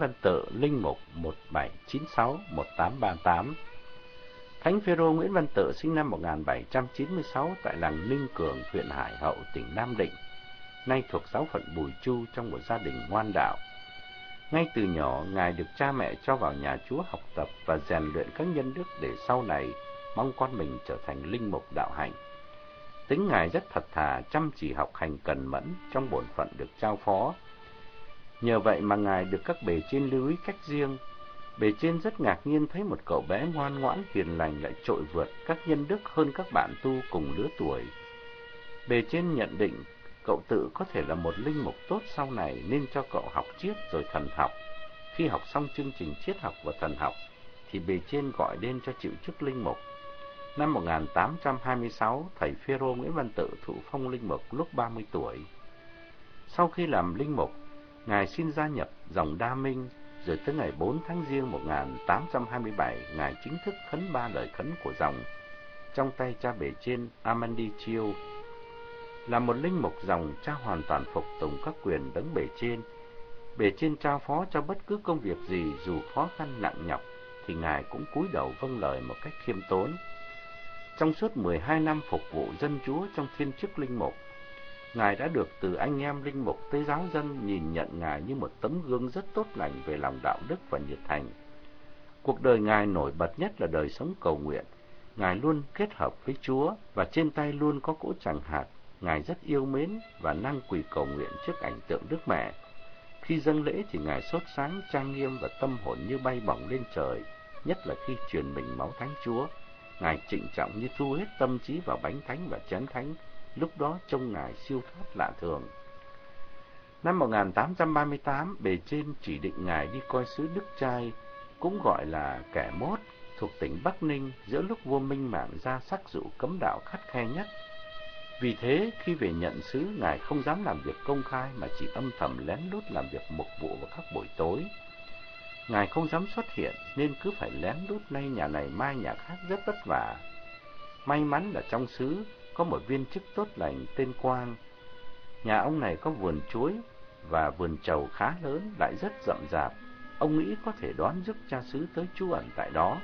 Nguyễn Văn Tự, linh mục 1796-1838 Thánh Phêrô Nguyễn Văn Tự sinh năm 1796 tại làng Ninh Cường, huyện Hải Hậu, tỉnh Nam Định, nay thuộc giáo phận Bùi Chu trong một gia đình ngoan đạo. Ngay từ nhỏ, Ngài được cha mẹ cho vào nhà Chúa học tập và rèn luyện các nhân đức để sau này mong con mình trở thành linh mục đạo hạnh. Tính Ngài rất thật thà, chăm chỉ học hành cần mẫn trong bổn phận được trao phó. Nhờ vậy mà Ngài được các bề trên lưu ý cách riêng. Bề trên rất ngạc nhiên thấy một cậu bé ngoan ngoãn hiền lành lại trội vượt các nhân đức hơn các bạn tu cùng lứa tuổi. Bề trên nhận định cậu tự có thể là một linh mục tốt sau này nên cho cậu học triết rồi thần học. Khi học xong chương trình triết học và thần học thì bề trên gọi đến cho chịu chức linh mục. Năm 1826, thầy Phêrô Nguyễn Văn Tự thụ phong linh mục lúc 30 tuổi. Sau khi làm linh mục, Ngài xin gia nhập dòng Đa Minh, rồi tới ngày 4 tháng Giêng 1827, Ngài chính thức khấn ba lời khấn của dòng trong tay cha bề trên Amandichio. Là một linh mục dòng, cha hoàn toàn phục tùng các quyền đấng bề trên. Bề trên trao phó cho bất cứ công việc gì dù khó khăn nặng nhọc, thì Ngài cũng cúi đầu vâng lời một cách khiêm tốn. Trong suốt 12 năm phục vụ dân Chúa trong thiên chức linh mục, Ngài đã được từ anh em linh mục tới giáo dân nhìn nhận Ngài như một tấm gương rất tốt lành về lòng đạo đức và nhiệt thành. Cuộc đời Ngài nổi bật nhất là đời sống cầu nguyện. Ngài luôn kết hợp với Chúa và trên tay luôn có cỗ chẳng hạt. Ngài rất yêu mến và năng quỳ cầu nguyện trước ảnh tượng Đức Mẹ. Khi dâng lễ thì Ngài sốt sáng, trang nghiêm và tâm hồn như bay bổng lên trời, nhất là khi truyền mình máu Thánh Chúa. Ngài trịnh trọng như thu hết tâm trí vào bánh thánh và chén thánh, lúc đó trông Ngài siêu thoát lạ thường. Năm 1838, bề trên chỉ định Ngài đi coi sứ Đức Trai, cũng gọi là kẻ mốt, thuộc tỉnh Bắc Ninh, giữa lúc vua Minh Mạng ra sắc dụ cấm đạo khắt khe nhất. Vì thế, khi về nhận sứ, Ngài không dám làm việc công khai mà chỉ âm thầm lén lút làm việc mục vụ vào các buổi tối. Ngài không dám xuất hiện nên cứ phải lén lút nay nhà này mai nhà khác rất vất vả. May mắn là trong sứ có một viên chức tốt lành tên Quang. Nhà ông này có vườn chuối và vườn trầu khá lớn lại rất rậm rạp. Ông nghĩ có thể đoán giúp cha xứ tới trú ẩn tại đó.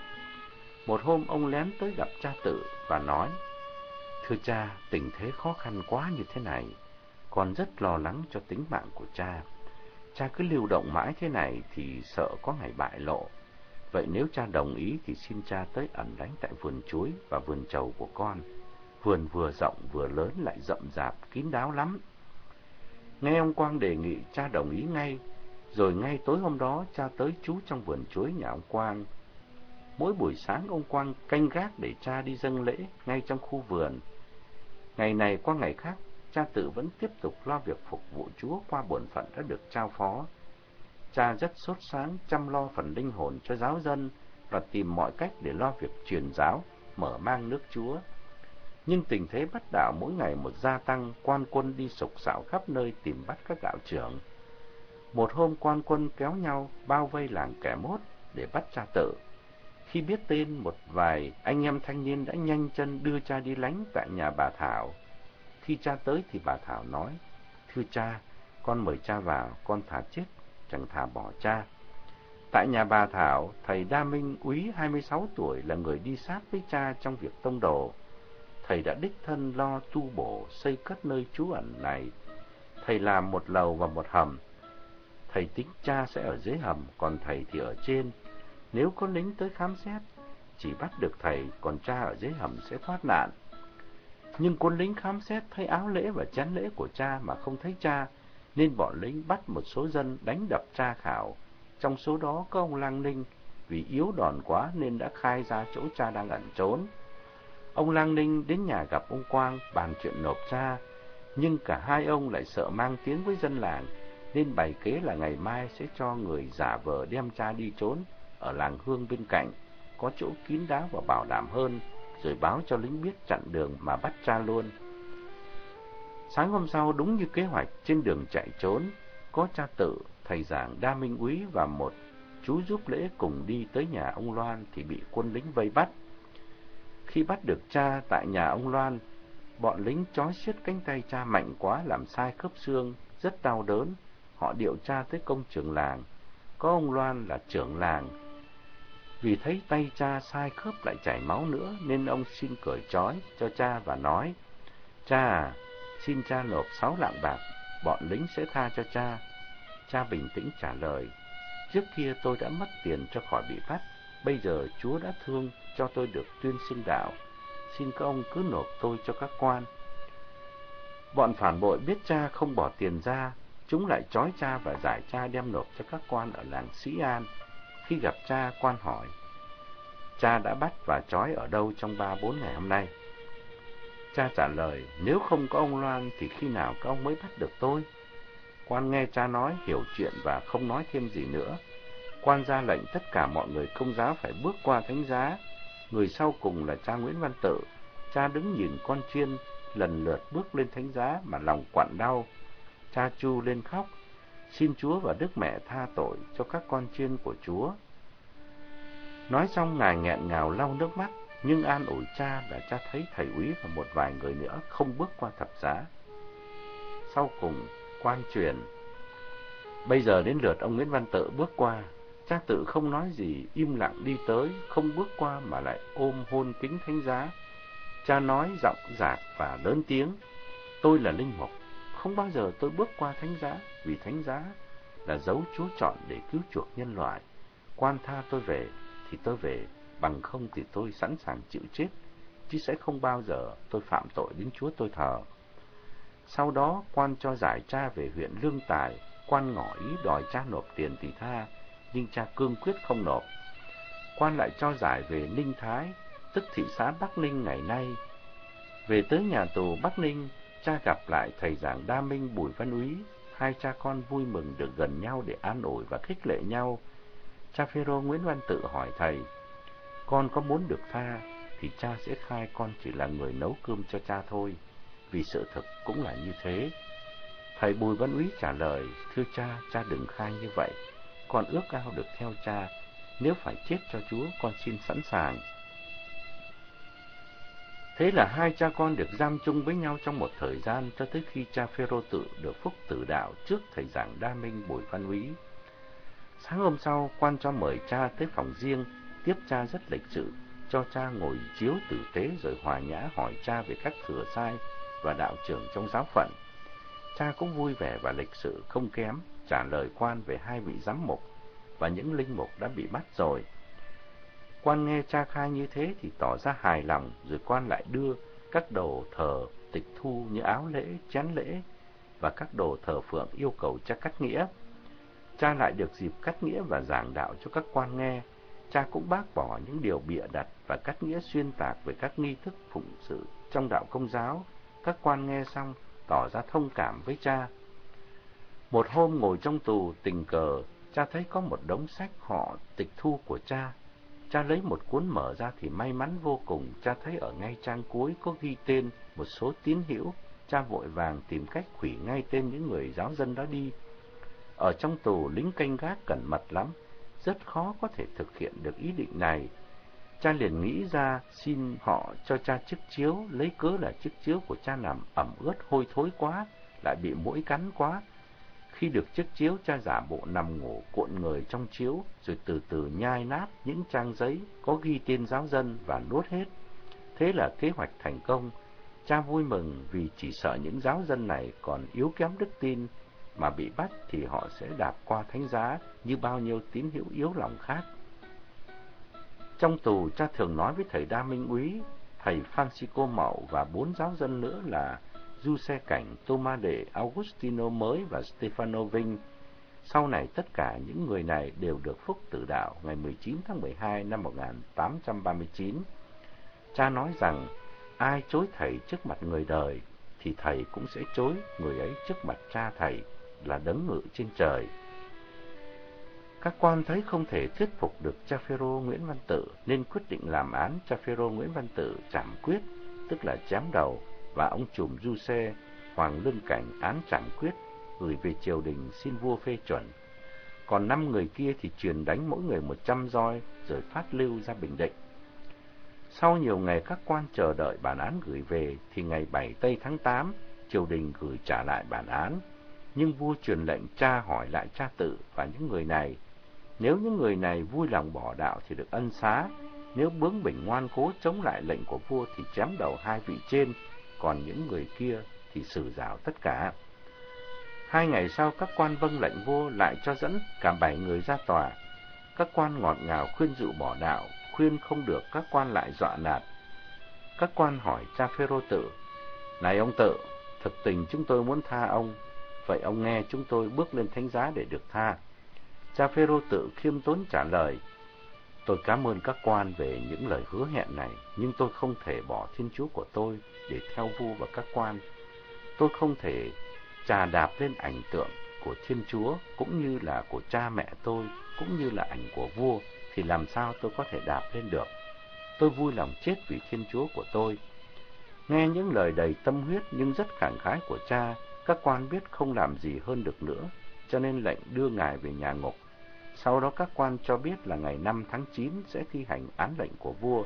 Một hôm ông lén tới gặp cha tự và nói, Thưa cha, tình thế khó khăn quá như thế này, con rất lo lắng cho tính mạng của cha. Cha cứ lưu động mãi thế này thì sợ có ngày bại lộ. Vậy nếu cha đồng ý thì xin cha tới ẩn đánh tại vườn chuối và vườn trầu của con. Vườn vừa rộng vừa lớn lại rậm rạp, kín đáo lắm. Nghe ông Quang đề nghị cha đồng ý ngay, rồi ngay tối hôm đó cha tới trú trong vườn chuối nhà ông Quang. Mỗi buổi sáng ông Quang canh gác để cha đi dâng lễ ngay trong khu vườn. Ngày này qua ngày khác, cha tự vẫn tiếp tục lo việc phục vụ Chúa qua bổn phận đã được trao phó. Cha rất sốt sáng chăm lo phần linh hồn cho giáo dân và tìm mọi cách để lo việc truyền giáo, mở mang nước Chúa. Nhưng tình thế bắt đảo mỗi ngày một gia tăng, quan quân đi sục sạo khắp nơi tìm bắt các đạo trưởng. Một hôm quan quân kéo nhau bao vây làng kẻ mốt để bắt cha tự. Khi biết tên, một vài anh em thanh niên đã nhanh chân đưa cha đi lánh tại nhà bà Thảo. Khi cha tới thì bà Thảo nói, Thưa cha, con mời cha vào, con thả chết, chẳng thả bỏ cha. Tại nhà bà Thảo, thầy Đa Minh Úy 26 tuổi là người đi sát với cha trong việc tông đồ. Thầy đã đích thân lo tu bổ, xây cất nơi trú ẩn này. Thầy làm một lầu và một hầm. Thầy tính cha sẽ ở dưới hầm, còn thầy thì ở trên. Nếu có lính tới khám xét, chỉ bắt được thầy, còn cha ở dưới hầm sẽ thoát nạn. Nhưng quân lính khám xét thấy áo lễ và chén lễ của cha mà không thấy cha, nên bọn lính bắt một số dân đánh đập cha khảo. Trong số đó có ông Lang Ninh, vì yếu đòn quá nên đã khai ra chỗ cha đang ẩn trốn. Ông Lang Ninh đến nhà gặp ông Quang bàn chuyện nộp cha, nhưng cả hai ông lại sợ mang tiếng với dân làng, nên bày kế là ngày mai sẽ cho người giả vờ đem cha đi trốn ở làng Hương bên cạnh, có chỗ kín đáo và bảo đảm hơn rồi báo cho lính biết chặn đường mà bắt cha luôn. Sáng hôm sau đúng như kế hoạch trên đường chạy trốn, có cha tự, thầy giảng Đa Minh Úy và một chú giúp lễ cùng đi tới nhà ông Loan thì bị quân lính vây bắt. Khi bắt được cha tại nhà ông Loan, bọn lính chói xiết cánh tay cha mạnh quá làm sai khớp xương, rất đau đớn. Họ điều tra tới công trường làng. có ông Loan là trưởng làng. Vì thấy tay cha sai khớp lại chảy máu nữa nên ông xin cởi trói cho cha và nói, Cha à, xin cha nộp sáu lạng bạc, bọn lính sẽ tha cho cha. Cha bình tĩnh trả lời, trước kia tôi đã mất tiền cho khỏi bị bắt, bây giờ Chúa đã thương cho tôi được tuyên xưng đạo. Xin các ông cứ nộp tôi cho các quan. Bọn phản bội biết cha không bỏ tiền ra, chúng lại trói cha và giải cha đem nộp cho các quan ở làng Sĩ An. Khi gặp cha, quan hỏi, cha đã bắt và trói ở đâu trong ba bốn ngày hôm nay? Cha trả lời, nếu không có ông Loan thì khi nào các ông mới bắt được tôi? Quan nghe cha nói, hiểu chuyện và không nói thêm gì nữa. Quan ra lệnh tất cả mọi người công giáo phải bước qua thánh giá. Người sau cùng là cha Nguyễn Văn Tự. Cha đứng nhìn con chiên lần lượt bước lên thánh giá mà lòng quặn đau. Cha chu lên khóc, xin Chúa và Đức Mẹ tha tội cho các con chiên của Chúa. Nói xong ngài nghẹn ngào lau nước mắt, nhưng an ủi cha là cha thấy thầy úy và một vài người nữa không bước qua thập giá. Sau cùng, quan truyền. Bây giờ đến lượt ông Nguyễn Văn Tự bước qua, cha tự không nói gì, im lặng đi tới, không bước qua mà lại ôm hôn kính thánh giá. Cha nói giọng dạc và lớn tiếng, tôi là linh mục, không bao giờ tôi bước qua thánh giá, vì thánh giá là dấu Chúa chọn để cứu chuộc nhân loại. Quan tha tôi về, thì tôi về, bằng không thì tôi sẵn sàng chịu chết, chứ sẽ không bao giờ tôi phạm tội đến Chúa tôi thờ. Sau đó, quan cho giải cha về huyện Lương Tài, quan ngỏ ý đòi cha nộp tiền thì tha, nhưng cha cương quyết không nộp. Quan lại cho giải về Ninh Thái, tức thị xã Bắc Ninh ngày nay. Về tới nhà tù Bắc Ninh, cha gặp lại thầy giảng Đa Minh Bùi Văn Úy, hai cha con vui mừng được gần nhau để an ủi và khích lệ nhau. Cha Phêrô Nguyễn Văn Tự hỏi thầy, con có muốn được tha thì cha sẽ khai con chỉ là người nấu cơm cho cha thôi, vì sự thật cũng là như thế. Thầy Bùi Văn Úy trả lời, thưa cha, cha đừng khai như vậy, con ước ao được theo cha, nếu phải chết cho Chúa, con xin sẵn sàng. Thế là hai cha con được giam chung với nhau trong một thời gian cho tới khi cha Phêrô tự được phúc tử đạo trước thầy giảng Đa Minh Bùi Văn Úy. Sáng hôm sau, quan cho mời cha tới phòng riêng, tiếp cha rất lịch sự, cho cha ngồi chiếu tử tế rồi hòa nhã hỏi cha về các thừa sai và đạo trưởng trong giáo phận. Cha cũng vui vẻ và lịch sự không kém, trả lời quan về hai vị giám mục và những linh mục đã bị bắt rồi. Quan nghe cha khai như thế thì tỏ ra hài lòng, rồi quan lại đưa các đồ thờ tịch thu như áo lễ, chén lễ và các đồ thờ phượng yêu cầu cha cắt nghĩa. Cha lại được dịp cắt nghĩa và giảng đạo cho các quan nghe. Cha cũng bác bỏ những điều bịa đặt và cắt nghĩa xuyên tạc về các nghi thức phụng sự trong đạo công giáo. Các quan nghe xong tỏ ra thông cảm với cha. Một hôm ngồi trong tù tình cờ, cha thấy có một đống sách họ tịch thu của cha Cha lấy một cuốn mở ra thì may mắn vô cùng, cha thấy ở ngay trang cuối có ghi tên một số tín hữu, cha vội vàng tìm cách hủy ngay tên những người giáo dân đó đi. Ở trong tù, lính canh gác cẩn mật lắm, rất khó có thể thực hiện được ý định này. Cha liền nghĩ ra xin họ cho cha chiếc chiếu, lấy cớ là chiếc chiếu của cha nằm ẩm ướt hôi thối quá, lại bị mũi cắn quá, khi được chiếc chiếu, cha giả bộ nằm ngủ cuộn người trong chiếu, rồi từ từ nhai nát những trang giấy có ghi tên giáo dân và nuốt hết. Thế là kế hoạch thành công. Cha vui mừng vì chỉ sợ những giáo dân này còn yếu kém đức tin, mà bị bắt thì họ sẽ đạp qua thánh giá như bao nhiêu tín hữu yếu lòng khác. Trong tù, cha thường nói với thầy Đa Minh Úy, thầy Francisco Mậu và bốn giáo dân nữa là Du Xe Cảnh, Toma De Augustino mới và Stefano Vinh. Sau này tất cả những người này đều được phúc tử đạo ngày 19 tháng 12 năm 1839. Cha nói rằng ai chối thầy trước mặt người đời thì thầy cũng sẽ chối người ấy trước mặt cha thầy là đấng ngự trên trời. Các quan thấy không thể thuyết phục được cha Phêrô Nguyễn Văn Tự nên quyết định làm án cha Phêrô Nguyễn Văn Tự trảm quyết, tức là chém đầu và ông trùm du xe Hoàng Lương Cảnh án trảm quyết gửi về triều đình xin vua phê chuẩn. Còn năm người kia thì truyền đánh mỗi người một trăm roi rồi phát lưu ra Bình Định. Sau nhiều ngày các quan chờ đợi bản án gửi về thì ngày 7 tây tháng 8 triều đình gửi trả lại bản án. Nhưng vua truyền lệnh tra hỏi lại cha tự và những người này Nếu những người này vui lòng bỏ đạo thì được ân xá, nếu bướng bỉnh ngoan cố chống lại lệnh của vua thì chém đầu hai vị trên, còn những người kia thì xử rào tất cả. Hai ngày sau các quan vâng lệnh vua lại cho dẫn cả bảy người ra tòa. Các quan ngọt ngào khuyên dụ bỏ đạo, khuyên không được các quan lại dọa nạt. Các quan hỏi cha Phêrô tự, Này ông tự, thực tình chúng tôi muốn tha ông, vậy ông nghe chúng tôi bước lên thánh giá để được tha. Cha Phêrô tự khiêm tốn trả lời, Tôi cảm ơn các quan về những lời hứa hẹn này, nhưng tôi không thể bỏ Thiên Chúa của tôi để theo vua và các quan. Tôi không thể trà đạp lên ảnh tượng của Thiên Chúa cũng như là của cha mẹ tôi, cũng như là ảnh của vua thì làm sao tôi có thể đạp lên được. Tôi vui lòng chết vì Thiên Chúa của tôi. Nghe những lời đầy tâm huyết nhưng rất khẳng khái của cha, các quan biết không làm gì hơn được nữa, cho nên lệnh đưa ngài về nhà ngục. Sau đó các quan cho biết là ngày 5 tháng 9 sẽ thi hành án lệnh của vua.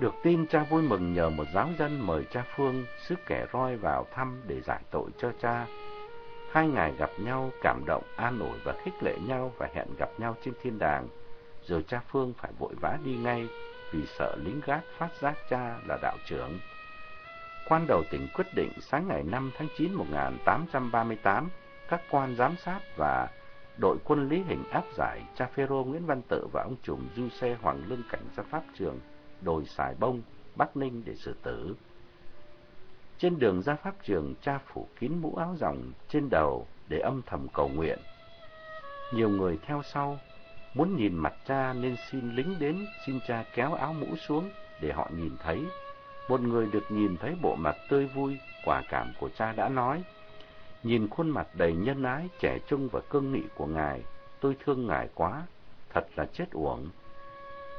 Được tin cha vui mừng nhờ một giáo dân mời cha Phương, sứ kẻ roi vào thăm để giải tội cho cha. Hai ngài gặp nhau, cảm động, an ủi và khích lệ nhau và hẹn gặp nhau trên thiên đàng. Rồi cha Phương phải vội vã đi ngay vì sợ lính gác phát giác cha là đạo trưởng. Quan đầu tỉnh quyết định sáng ngày 5 tháng 9 1838, các quan giám sát và đội quân Lý Hình áp giải cha Phêrô Nguyễn Văn Tự và ông trùm du xe Hoàng Lương Cảnh ra pháp trường đồi Sài Bông, Bắc Ninh để xử tử. Trên đường ra pháp trường, cha phủ kín mũ áo ròng trên đầu để âm thầm cầu nguyện. Nhiều người theo sau, muốn nhìn mặt cha nên xin lính đến xin cha kéo áo mũ xuống để họ nhìn thấy. Một người được nhìn thấy bộ mặt tươi vui, quả cảm của cha đã nói, Nhìn khuôn mặt đầy nhân ái, trẻ trung và cương nghị của ngài, tôi thương ngài quá, thật là chết uổng.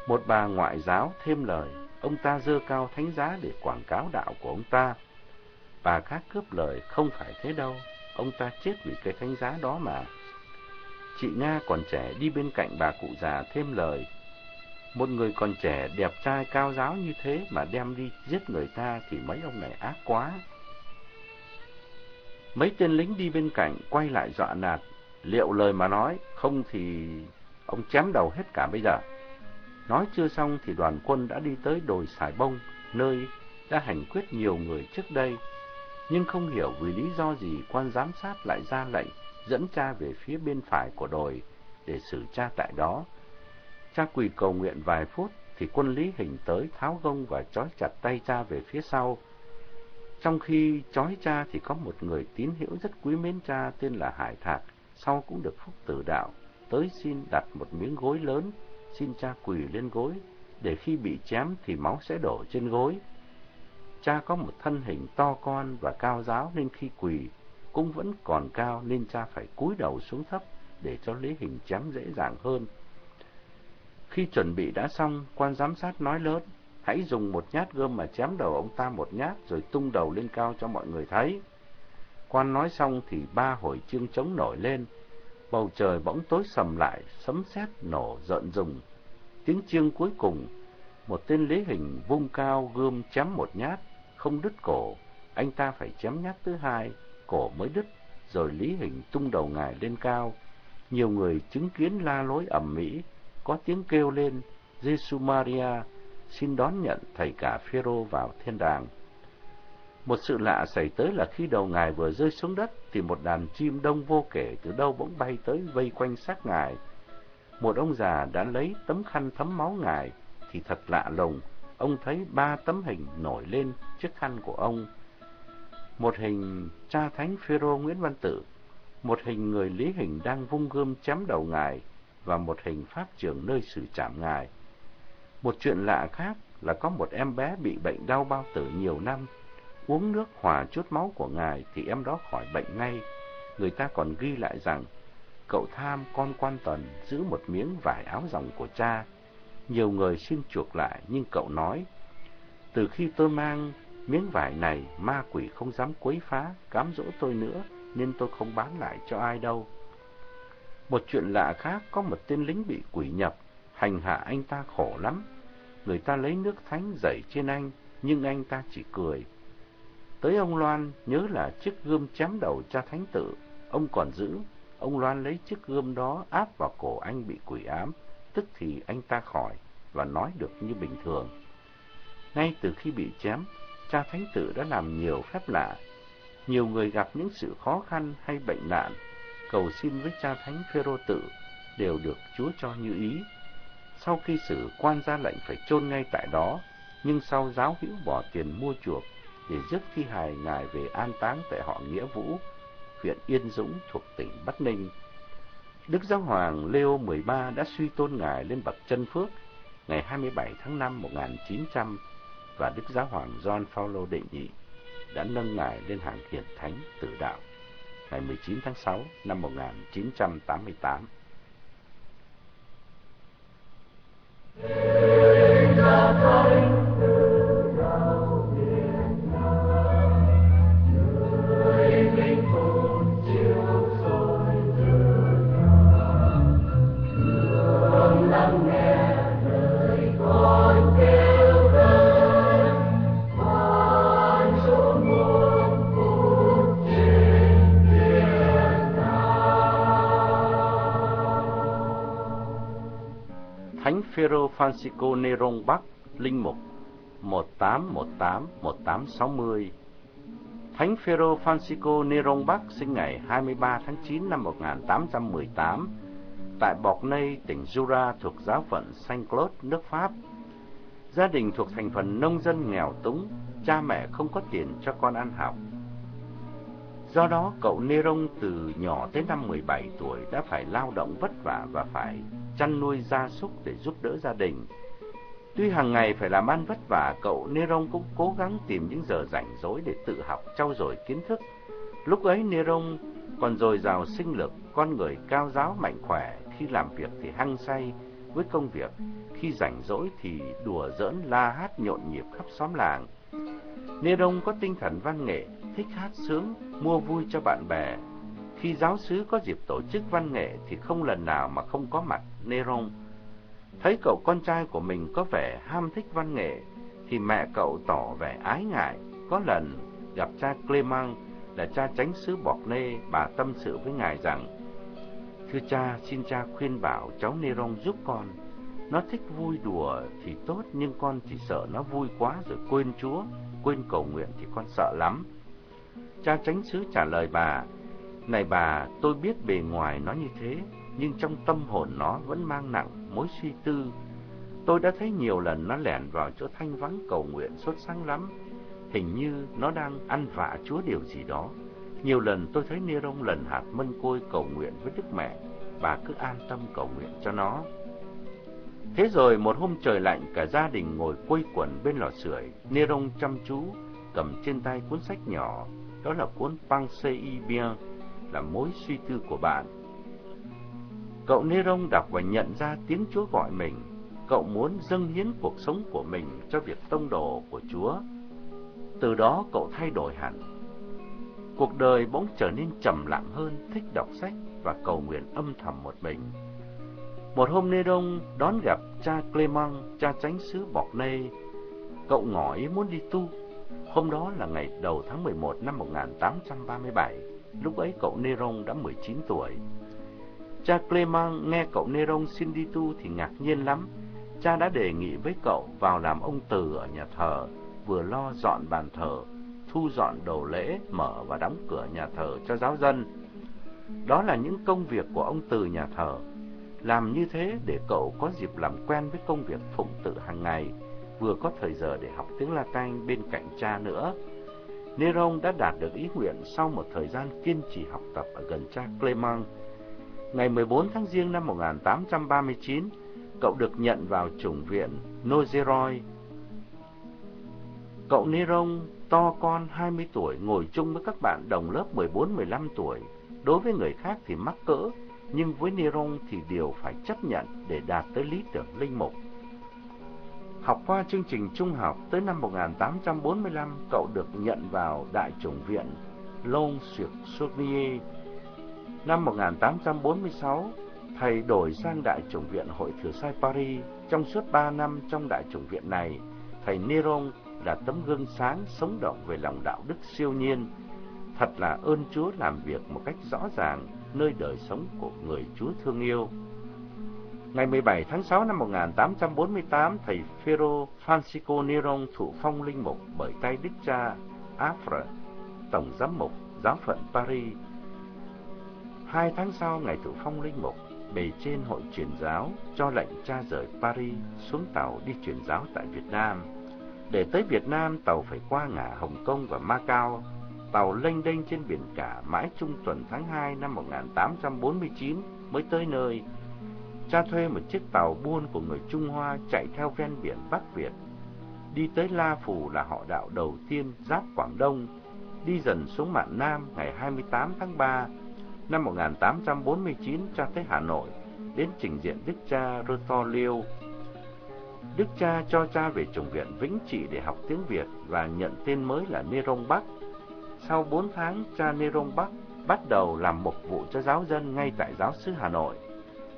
Một bà ngoại giáo thêm lời, ông ta dơ cao thánh giá để quảng cáo đạo của ông ta. Bà khác cướp lời, không phải thế đâu, ông ta chết vì cái thánh giá đó mà. Chị Nga còn trẻ đi bên cạnh bà cụ già thêm lời, một người còn trẻ, đẹp trai, cao giáo như thế mà đem đi giết người ta thì mấy ông này ác quá. Mấy tên lính đi bên cạnh quay lại dọa nạt, liệu lời mà nói, không thì ông chém đầu hết cả bây giờ. Nói chưa xong thì đoàn quân đã đi tới đồi xài Bông, nơi đã hành quyết nhiều người trước đây. Nhưng không hiểu vì lý do gì quan giám sát lại ra lệnh dẫn cha về phía bên phải của đồi để xử cha tại đó. Cha quỳ cầu nguyện vài phút thì quân lý hình tới tháo gông và trói chặt tay cha về phía sau, trong khi chói cha thì có một người tín hữu rất quý mến cha tên là Hải Thạc, sau cũng được phúc tử đạo, tới xin đặt một miếng gối lớn, xin cha quỳ lên gối, để khi bị chém thì máu sẽ đổ trên gối. Cha có một thân hình to con và cao giáo nên khi quỳ cũng vẫn còn cao nên cha phải cúi đầu xuống thấp để cho lấy hình chém dễ dàng hơn. Khi chuẩn bị đã xong, quan giám sát nói lớn, Hãy dùng một nhát gươm mà chém đầu ông ta một nhát rồi tung đầu lên cao cho mọi người thấy. Quan nói xong thì ba hồi chương trống nổi lên, bầu trời bỗng tối sầm lại, sấm sét nổ rợn rùng. Tiếng chiêng cuối cùng, một tên lý hình vung cao gươm chém một nhát, không đứt cổ, anh ta phải chém nhát thứ hai, cổ mới đứt, rồi lý hình tung đầu ngài lên cao. Nhiều người chứng kiến la lối ầm mỹ, có tiếng kêu lên, jesus Maria, xin đón nhận thầy cả Phêrô vào thiên đàng. Một sự lạ xảy tới là khi đầu ngài vừa rơi xuống đất thì một đàn chim đông vô kể từ đâu bỗng bay tới vây quanh xác ngài. Một ông già đã lấy tấm khăn thấm máu ngài thì thật lạ lùng, ông thấy ba tấm hình nổi lên chiếc khăn của ông. Một hình cha thánh Phêrô Nguyễn Văn Tử, một hình người lý hình đang vung gươm chém đầu ngài và một hình pháp trưởng nơi xử trảm ngài. Một chuyện lạ khác là có một em bé bị bệnh đau bao tử nhiều năm, uống nước hòa chút máu của ngài thì em đó khỏi bệnh ngay. Người ta còn ghi lại rằng cậu tham con quan tần giữ một miếng vải áo dòng của cha. Nhiều người xin chuộc lại nhưng cậu nói, từ khi tôi mang miếng vải này, ma quỷ không dám quấy phá, cám dỗ tôi nữa, nên tôi không bán lại cho ai đâu. Một chuyện lạ khác, có một tên lính bị quỷ nhập, hành hạ anh ta khổ lắm. Người ta lấy nước thánh dậy trên anh, nhưng anh ta chỉ cười. Tới ông Loan nhớ là chiếc gươm chém đầu cha thánh tử, ông còn giữ, ông Loan lấy chiếc gươm đó áp vào cổ anh bị quỷ ám, tức thì anh ta khỏi và nói được như bình thường. Ngay từ khi bị chém, cha thánh tử đã làm nhiều phép lạ. Nhiều người gặp những sự khó khăn hay bệnh nạn, cầu xin với cha thánh Phêrô tự đều được Chúa cho như ý. Sau khi xử quan ra lệnh phải chôn ngay tại đó, nhưng sau giáo hữu bỏ tiền mua chuộc để rước thi hài ngài về an táng tại họ Nghĩa Vũ, huyện Yên Dũng thuộc tỉnh Bắc Ninh. Đức Giáo Hoàng Leo XIII đã suy tôn ngài lên bậc chân phước ngày 27 tháng 5 1900 và Đức Giáo Hoàng John Paulo đệ nhị đã nâng ngài lên hàng hiển thánh tử đạo ngày 19 tháng 6 năm 1988. Phêrô Francisco Neron Bắc, linh mục 1818-1860 Thánh Phêrô Francisco Neron Bắc sinh ngày 23 tháng 9 năm 1818 tại Bọc tỉnh Jura thuộc giáo phận Saint Claude, nước Pháp. Gia đình thuộc thành phần nông dân nghèo túng, cha mẹ không có tiền cho con ăn học. Do đó, cậu Neron từ nhỏ tới năm 17 tuổi đã phải lao động vất vả và phải chăn nuôi gia súc để giúp đỡ gia đình. Tuy hàng ngày phải làm ăn vất vả, cậu Neron cũng cố gắng tìm những giờ rảnh rỗi để tự học, trau dồi kiến thức. Lúc ấy Neron còn dồi dào sinh lực, con người cao giáo mạnh khỏe, khi làm việc thì hăng say với công việc, khi rảnh rỗi thì đùa giỡn la hát nhộn nhịp khắp xóm làng. Neron có tinh thần văn nghệ, thích hát sướng, mua vui cho bạn bè, khi giáo sứ có dịp tổ chức văn nghệ thì không lần nào mà không có mặt Neron. Thấy cậu con trai của mình có vẻ ham thích văn nghệ thì mẹ cậu tỏ vẻ ái ngại. Có lần gặp cha Clement là cha chánh sứ Bọc Nê, bà tâm sự với ngài rằng Thưa cha, xin cha khuyên bảo cháu Neron giúp con. Nó thích vui đùa thì tốt nhưng con chỉ sợ nó vui quá rồi quên Chúa, quên cầu nguyện thì con sợ lắm. Cha tránh xứ trả lời bà, này bà, tôi biết bề ngoài nó như thế, nhưng trong tâm hồn nó vẫn mang nặng mối suy tư. Tôi đã thấy nhiều lần nó lẻn vào chỗ thanh vắng cầu nguyện sốt sáng lắm. Hình như nó đang ăn vạ Chúa điều gì đó. Nhiều lần tôi thấy Nê Rông lần hạt mân côi cầu nguyện với Đức Mẹ. Bà cứ an tâm cầu nguyện cho nó. Thế rồi một hôm trời lạnh, cả gia đình ngồi quây quần bên lò sưởi. Neron chăm chú, cầm trên tay cuốn sách nhỏ. Đó là cuốn Pensée bien là mối suy tư của bạn. Cậu Neron đọc và nhận ra tiếng Chúa gọi mình. Cậu muốn dâng hiến cuộc sống của mình cho việc tông đồ của Chúa. Từ đó cậu thay đổi hẳn. Cuộc đời bỗng trở nên trầm lặng hơn, thích đọc sách và cầu nguyện âm thầm một mình. Một hôm Neron đón gặp cha Clement, cha chánh xứ Bọc Nê. Cậu ngỏ ý muốn đi tu. Hôm đó là ngày đầu tháng 11 năm 1837. Lúc ấy cậu Neron đã 19 tuổi. Cha Clement nghe cậu Neron xin đi tu thì ngạc nhiên lắm. Cha đã đề nghị với cậu vào làm ông từ ở nhà thờ, vừa lo dọn bàn thờ, thu dọn đồ lễ, mở và đóng cửa nhà thờ cho giáo dân. Đó là những công việc của ông từ nhà thờ. Làm như thế để cậu có dịp làm quen với công việc phụng tự hàng ngày, vừa có thời giờ để học tiếng Latin bên cạnh cha nữa. Neron đã đạt được ý nguyện sau một thời gian kiên trì học tập ở gần cha Clement. Ngày 14 tháng Giêng năm 1839, cậu được nhận vào chủng viện Nozeroy. Cậu Neron to con 20 tuổi ngồi chung với các bạn đồng lớp 14-15 tuổi. Đối với người khác thì mắc cỡ, nhưng với Neron thì điều phải chấp nhận để đạt tới lý tưởng linh mục. Học qua chương trình trung học tới năm 1845, cậu được nhận vào Đại chủng viện Long sur Saunier. Năm 1846, thầy đổi sang Đại chủng viện Hội Thừa Sai Paris. Trong suốt 3 năm trong Đại chủng viện này, thầy Neron là tấm gương sáng sống động về lòng đạo đức siêu nhiên. Thật là ơn Chúa làm việc một cách rõ ràng, nơi đời sống của người Chúa thương yêu. Ngày 17 tháng 6 năm 1848, thầy Phêrô Francisco Neron thụ phong linh mục bởi tay đức cha Afra, tổng giám mục giáo phận Paris. Hai tháng sau ngày thụ phong linh mục, bề trên hội truyền giáo cho lệnh cha rời Paris xuống tàu đi truyền giáo tại Việt Nam. Để tới Việt Nam, tàu phải qua ngã Hồng Kông và Macau. Tàu lênh đênh trên biển cả mãi trung tuần tháng 2 năm 1849 mới tới nơi. Cha thuê một chiếc tàu buôn của người Trung Hoa chạy theo ven biển Bắc Việt. Đi tới La Phủ là họ đạo đầu tiên giáp Quảng Đông, đi dần xuống mạn Nam ngày 28 tháng 3 năm 1849 cha tới Hà Nội, đến trình diện Đức cha Rotolio. Đức cha cho cha về chủng viện Vĩnh Trị để học tiếng Việt và nhận tên mới là Nerong Bắc. Sau 4 tháng, cha Nerong Bắc bắt đầu làm mục vụ cho giáo dân ngay tại giáo xứ Hà Nội.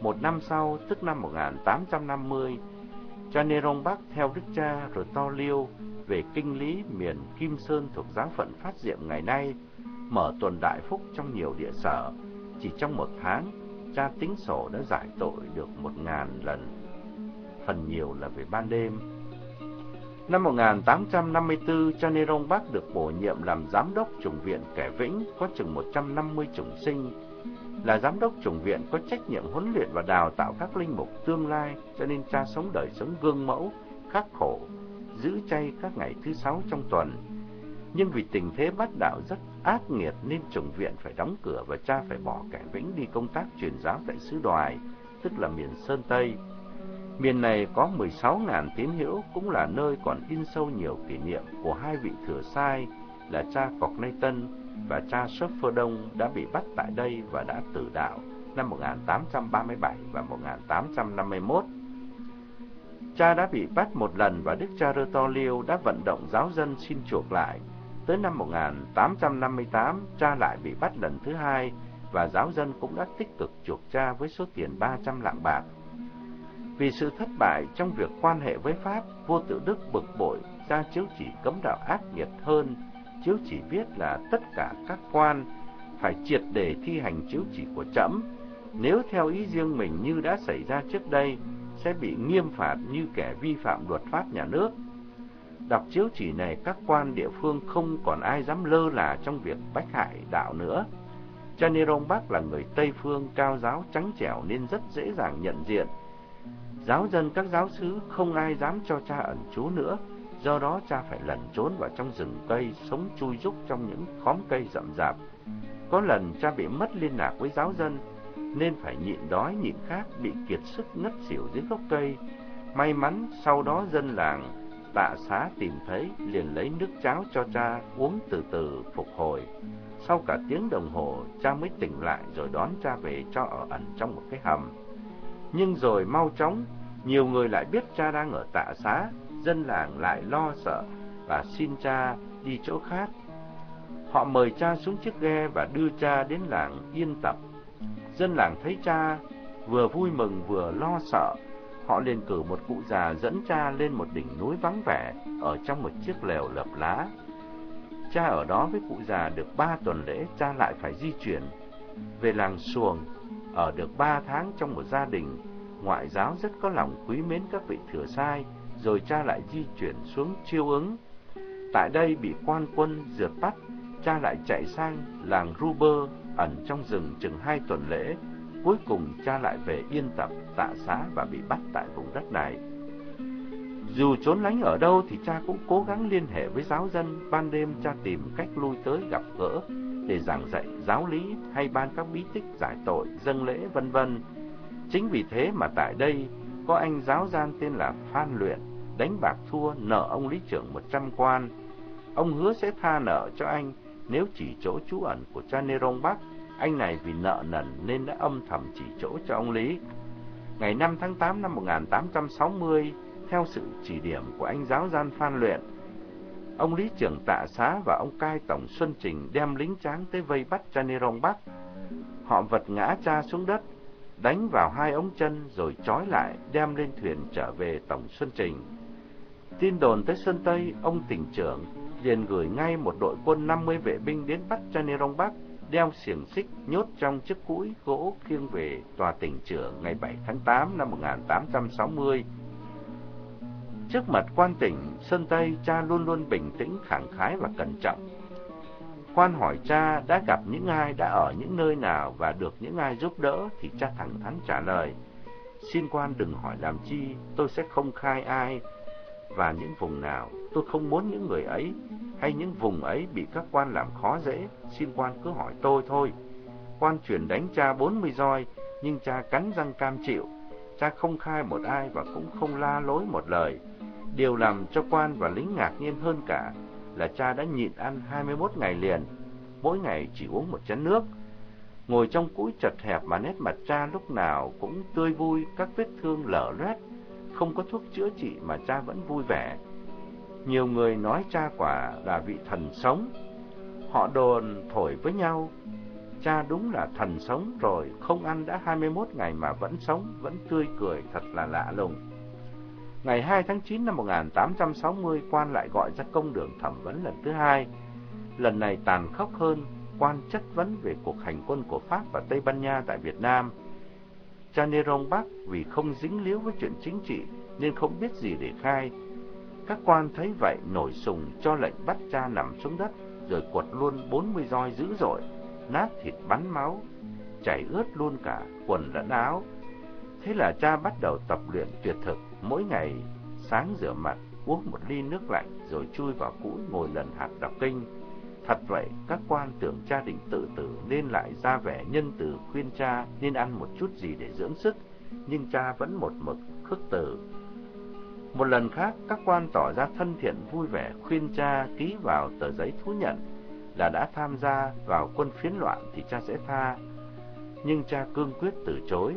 Một năm sau, tức năm 1850, cha Nerong Bắc theo Đức cha Rotolio về kinh lý miền Kim Sơn thuộc giáo phận Phát Diệm ngày nay, mở tuần đại phúc trong nhiều địa sở. Chỉ trong một tháng, cha tính sổ đã giải tội được một ngàn lần, phần nhiều là về ban đêm. Năm 1854, cha Nê Rông Bắc được bổ nhiệm làm giám đốc chủng viện Kẻ Vĩnh, có chừng 150 chủng sinh. Là giám đốc chủng viện có trách nhiệm huấn luyện và đào tạo các linh mục tương lai, cho nên cha sống đời sống gương mẫu, khắc khổ, giữ chay các ngày thứ sáu trong tuần. Nhưng vì tình thế bắt đạo rất ác nghiệt nên chủng viện phải đóng cửa và cha phải bỏ kẻ vĩnh đi công tác truyền giáo tại xứ đoài, tức là miền Sơn Tây. Miền này có 16.000 tín hữu, cũng là nơi còn in sâu nhiều kỷ niệm của hai vị thừa sai là cha Cọc Nay Tân và cha Sớp Phơ Đông đã bị bắt tại đây và đã tử đạo năm 1837 và 1851. Cha đã bị bắt một lần và Đức cha Rotolio đã vận động giáo dân xin chuộc lại. Tới năm 1858, cha lại bị bắt lần thứ hai và giáo dân cũng đã tích cực chuộc cha với số tiền 300 lạng bạc. Vì sự thất bại trong việc quan hệ với Pháp, vua tự Đức bực bội, ra chiếu chỉ cấm đạo ác nghiệt hơn, chiếu chỉ viết là tất cả các quan phải triệt để thi hành chiếu chỉ của trẫm. Nếu theo ý riêng mình như đã xảy ra trước đây, sẽ bị nghiêm phạt như kẻ vi phạm luật pháp nhà nước. Đọc chiếu chỉ này, các quan địa phương không còn ai dám lơ là trong việc bách hại đạo nữa. Cha Nê Bắc là người Tây Phương cao giáo trắng trẻo nên rất dễ dàng nhận diện. Giáo dân các giáo sứ không ai dám cho cha ẩn trú nữa, do đó cha phải lẩn trốn vào trong rừng cây, sống chui rúc trong những khóm cây rậm rạp. Có lần cha bị mất liên lạc với giáo dân, nên phải nhịn đói nhịn khát bị kiệt sức ngất xỉu dưới gốc cây. May mắn sau đó dân làng tạ xá tìm thấy liền lấy nước cháo cho cha uống từ từ phục hồi. Sau cả tiếng đồng hồ, cha mới tỉnh lại rồi đón cha về cho ở ẩn trong một cái hầm. Nhưng rồi mau chóng, nhiều người lại biết cha đang ở tạ xá, dân làng lại lo sợ và xin cha đi chỗ khác. Họ mời cha xuống chiếc ghe và đưa cha đến làng Yên Tập. Dân làng thấy cha vừa vui mừng vừa lo sợ, họ liền cử một cụ già dẫn cha lên một đỉnh núi vắng vẻ ở trong một chiếc lều lợp lá. Cha ở đó với cụ già được ba tuần lễ, cha lại phải di chuyển về làng Xuồng, ở được ba tháng trong một gia đình ngoại giáo rất có lòng quý mến các vị thừa sai, rồi cha lại di chuyển xuống chiêu ứng. Tại đây bị quan quân dượt bắt, cha lại chạy sang làng Ruber ẩn trong rừng chừng hai tuần lễ. Cuối cùng cha lại về yên tập, tạ xá và bị bắt tại vùng đất này. Dù trốn lánh ở đâu thì cha cũng cố gắng liên hệ với giáo dân, ban đêm cha tìm cách lui tới gặp gỡ để giảng dạy giáo lý hay ban các bí tích giải tội, dâng lễ vân vân. Chính vì thế mà tại đây có anh giáo gian tên là Phan Luyện, đánh bạc thua nợ ông lý trưởng 100 quan. Ông hứa sẽ tha nợ cho anh nếu chỉ chỗ trú ẩn của cha neron Bắc. Anh này vì nợ nần nên đã âm thầm chỉ chỗ cho ông Lý. Ngày 5 tháng 8 năm 1860, theo sự chỉ điểm của anh giáo gian Phan Luyện, ông Lý trưởng tạ xá và ông cai tổng Xuân Trình đem lính tráng tới vây bắt cha Nê Rông Bắc. Họ vật ngã cha xuống đất, đánh vào hai ống chân rồi trói lại, đem lên thuyền trở về Tổng Xuân Trình. Tin đồn tới Sơn Tây, ông tỉnh trưởng liền gửi ngay một đội quân 50 vệ binh đến bắt Chanirong Bắc, đeo xiềng xích nhốt trong chiếc cũi gỗ khiêng về tòa tỉnh trưởng ngày 7 tháng 8 năm 1860. Trước mặt quan tỉnh Sơn Tây, cha luôn luôn bình tĩnh, khẳng khái và cẩn trọng. Quan hỏi cha đã gặp những ai, đã ở những nơi nào và được những ai giúp đỡ thì cha thẳng thắn trả lời. Xin quan đừng hỏi làm chi, tôi sẽ không khai ai và những vùng nào. Tôi không muốn những người ấy hay những vùng ấy bị các quan làm khó dễ. Xin quan cứ hỏi tôi thôi. Quan chuyển đánh cha 40 roi, nhưng cha cắn răng cam chịu. Cha không khai một ai và cũng không la lối một lời. Điều làm cho quan và lính ngạc nhiên hơn cả là cha đã nhịn ăn 21 ngày liền, mỗi ngày chỉ uống một chén nước. Ngồi trong cũi chật hẹp mà nét mặt cha lúc nào cũng tươi vui, các vết thương lở loét, không có thuốc chữa trị mà cha vẫn vui vẻ. Nhiều người nói cha quả là vị thần sống. Họ đồn thổi với nhau, cha đúng là thần sống rồi, không ăn đã 21 ngày mà vẫn sống, vẫn tươi cười, thật là lạ lùng. Ngày 2 tháng 9 năm 1860, quan lại gọi ra công đường thẩm vấn lần thứ hai. Lần này tàn khốc hơn, quan chất vấn về cuộc hành quân của Pháp và Tây Ban Nha tại Việt Nam. Cha Neron Bắc vì không dính líu với chuyện chính trị nên không biết gì để khai. Các quan thấy vậy nổi sùng cho lệnh bắt cha nằm xuống đất rồi quật luôn 40 roi dữ dội, nát thịt bắn máu, chảy ướt luôn cả quần lẫn áo. Thế là cha bắt đầu tập luyện tuyệt thực, mỗi ngày sáng rửa mặt, uống một ly nước lạnh rồi chui vào cũi ngồi lần hạt đọc kinh. Thật vậy, các quan tưởng cha định tự tử nên lại ra vẻ nhân từ khuyên cha nên ăn một chút gì để dưỡng sức, nhưng cha vẫn một mực khước từ. Một lần khác, các quan tỏ ra thân thiện vui vẻ khuyên cha ký vào tờ giấy thú nhận là đã tham gia vào quân phiến loạn thì cha sẽ tha. Nhưng cha cương quyết từ chối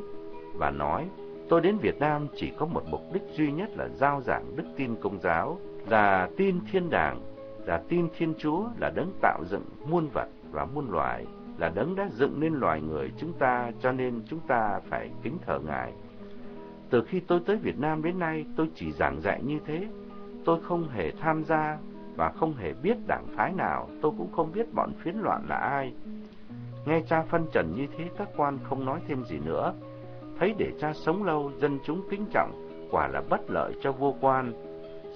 và nói, tôi đến Việt Nam chỉ có một mục đích duy nhất là giao giảng đức tin công giáo, là tin thiên đàng, là tin thiên chúa, là đấng tạo dựng muôn vật và muôn loài, là đấng đã dựng nên loài người chúng ta cho nên chúng ta phải kính thờ Ngài. Từ khi tôi tới Việt Nam đến nay, tôi chỉ giảng dạy như thế. Tôi không hề tham gia và không hề biết đảng phái nào, tôi cũng không biết bọn phiến loạn là ai. Nghe cha phân trần như thế, các quan không nói thêm gì nữa. Thấy để cha sống lâu, dân chúng kính trọng, quả là bất lợi cho vua quan.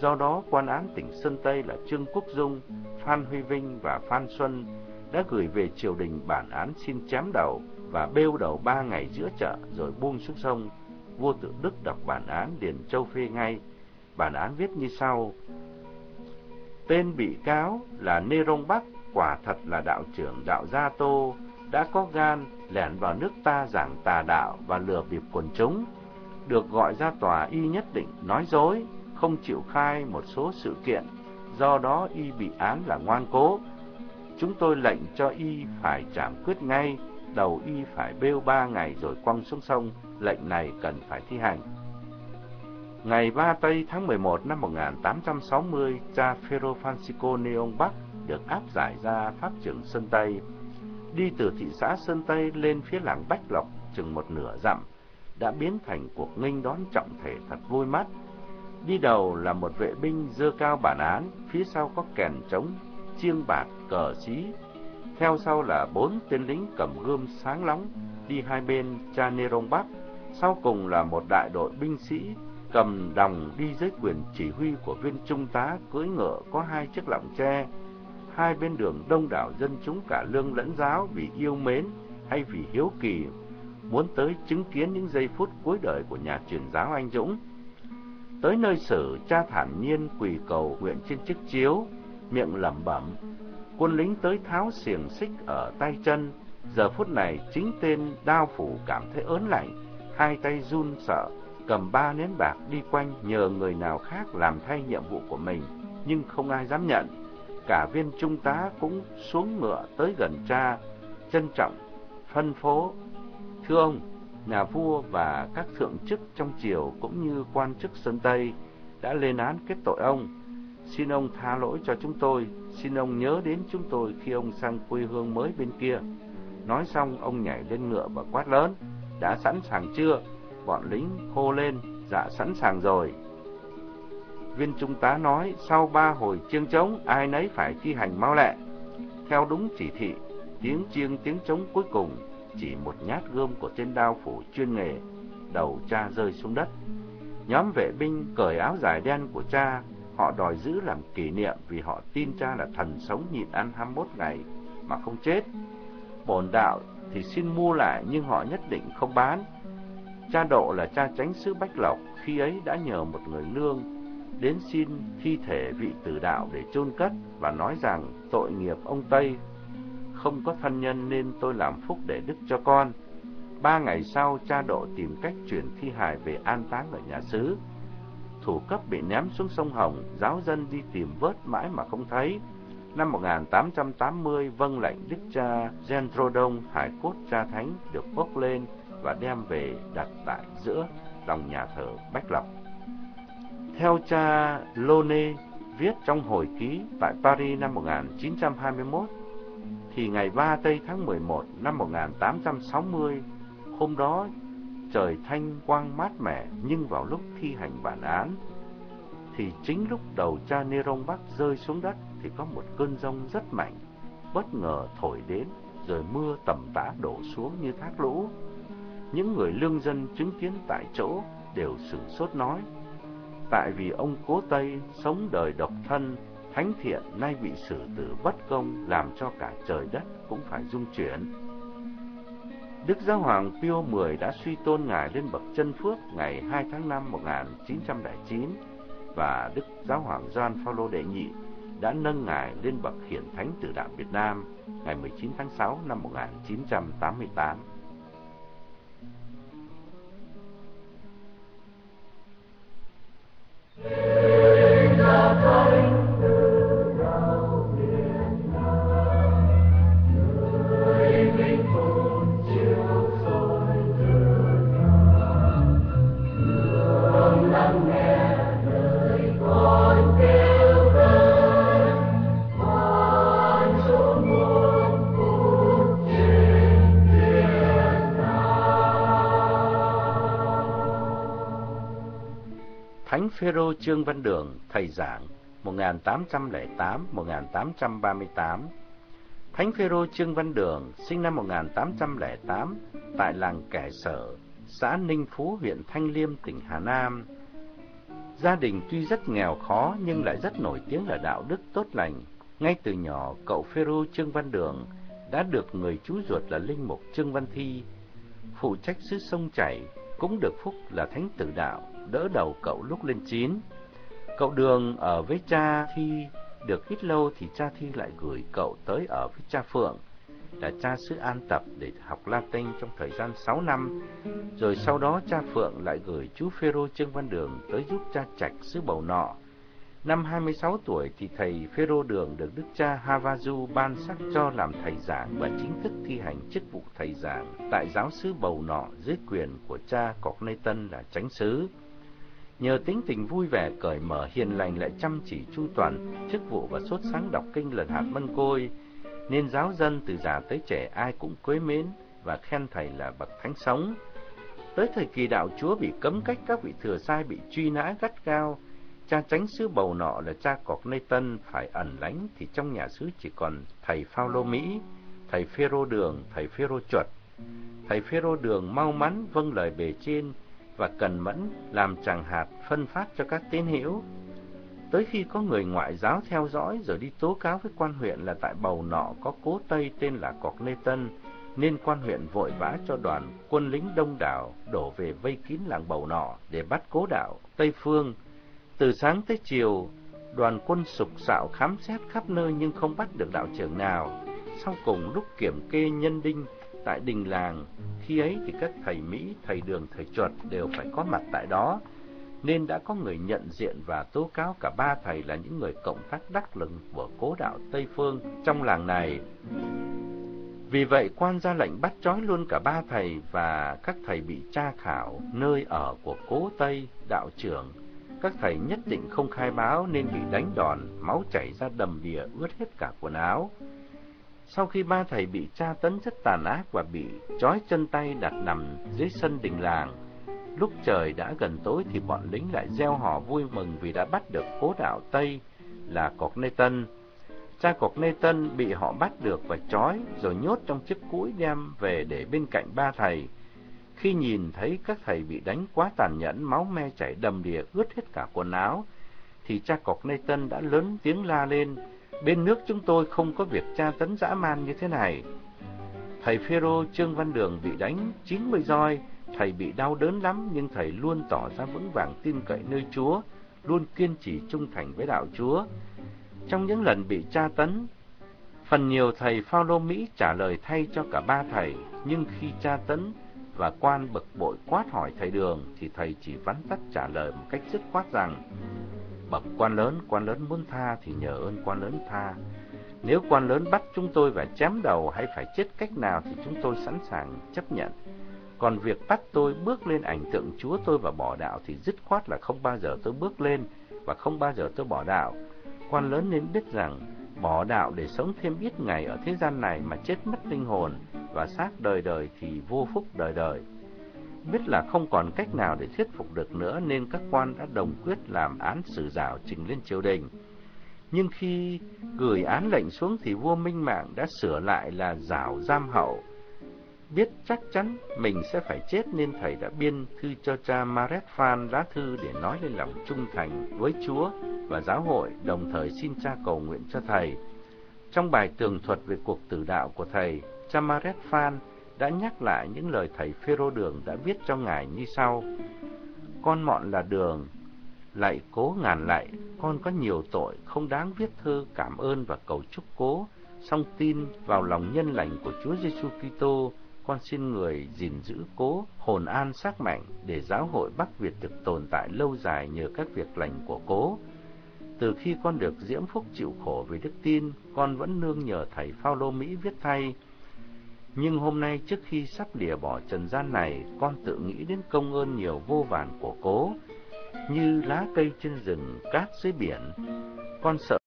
Do đó, quan án tỉnh Sơn Tây là Trương Quốc Dung, Phan Huy Vinh và Phan Xuân đã gửi về triều đình bản án xin chém đầu và bêu đầu ba ngày giữa chợ rồi buông xuống sông. Vua tự Đức đọc bản án Điền Châu phê ngay. Bản án viết như sau. Tên bị cáo là Nê Rông Bắc, quả thật là đạo trưởng đạo Gia Tô, đã có gan lẻn vào nước ta giảng tà đạo và lừa bịp quần chúng, được gọi ra tòa y nhất định nói dối, không chịu khai một số sự kiện, do đó y bị án là ngoan cố. Chúng tôi lệnh cho y phải trảm quyết ngay, đầu y phải bêu ba ngày rồi quăng xuống sông, lệnh này cần phải thi hành. Ngày 3 Tây tháng 11 năm 1860, cha Phêrô Francisco Neon Bắc được áp giải ra pháp trưởng Sơn Tây. Đi từ thị xã Sơn Tây lên phía làng Bách Lộc chừng một nửa dặm, đã biến thành cuộc nghênh đón trọng thể thật vui mắt. Đi đầu là một vệ binh dơ cao bản án, phía sau có kèn trống, chiêng bạc, cờ xí. Theo sau là bốn tên lính cầm gươm sáng lóng, đi hai bên cha nê rông Bắc. Sau cùng là một đại đội binh sĩ cầm đồng đi dưới quyền chỉ huy của viên trung tá cưỡi ngựa có hai chiếc lọng tre. Hai bên đường đông đảo dân chúng cả lương lẫn giáo vì yêu mến hay vì hiếu kỳ, muốn tới chứng kiến những giây phút cuối đời của nhà truyền giáo anh Dũng. Tới nơi xử, cha thản nhiên quỳ cầu nguyện trên chiếc chiếu, miệng lẩm bẩm. Quân lính tới tháo xiềng xích ở tay chân. Giờ phút này, chính tên đao phủ cảm thấy ớn lạnh, hai tay run sợ, cầm ba nén bạc đi quanh nhờ người nào khác làm thay nhiệm vụ của mình, nhưng không ai dám nhận. Cả viên trung tá cũng xuống ngựa tới gần cha, trân trọng, phân phố. Thưa ông, nhà vua và các thượng chức trong triều cũng như quan chức Sơn Tây đã lên án kết tội ông. Xin ông tha lỗi cho chúng tôi, xin ông nhớ đến chúng tôi khi ông sang quê hương mới bên kia. Nói xong, ông nhảy lên ngựa và quát lớn, đã sẵn sàng chưa? Bọn lính hô lên, dạ sẵn sàng rồi. Viên trung tá nói, sau ba hồi chiêng trống, ai nấy phải thi hành mau lẹ. Theo đúng chỉ thị, tiếng chiêng tiếng trống cuối cùng chỉ một nhát gươm của tên đao phủ chuyên nghề, đầu cha rơi xuống đất. Nhóm vệ binh cởi áo dài đen của cha, họ đòi giữ làm kỷ niệm vì họ tin cha là thần sống nhịn ăn 21 ngày mà không chết. Bổn đạo thì xin mua lại nhưng họ nhất định không bán. Cha Độ là cha tránh sứ Bách Lộc, khi ấy đã nhờ một người lương đến xin thi thể vị tử đạo để chôn cất và nói rằng tội nghiệp ông Tây không có thân nhân nên tôi làm phúc để đức cho con. Ba ngày sau, cha Độ tìm cách chuyển thi hài về an táng ở nhà xứ. Thủ cấp bị ném xuống sông Hồng, giáo dân đi tìm vớt mãi mà không thấy. Năm 1880, vâng lệnh đức cha Gendrodon hải cốt cha thánh được bốc lên và đem về đặt tại giữa lòng nhà thờ Bách Lộc. Theo cha Lone viết trong hồi ký tại Paris năm 1921, thì ngày 3 tây tháng 11 năm 1860, hôm đó trời thanh quang mát mẻ nhưng vào lúc thi hành bản án, thì chính lúc đầu cha Neron Bắc rơi xuống đất thì có một cơn rông rất mạnh, bất ngờ thổi đến, rồi mưa tầm tã đổ xuống như thác lũ. Những người lương dân chứng kiến tại chỗ đều sửng sốt nói, tại vì ông cố Tây sống đời độc thân, thánh thiện nay bị xử tử bất công, làm cho cả trời đất cũng phải rung chuyển. Đức Giáo Hoàng Pio X đã suy tôn ngài lên bậc chân phước ngày 2 tháng 5 1909 và Đức Giáo Hoàng Gioan Phaolô đệ nhị đã nâng ngài lên bậc hiển thánh tử đạo Việt Nam ngày 19 tháng 6 năm 1988. Thánh Phêrô Trương Văn Đường, thầy giảng 1808-1838. Thánh Phêrô Trương Văn Đường sinh năm 1808 tại làng Kẻ Sở, xã Ninh Phú, huyện Thanh Liêm, tỉnh Hà Nam. Gia đình tuy rất nghèo khó nhưng lại rất nổi tiếng là đạo đức tốt lành. Ngay từ nhỏ, cậu Phêrô Trương Văn Đường đã được người chú ruột là linh mục Trương Văn Thi phụ trách xứ sông chảy, cũng được phúc là thánh tử đạo đỡ đầu cậu lúc lên chín. Cậu Đường ở với cha Thi được ít lâu thì cha Thi lại gửi cậu tới ở với cha Phượng, là cha xứ An Tập để học Latin trong thời gian 6 năm. Rồi sau đó cha Phượng lại gửi chú Phêrô Trương Văn Đường tới giúp cha Trạch xứ Bầu Nọ. Năm 26 tuổi thì thầy Phêrô Đường được đức cha Havazu ban sắc cho làm thầy giảng và chính thức thi hành chức vụ thầy giảng tại giáo xứ Bầu Nọ dưới quyền của cha Cọc Nê Tân là chánh xứ. Nhờ tính tình vui vẻ, cởi mở, hiền lành lại chăm chỉ chu toàn, chức vụ và sốt sáng đọc kinh lần hạt mân côi, nên giáo dân từ già tới trẻ ai cũng quế mến và khen thầy là bậc thánh sống. Tới thời kỳ đạo chúa bị cấm cách các vị thừa sai bị truy nã gắt cao, cha tránh sứ bầu nọ là cha cọc nây tân phải ẩn lánh thì trong nhà xứ chỉ còn thầy phao lô Mỹ, thầy phêrô đường, thầy phêrô chuột. Thầy phêrô đường mau mắn vâng lời bề trên, và cần mẫn làm chẳng hạt phân phát cho các tín hữu. Tới khi có người ngoại giáo theo dõi rồi đi tố cáo với quan huyện là tại bầu nọ có cố Tây tên là Cọc Lê Tân, nên quan huyện vội vã cho đoàn quân lính đông đảo đổ về vây kín làng bầu nọ để bắt cố đạo Tây Phương. Từ sáng tới chiều, đoàn quân sục sạo khám xét khắp nơi nhưng không bắt được đạo trưởng nào. Sau cùng lúc kiểm kê nhân đinh tại đình làng, khi ấy thì các thầy Mỹ, thầy đường, thầy chuột đều phải có mặt tại đó, nên đã có người nhận diện và tố cáo cả ba thầy là những người cộng tác đắc lực của cố đạo Tây Phương trong làng này. Vì vậy quan ra lệnh bắt trói luôn cả ba thầy và các thầy bị tra khảo nơi ở của cố Tây đạo trưởng. Các thầy nhất định không khai báo nên bị đánh đòn, máu chảy ra đầm đìa ướt hết cả quần áo. Sau khi ba thầy bị tra tấn rất tàn ác và bị trói chân tay đặt nằm dưới sân đình làng, lúc trời đã gần tối thì bọn lính lại gieo hò vui mừng vì đã bắt được cố đạo Tây là Cọc Nê Tân. Cha cọc Nê Tân bị họ bắt được và trói rồi nhốt trong chiếc cũi đem về để bên cạnh ba thầy. Khi nhìn thấy các thầy bị đánh quá tàn nhẫn, máu me chảy đầm đìa ướt hết cả quần áo, thì cha cọc Nê Tân đã lớn tiếng la lên, bên nước chúng tôi không có việc tra tấn dã man như thế này. Thầy Phêrô Trương Văn Đường bị đánh 90 roi, thầy bị đau đớn lắm nhưng thầy luôn tỏ ra vững vàng tin cậy nơi Chúa, luôn kiên trì trung thành với đạo Chúa. Trong những lần bị tra tấn, phần nhiều thầy Phaolô Mỹ trả lời thay cho cả ba thầy, nhưng khi tra tấn và quan bực bội quát hỏi thầy Đường thì thầy chỉ vắn tắt trả lời một cách dứt khoát rằng: Bậc quan lớn, quan lớn muốn tha thì nhờ ơn quan lớn tha. Nếu quan lớn bắt chúng tôi phải chém đầu hay phải chết cách nào thì chúng tôi sẵn sàng chấp nhận. Còn việc bắt tôi bước lên ảnh tượng Chúa tôi và bỏ đạo thì dứt khoát là không bao giờ tôi bước lên và không bao giờ tôi bỏ đạo. Quan lớn nên biết rằng bỏ đạo để sống thêm ít ngày ở thế gian này mà chết mất linh hồn và xác đời đời thì vô phúc đời đời. Biết là không còn cách nào để thuyết phục được nữa nên các quan đã đồng quyết làm án xử giảo trình lên triều đình. Nhưng khi gửi án lệnh xuống thì vua Minh Mạng đã sửa lại là giảo giam hậu. Biết chắc chắn mình sẽ phải chết nên thầy đã biên thư cho cha Maret Phan lá thư để nói lên lòng trung thành với Chúa và giáo hội, đồng thời xin cha cầu nguyện cho thầy. Trong bài tường thuật về cuộc tử đạo của thầy, cha Maret Phan đã nhắc lại những lời thầy Phêrô Đường đã viết cho ngài như sau: Con mọn là đường, lại cố ngàn lại. con có nhiều tội, không đáng viết thư cảm ơn và cầu chúc cố, song tin vào lòng nhân lành của Chúa Giêsu Kitô, con xin người gìn giữ cố hồn an sắc mạnh để giáo hội Bắc Việt được tồn tại lâu dài nhờ các việc lành của cố. Từ khi con được diễm phúc chịu khổ vì đức tin, con vẫn nương nhờ thầy Phaolô Mỹ viết thay. Nhưng hôm nay trước khi sắp lìa bỏ trần gian này, con tự nghĩ đến công ơn nhiều vô vàn của cố, như lá cây trên rừng, cát dưới biển. Con sợ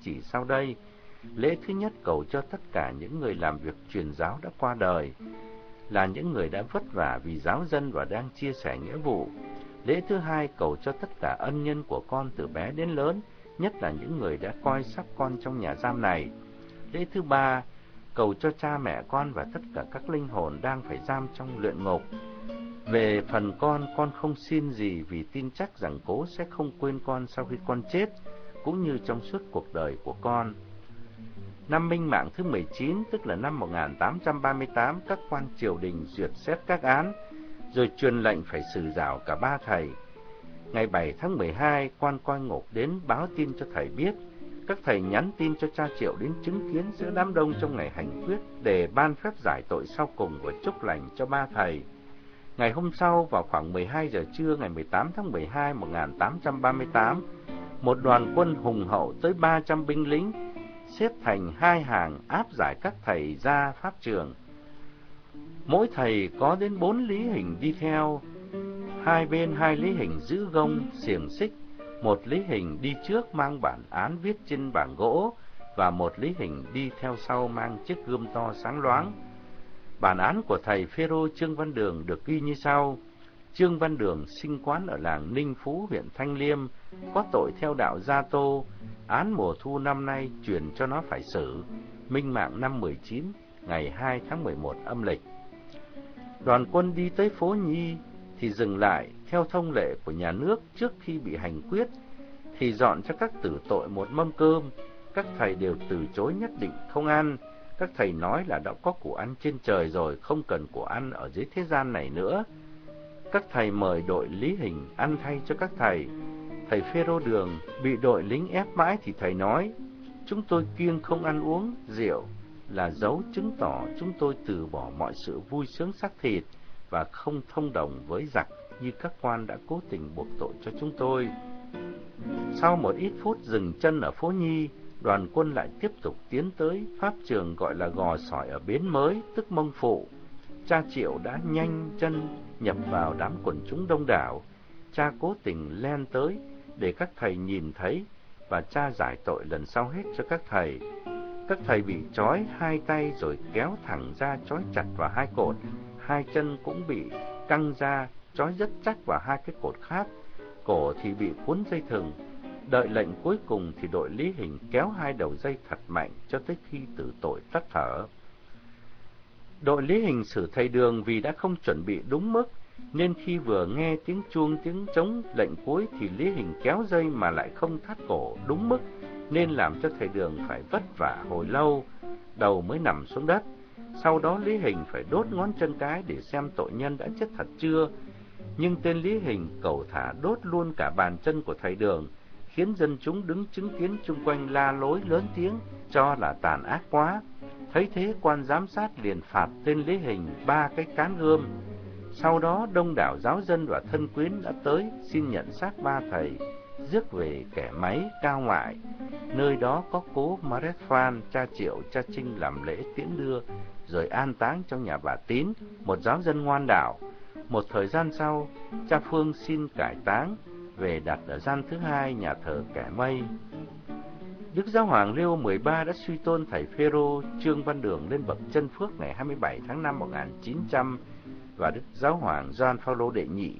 chỉ sau đây. Lễ thứ nhất cầu cho tất cả những người làm việc truyền giáo đã qua đời, là những người đã vất vả vì giáo dân và đang chia sẻ nghĩa vụ. Lễ thứ hai cầu cho tất cả ân nhân của con từ bé đến lớn, nhất là những người đã coi sóc con trong nhà giam này. Lễ thứ ba cầu cho cha mẹ con và tất cả các linh hồn đang phải giam trong luyện ngục. Về phần con, con không xin gì vì tin chắc rằng cố sẽ không quên con sau khi con chết, cũng như trong suốt cuộc đời của con. Năm minh mạng thứ 19, tức là năm 1838, các quan triều đình duyệt xét các án, rồi truyền lệnh phải xử rào cả ba thầy. Ngày 7 tháng 12, quan coi ngục đến báo tin cho thầy biết. Các thầy nhắn tin cho cha triệu đến chứng kiến giữa đám đông trong ngày hành quyết để ban phép giải tội sau cùng và chúc lành cho ba thầy. Ngày hôm sau, vào khoảng 12 giờ trưa ngày 18 tháng 12 1838, một đoàn quân hùng hậu tới 300 binh lính xếp thành hai hàng áp giải các thầy ra pháp trường. Mỗi thầy có đến bốn lý hình đi theo, hai bên hai lý hình giữ gông, xiềng xích, một lý hình đi trước mang bản án viết trên bảng gỗ và một lý hình đi theo sau mang chiếc gươm to sáng loáng. Bản án của thầy Phêrô Trương Văn Đường được ghi như sau: Trương Văn Đường sinh quán ở làng Ninh Phú, huyện Thanh Liêm, có tội theo đạo Gia Tô, án mùa thu năm nay chuyển cho nó phải xử, minh mạng năm 19, ngày 2 tháng 11 âm lịch. Đoàn quân đi tới phố Nhi thì dừng lại theo thông lệ của nhà nước trước khi bị hành quyết, thì dọn cho các tử tội một mâm cơm, các thầy đều từ chối nhất định không ăn. Các thầy nói là đã có của ăn trên trời rồi, không cần của ăn ở dưới thế gian này nữa. Các thầy mời đội lý hình ăn thay cho các thầy. Thầy Phêrô Đường bị đội lính ép mãi thì thầy nói, chúng tôi kiêng không ăn uống rượu là dấu chứng tỏ chúng tôi từ bỏ mọi sự vui sướng xác thịt và không thông đồng với giặc như các quan đã cố tình buộc tội cho chúng tôi. Sau một ít phút dừng chân ở phố Nhi, đoàn quân lại tiếp tục tiến tới pháp trường gọi là gò sỏi ở bến mới, tức mông phụ. Cha Triệu đã nhanh chân nhập vào đám quần chúng đông đảo, cha cố tình len tới để các thầy nhìn thấy và cha giải tội lần sau hết cho các thầy. Các thầy bị trói hai tay rồi kéo thẳng ra trói chặt vào hai cột, hai chân cũng bị căng ra trói rất chắc vào hai cái cột khác, cổ thì bị cuốn dây thừng. Đợi lệnh cuối cùng thì đội lý hình kéo hai đầu dây thật mạnh cho tới khi tử tội tắt thở. Đội lý hình xử thầy đường vì đã không chuẩn bị đúng mức, nên khi vừa nghe tiếng chuông tiếng trống lệnh cuối thì lý hình kéo dây mà lại không thắt cổ đúng mức, nên làm cho thầy đường phải vất vả hồi lâu, đầu mới nằm xuống đất. Sau đó Lý Hình phải đốt ngón chân cái để xem tội nhân đã chết thật chưa. Nhưng tên Lý Hình cầu thả đốt luôn cả bàn chân của thầy đường, khiến dân chúng đứng chứng kiến chung quanh la lối lớn tiếng, cho là tàn ác quá. Thấy thế quan giám sát liền phạt tên Lý Hình ba cái cán gươm. Sau đó đông đảo giáo dân và thân quyến đã tới xin nhận xác ba thầy, rước về kẻ máy cao ngoại. Nơi đó có cố Maret Phan, cha Triệu, cha Trinh làm lễ tiễn đưa, rồi an táng trong nhà bà Tín, một giáo dân ngoan đạo. Một thời gian sau, cha Phương xin cải táng, về đặt ở gian thứ hai nhà thờ kẻ mây. Đức Giáo Hoàng Leo 13 đã suy tôn thầy Phêrô Trương Văn Đường lên bậc chân phước ngày 27 tháng 5 1900 và Đức Giáo Hoàng Gioan Phaolô đệ nhị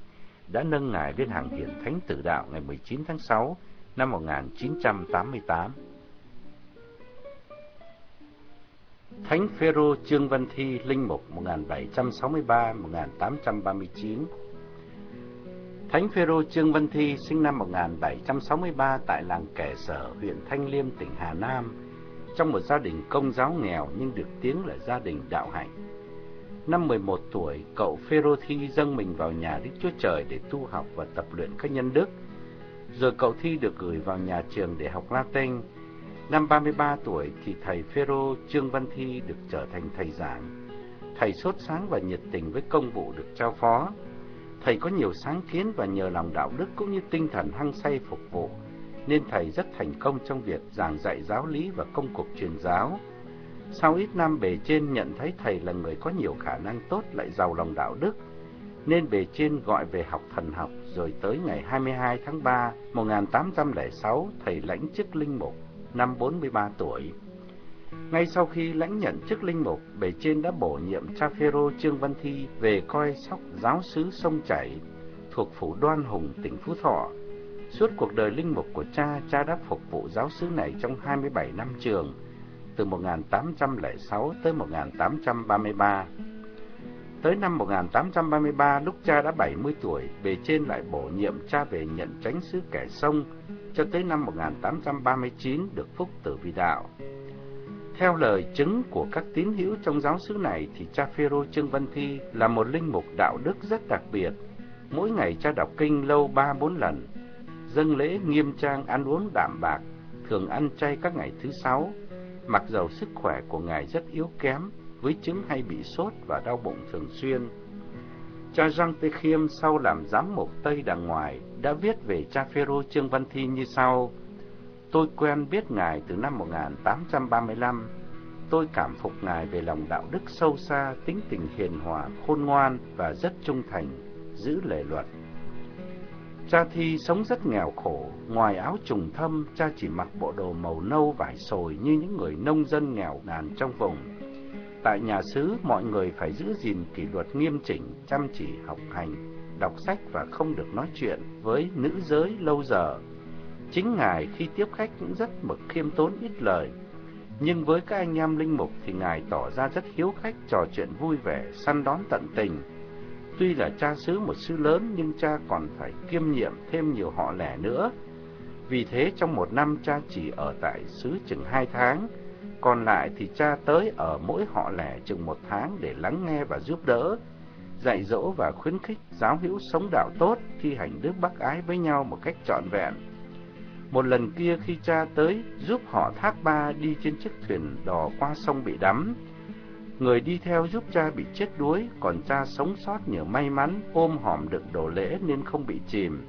đã nâng ngài lên hàng hiển thánh tử đạo ngày 19 tháng 6 năm 1988. Thánh Phêrô Trương Văn Thi linh mục 1763-1839 Thánh Phêrô Trương Văn Thi sinh năm 1763 tại làng Kẻ Sở, huyện Thanh Liêm, tỉnh Hà Nam, trong một gia đình công giáo nghèo nhưng được tiếng là gia đình đạo hạnh. Năm 11 tuổi, cậu Phêrô Thi dâng mình vào nhà Đức Chúa Trời để tu học và tập luyện các nhân đức. Rồi cậu Thi được gửi vào nhà trường để học Latin. Năm 33 tuổi thì thầy Phêrô Trương Văn Thi được trở thành thầy giảng. Thầy sốt sáng và nhiệt tình với công vụ được trao phó. Thầy có nhiều sáng kiến và nhờ lòng đạo đức cũng như tinh thần hăng say phục vụ, nên thầy rất thành công trong việc giảng dạy giáo lý và công cuộc truyền giáo. Sau ít năm bề trên nhận thấy thầy là người có nhiều khả năng tốt lại giàu lòng đạo đức, nên bề trên gọi về học thần học rồi tới ngày 22 tháng 3 1806 thầy lãnh chức linh mục năm 43 tuổi. Ngay sau khi lãnh nhận chức linh mục, bề trên đã bổ nhiệm cha Phêrô Trương Văn Thi về coi sóc giáo sứ sông chảy thuộc phủ Đoan Hùng, tỉnh Phú Thọ. Suốt cuộc đời linh mục của cha, cha đã phục vụ giáo sứ này trong 27 năm trường, từ 1806 tới 1833. Tới năm 1833, lúc cha đã 70 tuổi, bề trên lại bổ nhiệm cha về nhận tránh xứ kẻ sông, cho tới năm 1839 được phúc tử vì đạo. Theo lời chứng của các tín hữu trong giáo xứ này thì cha Phêrô Trương Văn Thi là một linh mục đạo đức rất đặc biệt. Mỗi ngày cha đọc kinh lâu ba bốn lần, dâng lễ nghiêm trang ăn uống đạm bạc, thường ăn chay các ngày thứ sáu. Mặc dầu sức khỏe của ngài rất yếu kém, với chứng hay bị sốt và đau bụng thường xuyên. Cha Giang Tê Khiêm sau làm giám mục Tây đàng ngoài đã viết về cha Phêrô Trương Văn Thi như sau: Tôi quen biết ngài từ năm 1835. Tôi cảm phục ngài về lòng đạo đức sâu xa, tính tình hiền hòa, khôn ngoan và rất trung thành, giữ lề luật. Cha Thi sống rất nghèo khổ, ngoài áo trùng thâm, cha chỉ mặc bộ đồ màu nâu vải sồi như những người nông dân nghèo nàn trong vùng. Tại nhà xứ, mọi người phải giữ gìn kỷ luật nghiêm chỉnh, chăm chỉ học hành, đọc sách và không được nói chuyện với nữ giới lâu giờ. Chính Ngài khi tiếp khách cũng rất mực khiêm tốn ít lời. Nhưng với các anh em linh mục thì Ngài tỏ ra rất hiếu khách, trò chuyện vui vẻ, săn đón tận tình. Tuy là cha xứ một xứ lớn nhưng cha còn phải kiêm nhiệm thêm nhiều họ lẻ nữa. Vì thế trong một năm cha chỉ ở tại xứ chừng hai tháng, còn lại thì cha tới ở mỗi họ lẻ chừng một tháng để lắng nghe và giúp đỡ, dạy dỗ và khuyến khích giáo hữu sống đạo tốt, thi hành đức bác ái với nhau một cách trọn vẹn. Một lần kia khi cha tới giúp họ thác ba đi trên chiếc thuyền đò qua sông bị đắm, người đi theo giúp cha bị chết đuối, còn cha sống sót nhờ may mắn ôm hòm đựng đồ lễ nên không bị chìm.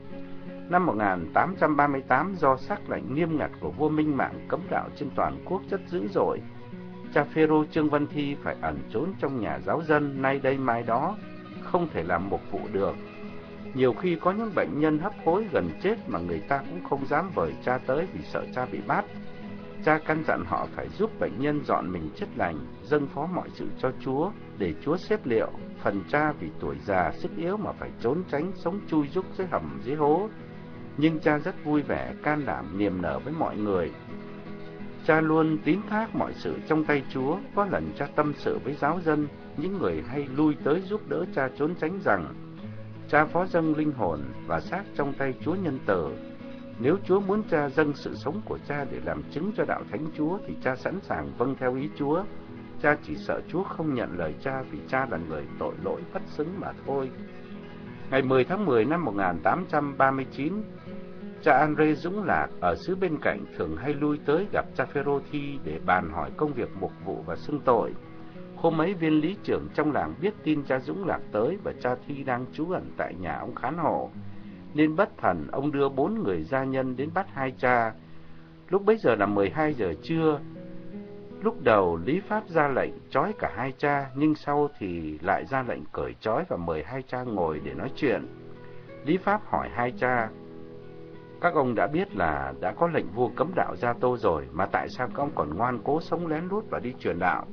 Năm 1838 do sắc lệnh nghiêm ngặt của vua Minh Mạng cấm đạo trên toàn quốc rất dữ dội, cha Phêrô Trương Văn Thi phải ẩn trốn trong nhà giáo dân nay đây mai đó, không thể làm một vụ được. Nhiều khi có những bệnh nhân hấp hối gần chết mà người ta cũng không dám vời cha tới vì sợ cha bị bắt. Cha căn dặn họ phải giúp bệnh nhân dọn mình chết lành, dâng phó mọi sự cho Chúa, để Chúa xếp liệu. Phần cha vì tuổi già, sức yếu mà phải trốn tránh, sống chui rúc dưới hầm dưới hố. Nhưng cha rất vui vẻ, can đảm, niềm nở với mọi người. Cha luôn tín thác mọi sự trong tay Chúa, có lần cha tâm sự với giáo dân, những người hay lui tới giúp đỡ cha trốn tránh rằng cha phó dâng linh hồn và xác trong tay Chúa nhân từ nếu Chúa muốn cha dâng sự sống của cha để làm chứng cho đạo thánh Chúa thì cha sẵn sàng vâng theo ý Chúa. Cha chỉ sợ Chúa không nhận lời cha vì cha là người tội lỗi bất xứng mà thôi. Ngày 10 tháng 10 năm 1839, cha Andre Dũng Lạc ở xứ bên cạnh thường hay lui tới gặp cha Phêrô Thi để bàn hỏi công việc mục vụ và xưng tội. Hôm ấy viên lý trưởng trong làng biết tin cha Dũng Lạc tới và cha Thi đang trú ẩn tại nhà ông Khán Hộ nên bất thần ông đưa bốn người gia nhân đến bắt hai cha. Lúc bấy giờ là 12 giờ trưa. Lúc đầu Lý Pháp ra lệnh trói cả hai cha, nhưng sau thì lại ra lệnh cởi trói và mời hai cha ngồi để nói chuyện. Lý Pháp hỏi hai cha, các ông đã biết là đã có lệnh vua cấm đạo Gia Tô rồi, mà tại sao các ông còn ngoan cố sống lén lút và đi truyền đạo?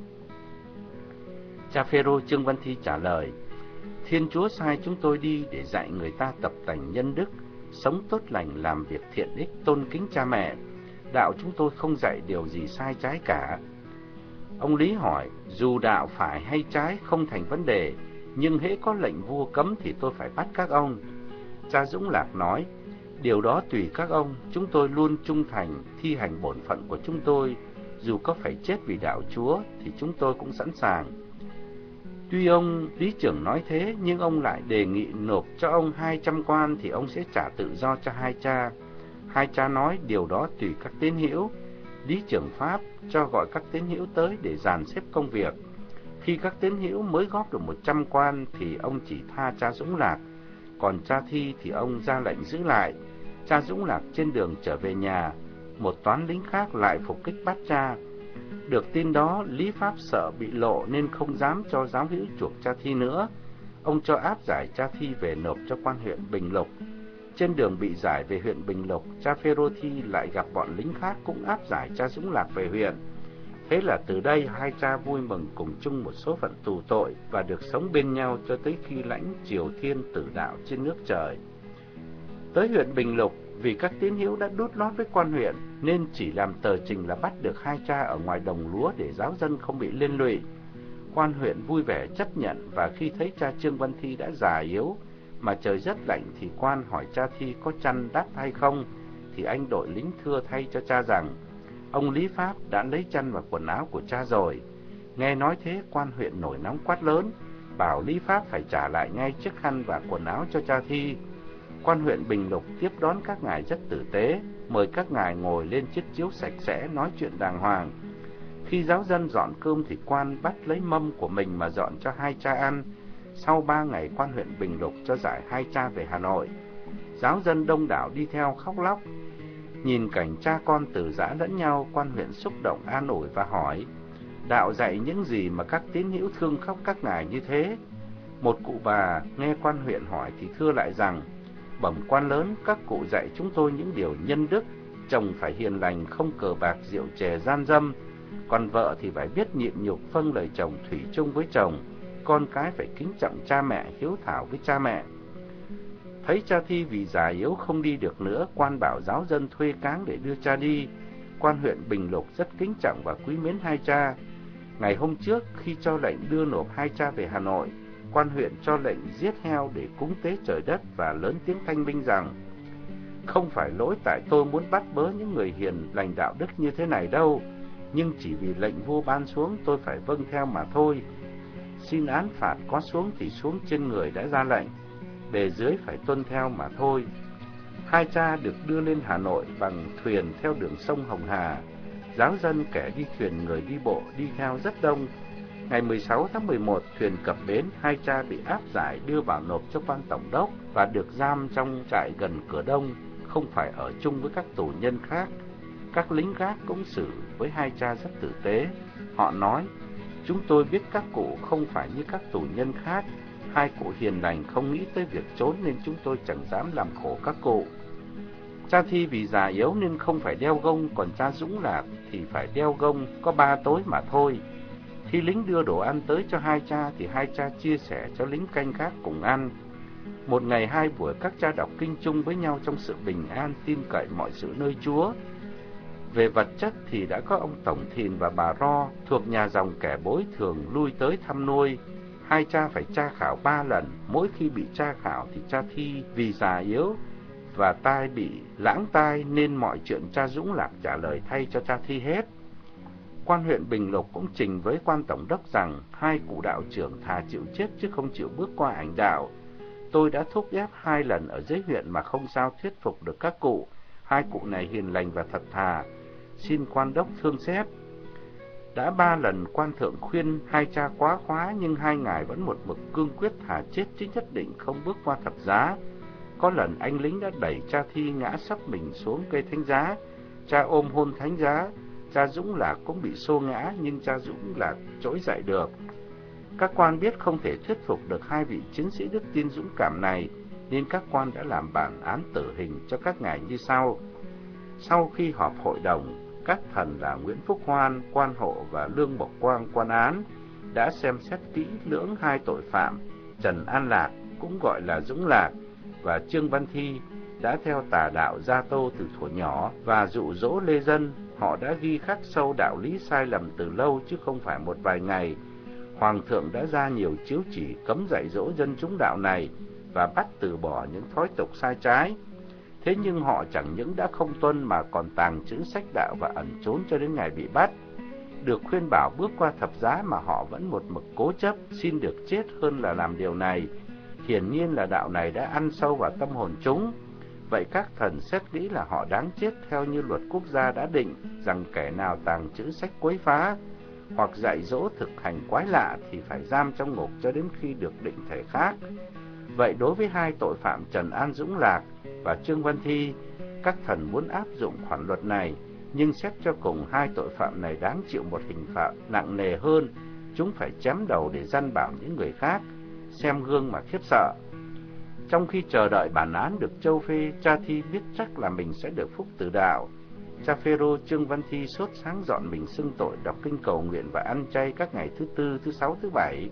Cha Phêrô Trương Văn Thi trả lời, Thiên Chúa sai chúng tôi đi để dạy người ta tập tành nhân đức, sống tốt lành, làm việc thiện ích, tôn kính cha mẹ. Đạo chúng tôi không dạy điều gì sai trái cả. Ông Lý hỏi, dù đạo phải hay trái không thành vấn đề, nhưng hễ có lệnh vua cấm thì tôi phải bắt các ông. Cha Dũng Lạc nói, điều đó tùy các ông, chúng tôi luôn trung thành, thi hành bổn phận của chúng tôi. Dù có phải chết vì đạo Chúa thì chúng tôi cũng sẵn sàng. Tuy ông lý trưởng nói thế, nhưng ông lại đề nghị nộp cho ông 200 quan thì ông sẽ trả tự do cho hai cha. Hai cha nói điều đó tùy các tín hữu. Lý trưởng Pháp cho gọi các tín hữu tới để dàn xếp công việc. Khi các tín hữu mới góp được 100 quan thì ông chỉ tha cha Dũng Lạc, còn cha Thi thì ông ra lệnh giữ lại. Cha Dũng Lạc trên đường trở về nhà, một toán lính khác lại phục kích bắt cha. Được tin đó, Lý Pháp sợ bị lộ nên không dám cho giám hữu chuộc cha thi nữa. Ông cho áp giải cha thi về nộp cho quan huyện Bình Lộc. Trên đường bị giải về huyện Bình Lộc, cha Phêrô Thi lại gặp bọn lính khác cũng áp giải cha Dũng Lạc về huyện. Thế là từ đây hai cha vui mừng cùng chung một số phận tù tội và được sống bên nhau cho tới khi lãnh triều thiên tử đạo trên nước trời. Tới huyện Bình Lục, vì các tín hữu đã đút lót với quan huyện, nên chỉ làm tờ trình là bắt được hai cha ở ngoài đồng lúa để giáo dân không bị liên lụy. Quan huyện vui vẻ chấp nhận và khi thấy cha Trương Văn Thi đã già yếu mà trời rất lạnh thì quan hỏi cha Thi có chăn đắp hay không, thì anh đội lính thưa thay cho cha rằng, ông Lý Pháp đã lấy chăn và quần áo của cha rồi. Nghe nói thế, quan huyện nổi nóng quát lớn, bảo Lý Pháp phải trả lại ngay chiếc khăn và quần áo cho cha Thi. Quan huyện Bình Lục tiếp đón các ngài rất tử tế, mời các ngài ngồi lên chiếc chiếu sạch sẽ nói chuyện đàng hoàng. Khi giáo dân dọn cơm thì quan bắt lấy mâm của mình mà dọn cho hai cha ăn. Sau ba ngày quan huyện Bình Lục cho giải hai cha về Hà Nội. Giáo dân đông đảo đi theo khóc lóc. Nhìn cảnh cha con tử giã lẫn nhau, quan huyện xúc động an ủi và hỏi, đạo dạy những gì mà các tín hữu thương khóc các ngài như thế? Một cụ bà nghe quan huyện hỏi thì thưa lại rằng, bẩm quan lớn, các cụ dạy chúng tôi những điều nhân đức, chồng phải hiền lành, không cờ bạc rượu chè gian dâm, còn vợ thì phải biết nhịn nhục phân lời chồng thủy chung với chồng, con cái phải kính trọng cha mẹ, hiếu thảo với cha mẹ. Thấy cha Thi vì già yếu không đi được nữa, quan bảo giáo dân thuê cáng để đưa cha đi. Quan huyện Bình Lục rất kính trọng và quý mến hai cha. Ngày hôm trước, khi cho lệnh đưa nộp hai cha về Hà Nội, quan huyện cho lệnh giết heo để cúng tế trời đất và lớn tiếng thanh minh rằng không phải lỗi tại tôi muốn bắt bớ những người hiền lành đạo đức như thế này đâu, nhưng chỉ vì lệnh vua ban xuống tôi phải vâng theo mà thôi. Xin án phạt có xuống thì xuống trên người đã ra lệnh, bề dưới phải tuân theo mà thôi. Hai cha được đưa lên Hà Nội bằng thuyền theo đường sông Hồng Hà. Giáo dân kẻ đi thuyền người đi bộ đi theo rất đông, Ngày 16 tháng 11, thuyền cập bến, hai cha bị áp giải đưa vào nộp cho quan tổng đốc và được giam trong trại gần cửa đông, không phải ở chung với các tù nhân khác. Các lính gác cũng xử với hai cha rất tử tế. Họ nói, chúng tôi biết các cụ không phải như các tù nhân khác, Hai cụ hiền lành không nghĩ tới việc trốn nên chúng tôi chẳng dám làm khổ các cụ. Cha Thi vì già yếu nên không phải đeo gông, còn cha Dũng Lạc thì phải đeo gông, có ba tối mà thôi. Khi lính đưa đồ ăn tới cho hai cha thì hai cha chia sẻ cho lính canh khác cùng ăn. Một ngày hai buổi các cha đọc kinh chung với nhau trong sự bình an, tin cậy mọi sự nơi Chúa. Về vật chất thì đã có ông Tổng Thìn và bà Ro thuộc nhà dòng kẻ bối thường lui tới thăm nuôi. Hai cha phải tra khảo ba lần, mỗi khi bị tra khảo thì cha Thi vì già yếu và tai bị lãng tai nên mọi chuyện cha Dũng Lạc trả lời thay cho cha Thi hết. Quan huyện Bình Lục cũng trình với quan tổng đốc rằng hai cụ đạo trưởng thà chịu chết chứ không chịu bước qua ảnh đạo. Tôi đã thúc ép hai lần ở dưới huyện mà không sao thuyết phục được các cụ. Hai cụ này hiền lành và thật thà. Xin quan đốc thương xét. Đã ba lần quan thượng khuyên hai cha quá khóa nhưng hai ngài vẫn một mực cương quyết thà chết chứ nhất định không bước qua thập giá. Có lần anh lính đã đẩy cha thi ngã sắp mình xuống cây thánh giá. Cha ôm hôn thánh giá. Cha Dũng Lạc cũng bị xô ngã nhưng cha Dũng Lạc trỗi dậy được. Các quan biết không thể thuyết phục được hai vị chiến sĩ đức tin dũng cảm này, nên các quan đã làm bản án tử hình cho các ngài như sau. Sau khi họp hội đồng, các thần là Nguyễn Phúc Hoan, quan hộ và Lương Bộc Quang, quan án, đã xem xét kỹ lưỡng hai tội phạm, Trần An Lạc, cũng gọi là Dũng Lạc, và Trương Văn Thi, đã theo tà đạo Gia Tô từ thuở nhỏ và dụ dỗ lê dân, họ đã ghi khắc sâu đạo lý sai lầm từ lâu chứ không phải một vài ngày, Hoàng thượng đã ra nhiều chiếu chỉ cấm dạy dỗ dân chúng đạo này và bắt từ bỏ những thói tục sai trái. Thế nhưng họ chẳng những đã không tuân mà còn tàng trữ sách đạo và ẩn trốn cho đến ngày bị bắt. Được khuyên bảo bước qua thập giá mà họ vẫn một mực cố chấp xin được chết hơn là làm điều này. Hiển nhiên là đạo này đã ăn sâu vào tâm hồn chúng. Vậy các thần xét nghĩ là họ đáng chết theo như luật quốc gia đã định rằng kẻ nào tàng trữ sách quấy phá hoặc dạy dỗ thực hành quái lạ thì phải giam trong ngục cho đến khi được định thể khác. Vậy đối với hai tội phạm Trần An Dũng Lạc và Trương Văn Thi, các thần muốn áp dụng khoản luật này, nhưng xét cho cùng hai tội phạm này đáng chịu một hình phạt nặng nề hơn, chúng phải chém đầu để gian bảo những người khác, xem gương mà khiếp sợ. Trong khi chờ đợi bản án được châu phê, cha thi biết chắc là mình sẽ được phúc tử đạo, Cha Phêrô Trương Văn Thi sốt sáng dọn mình xưng tội đọc kinh cầu nguyện và ăn chay các ngày thứ tư, thứ sáu, thứ bảy.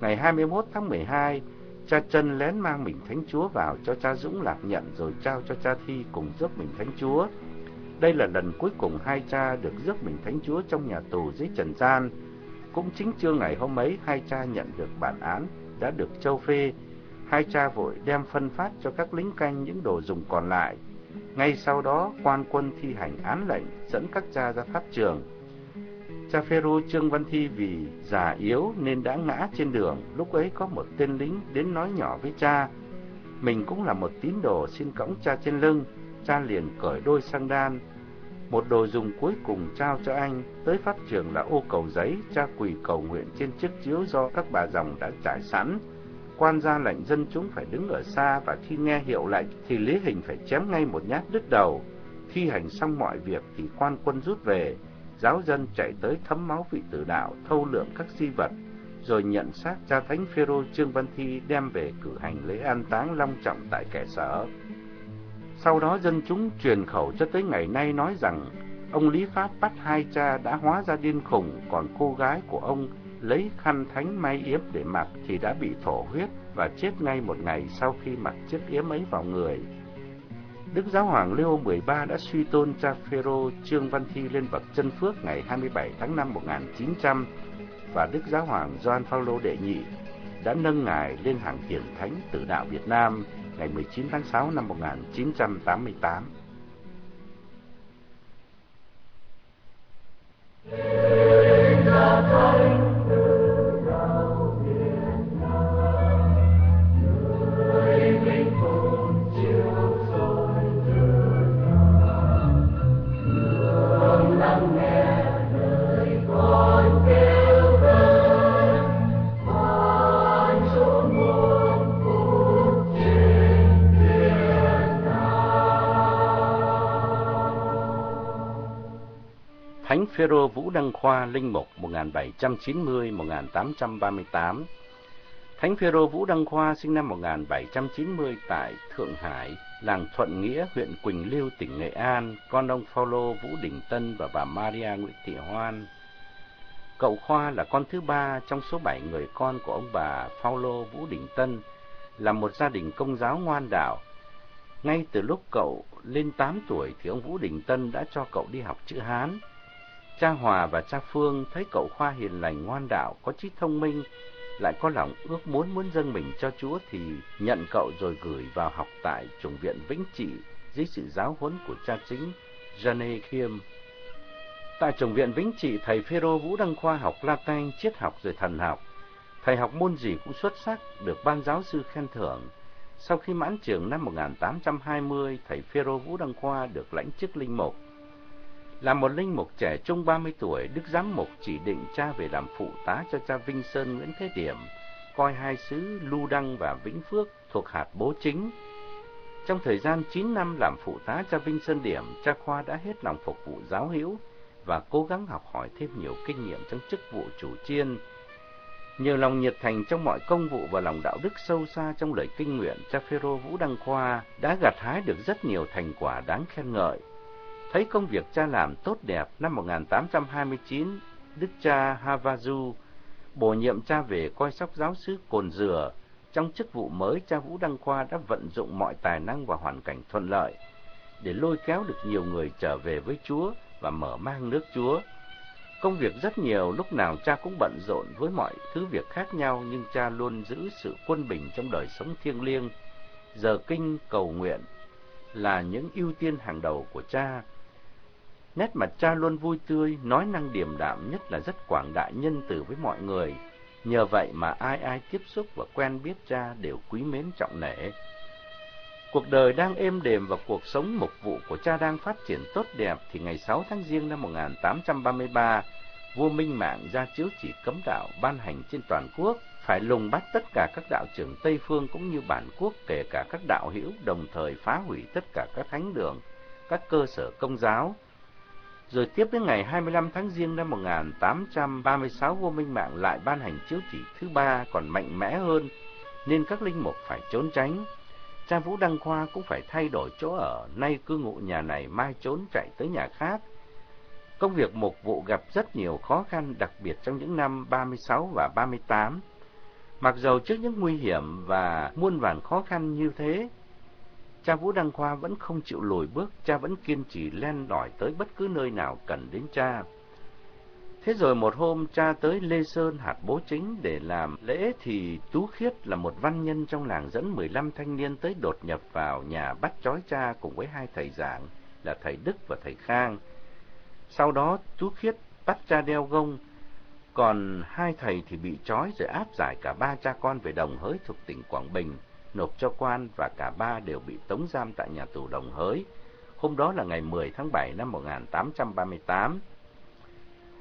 Ngày 21 tháng 12, cha chân lén mang mình Thánh Chúa vào cho cha Dũng Lạc nhận rồi trao cho cha Thi cùng rước mình Thánh Chúa. Đây là lần cuối cùng hai cha được rước mình Thánh Chúa trong nhà tù dưới trần gian. Cũng chính trưa ngày hôm ấy, hai cha nhận được bản án đã được châu phê. Hai cha vội đem phân phát cho các lính canh những đồ dùng còn lại ngay sau đó, quan quân thi hành án lệnh dẫn các cha ra pháp trường. Cha Phêrô Trương Văn Thi vì già yếu nên đã ngã trên đường. Lúc ấy có một tên lính đến nói nhỏ với cha. Mình cũng là một tín đồ xin cõng cha trên lưng. Cha liền cởi đôi sang đan. Một đồ dùng cuối cùng trao cho anh. Tới pháp trường là ô cầu giấy. Cha quỳ cầu nguyện trên chiếc chiếu do các bà dòng đã trải sẵn quan ra lệnh dân chúng phải đứng ở xa và khi nghe hiệu lệnh thì Lý Hình phải chém ngay một nhát đứt đầu. Thi hành xong mọi việc thì quan quân rút về, giáo dân chạy tới thấm máu vị tử đạo, thâu lượm các di vật, rồi nhận xác cha thánh Phêrô Trương Văn Thi đem về cử hành lễ an táng long trọng tại kẻ sở. Sau đó dân chúng truyền khẩu cho tới ngày nay nói rằng ông Lý Pháp bắt hai cha đã hóa ra điên khùng, còn cô gái của ông lấy khăn thánh may yếm để mặc thì đã bị thổ huyết và chết ngay một ngày sau khi mặc chiếc yếm ấy vào người. Đức Giáo hoàng Leo XIII đã suy tôn cha Phêrô Trương Văn Thi lên bậc chân phước ngày 27 tháng 5 1900 và Đức Giáo hoàng Gioan Phaolô đệ nhị đã nâng ngài lên hàng hiển thánh tử đạo Việt Nam ngày 19 tháng 6 năm 1988. Thank you. Phêrô Vũ Đăng Khoa Linh Mục 1790-1838 Thánh Phêrô Vũ Đăng Khoa sinh năm 1790 tại Thượng Hải, làng Thuận Nghĩa, huyện Quỳnh Lưu, tỉnh Nghệ An, con ông Phaolô Vũ Đình Tân và bà Maria Nguyễn Thị Hoan. Cậu Khoa là con thứ ba trong số bảy người con của ông bà Phaolô Vũ Đình Tân, là một gia đình công giáo ngoan đạo. Ngay từ lúc cậu lên 8 tuổi thì ông Vũ Đình Tân đã cho cậu đi học chữ Hán. Cha Hòa và cha Phương thấy cậu Khoa hiền lành ngoan đạo, có trí thông minh, lại có lòng ước muốn muốn dâng mình cho Chúa thì nhận cậu rồi gửi vào học tại chủng viện Vĩnh Trị dưới sự giáo huấn của cha chính Jane Khiêm. Tại chủng viện Vĩnh Trị, thầy Phêrô Vũ Đăng Khoa học Latin, triết học rồi thần học. Thầy học môn gì cũng xuất sắc, được ban giáo sư khen thưởng. Sau khi mãn trường năm 1820, thầy Phêrô Vũ Đăng Khoa được lãnh chức linh mục. Là một linh mục trẻ trung 30 tuổi, Đức Giám Mục chỉ định cha về làm phụ tá cho cha Vinh Sơn Nguyễn Thế Điểm, coi hai xứ Lưu Đăng và Vĩnh Phước thuộc hạt bố chính. Trong thời gian 9 năm làm phụ tá cha Vinh Sơn Điểm, cha Khoa đã hết lòng phục vụ giáo hữu và cố gắng học hỏi thêm nhiều kinh nghiệm trong chức vụ chủ chiên. Nhờ lòng nhiệt thành trong mọi công vụ và lòng đạo đức sâu xa trong lời kinh nguyện, cha Phêrô Vũ Đăng Khoa đã gặt hái được rất nhiều thành quả đáng khen ngợi. Thấy công việc cha làm tốt đẹp, năm 1829, Đức cha Havazu bổ nhiệm cha về coi sóc giáo sứ Cồn Dừa. Trong chức vụ mới, cha Vũ Đăng Khoa đã vận dụng mọi tài năng và hoàn cảnh thuận lợi để lôi kéo được nhiều người trở về với Chúa và mở mang nước Chúa. Công việc rất nhiều, lúc nào cha cũng bận rộn với mọi thứ việc khác nhau, nhưng cha luôn giữ sự quân bình trong đời sống thiêng liêng. Giờ kinh cầu nguyện là những ưu tiên hàng đầu của cha. Nét mặt cha luôn vui tươi, nói năng điềm đạm nhất là rất quảng đại nhân từ với mọi người. Nhờ vậy mà ai ai tiếp xúc và quen biết cha đều quý mến trọng nể. Cuộc đời đang êm đềm và cuộc sống mục vụ của cha đang phát triển tốt đẹp thì ngày 6 tháng Giêng năm 1833, vua Minh Mạng ra chiếu chỉ cấm đạo ban hành trên toàn quốc, phải lùng bắt tất cả các đạo trưởng Tây Phương cũng như bản quốc kể cả các đạo hữu đồng thời phá hủy tất cả các thánh đường, các cơ sở công giáo. Rồi tiếp đến ngày 25 tháng Giêng năm 1836, vua Minh Mạng lại ban hành chiếu chỉ thứ ba còn mạnh mẽ hơn, nên các linh mục phải trốn tránh. Cha Vũ Đăng Khoa cũng phải thay đổi chỗ ở, nay cư ngụ nhà này, mai trốn chạy tới nhà khác. Công việc mục vụ gặp rất nhiều khó khăn, đặc biệt trong những năm 36 và 38. Mặc dầu trước những nguy hiểm và muôn vàn khó khăn như thế, cha Vũ Đăng Khoa vẫn không chịu lùi bước, cha vẫn kiên trì len lỏi tới bất cứ nơi nào cần đến cha. Thế rồi một hôm cha tới Lê Sơn hạt bố chính để làm lễ thì Tú Khiết là một văn nhân trong làng dẫn 15 thanh niên tới đột nhập vào nhà bắt trói cha cùng với hai thầy giảng là thầy Đức và thầy Khang. Sau đó Tú Khiết bắt cha đeo gông, còn hai thầy thì bị trói rồi áp giải cả ba cha con về Đồng Hới thuộc tỉnh Quảng Bình, nộp cho quan và cả ba đều bị tống giam tại nhà tù Đồng Hới. Hôm đó là ngày 10 tháng 7 năm 1838.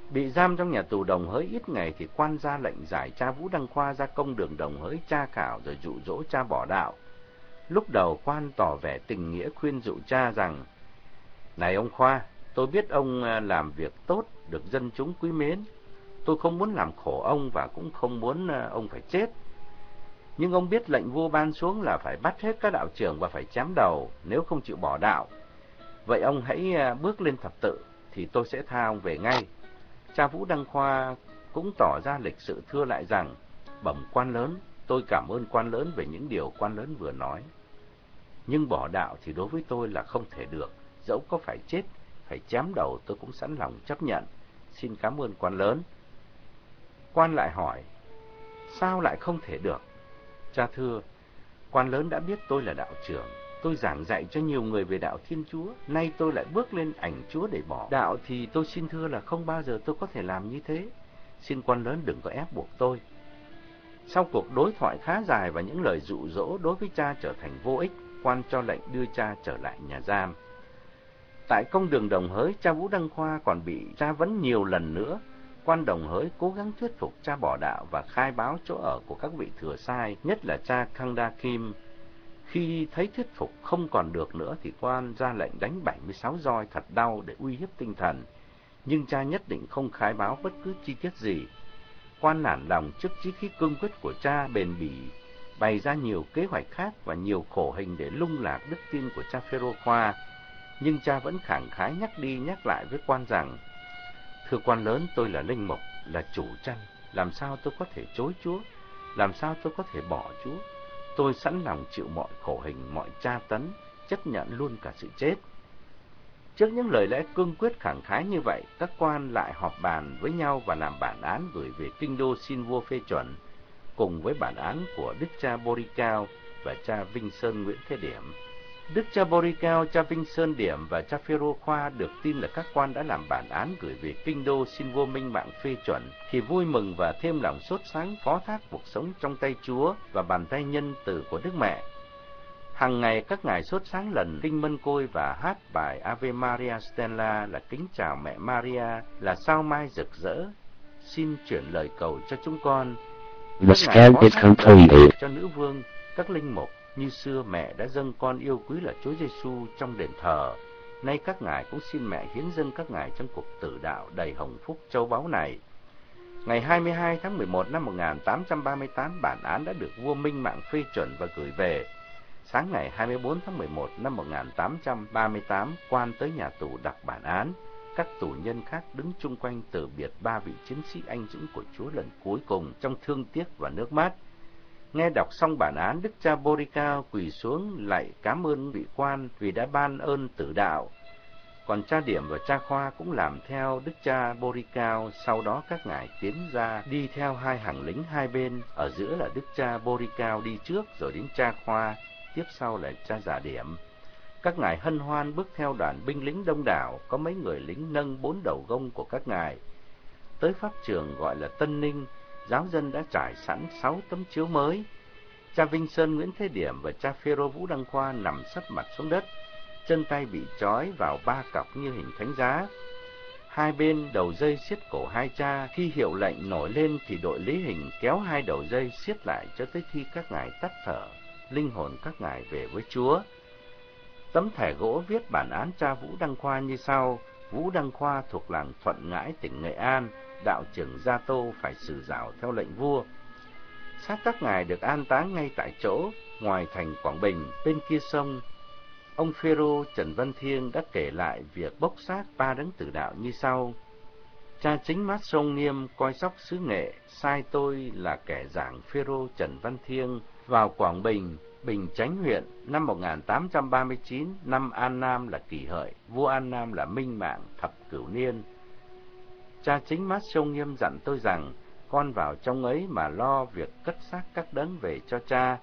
Bị giam trong nhà tù Đồng Hới ít ngày thì quan ra lệnh giải cha Vũ Đăng Khoa ra công đường Đồng Hới tra khảo rồi dụ dỗ cha bỏ đạo. Lúc đầu quan tỏ vẻ tình nghĩa khuyên dụ cha rằng, Này ông Khoa, tôi biết ông à, làm việc tốt, được dân chúng quý mến. Tôi không muốn làm khổ ông và cũng không muốn à, ông phải chết. Nhưng ông biết lệnh vua ban xuống là phải bắt hết các đạo trưởng và phải chém đầu nếu không chịu bỏ đạo. Vậy ông hãy à, bước lên thập tự thì tôi sẽ tha ông về ngay. Cha Vũ Đăng Khoa cũng tỏ ra lịch sự thưa lại rằng, bẩm quan lớn, tôi cảm ơn quan lớn về những điều quan lớn vừa nói. Nhưng bỏ đạo thì đối với tôi là không thể được, dẫu có phải chết, phải chém đầu tôi cũng sẵn lòng chấp nhận. Xin cảm ơn quan lớn. Quan lại hỏi, sao lại không thể được? Cha thưa, quan lớn đã biết tôi là đạo trưởng, tôi giảng dạy cho nhiều người về đạo Thiên Chúa, nay tôi lại bước lên ảnh Chúa để bỏ đạo thì tôi xin thưa là không bao giờ tôi có thể làm như thế. Xin quan lớn đừng có ép buộc tôi. Sau cuộc đối thoại khá dài và những lời dụ dỗ đối với cha trở thành vô ích, quan cho lệnh đưa cha trở lại nhà giam. Tại công đường Đồng Hới, cha Vũ Đăng Khoa còn bị tra vấn nhiều lần nữa. Quan Đồng Hới cố gắng thuyết phục cha bỏ đạo và khai báo chỗ ở của các vị thừa sai, nhất là cha Kangda Kim, khi thấy thuyết phục không còn được nữa thì quan ra lệnh đánh 76 roi thật đau để uy hiếp tinh thần, nhưng cha nhất định không khai báo bất cứ chi tiết gì. quan nản lòng trước chí khí cương quyết của cha bền bỉ, bày ra nhiều kế hoạch khác và nhiều khổ hình để lung lạc đức tin của cha Phêrô Khoa. Nhưng cha vẫn khẳng khái nhắc đi nhắc lại với quan rằng, Thưa quan lớn, tôi là linh mục, là chủ chăn, làm sao tôi có thể chối Chúa? Làm sao tôi có thể bỏ Chúa? Tôi sẵn lòng chịu mọi khổ hình, mọi tra tấn, chấp nhận luôn cả sự chết. Trước những lời lẽ cương quyết khẳng khái như vậy, các quan lại họp bàn với nhau và làm bản án gửi về kinh đô xin vua phê chuẩn, cùng với bản án của đức cha Boricao và cha Vinh Sơn Nguyễn Thế Điểm. Đức cha Boricao, cha Vinh Sơn Điểm và cha Phêrô Khoa được tin là các quan đã làm bản án gửi về kinh đô xin vua minh mạng phê chuẩn, thì vui mừng và thêm lòng sốt sáng phó thác cuộc sống trong tay Chúa và bàn tay nhân từ của Đức Mẹ. Hằng ngày các ngài sốt sáng lần kinh mân côi và hát bài Ave Maria Stella là kính chào mẹ Maria, là sao mai rực rỡ. Xin chuyển lời cầu cho chúng con. Is completed. Cho nữ vương, các linh mục như xưa mẹ đã dâng con yêu quý là Chúa Giêsu trong đền thờ, nay các ngài cũng xin mẹ hiến dâng các ngài trong cuộc tử đạo đầy hồng phúc châu báu này. Ngày 22 tháng 11 năm 1838, bản án đã được vua Minh Mạng phê chuẩn và gửi về. Sáng ngày 24 tháng 11 năm 1838, quan tới nhà tù đọc bản án. Các tù nhân khác đứng chung quanh từ biệt ba vị chiến sĩ anh dũng của Chúa lần cuối cùng trong thương tiếc và nước mắt. Nghe đọc xong bản án, Đức cha Borica quỳ xuống lại cảm ơn vị quan vì đã ban ơn tử đạo. Còn cha Điểm và cha Khoa cũng làm theo Đức cha Boricao, sau đó các ngài tiến ra đi theo hai hàng lính hai bên, ở giữa là Đức cha Boricao đi trước rồi đến cha Khoa, tiếp sau là cha Giả Điểm. Các ngài hân hoan bước theo đoàn binh lính đông đảo, có mấy người lính nâng bốn đầu gông của các ngài. Tới pháp trường gọi là Tân Ninh, giáo dân đã trải sẵn sáu tấm chiếu mới. Cha Vinh Sơn Nguyễn Thế Điểm và cha Phêrô Vũ Đăng Khoa nằm sấp mặt xuống đất, chân tay bị trói vào ba cọc như hình thánh giá. Hai bên đầu dây siết cổ hai cha, khi hiệu lệnh nổi lên thì đội lý hình kéo hai đầu dây siết lại cho tới khi các ngài tắt thở, linh hồn các ngài về với Chúa. Tấm thẻ gỗ viết bản án cha Vũ Đăng Khoa như sau: Vũ Đăng Khoa thuộc làng Thuận Ngãi, tỉnh Nghệ An, đạo trưởng Gia Tô phải xử rào theo lệnh vua. Xác các ngài được an táng ngay tại chỗ, ngoài thành Quảng Bình, bên kia sông. Ông Phêrô Trần Văn Thiêng đã kể lại việc bốc xác ba đấng tử đạo như sau. Cha chính mát sông Niêm coi sóc xứ nghệ, sai tôi là kẻ giảng Phêrô Trần Văn Thiêng vào Quảng Bình, Bình Chánh huyện năm 1839, năm An Nam là kỷ hợi, vua An Nam là Minh Mạng thập cửu niên. Cha chính mắt sông nghiêm dặn tôi rằng, con vào trong ấy mà lo việc cất xác các đấng về cho cha,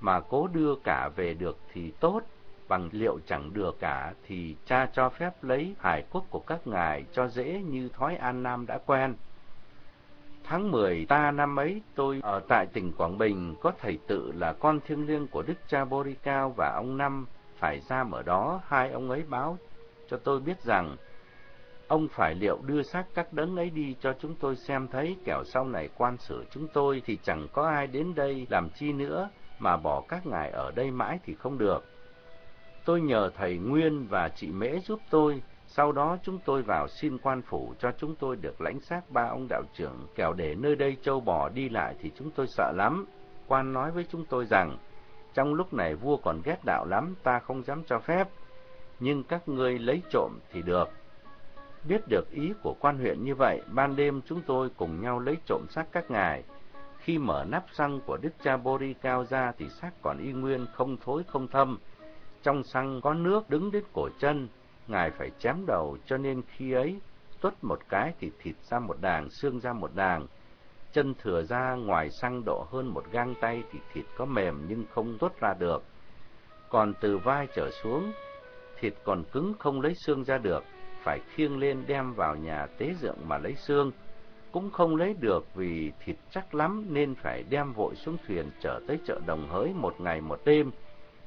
mà cố đưa cả về được thì tốt, bằng liệu chẳng đưa cả thì cha cho phép lấy hải quốc của các ngài cho dễ như thói An Nam đã quen. Tháng 10 ta năm ấy, tôi ở tại tỉnh Quảng Bình có thầy tự là con thiêng liêng của Đức cha Boricao và ông Năm phải ra ở đó, hai ông ấy báo cho tôi biết rằng ông phải liệu đưa xác các đấng ấy đi cho chúng tôi xem thấy, kẻo sau này quan xử chúng tôi thì chẳng có ai đến đây làm chi nữa, mà bỏ các ngài ở đây mãi thì không được. Tôi nhờ thầy Nguyên và chị Mễ giúp tôi, sau đó chúng tôi vào xin quan phủ cho chúng tôi được lãnh xác ba ông đạo trưởng, kẻo để nơi đây châu bò đi lại thì chúng tôi sợ lắm. Quan nói với chúng tôi rằng, trong lúc này vua còn ghét đạo lắm, ta không dám cho phép, nhưng các ngươi lấy trộm thì được. Biết được ý của quan huyện như vậy, ban đêm chúng tôi cùng nhau lấy trộm xác các ngài. Khi mở nắp xăng của Đức cha Bori cao ra thì xác còn y nguyên, không thối không thâm. Trong xăng có nước đứng đến cổ chân, ngài phải chém đầu cho nên khi ấy tuốt một cái thì thịt ra một đàng, xương ra một đàng. Chân thừa ra ngoài xăng độ hơn một gang tay thì thịt có mềm nhưng không tuốt ra được. Còn từ vai trở xuống, thịt còn cứng không lấy xương ra được phải khiêng lên đem vào nhà tế dượng mà lấy xương. Cũng không lấy được vì thịt chắc lắm nên phải đem vội xuống thuyền trở tới chợ Đồng Hới một ngày một đêm.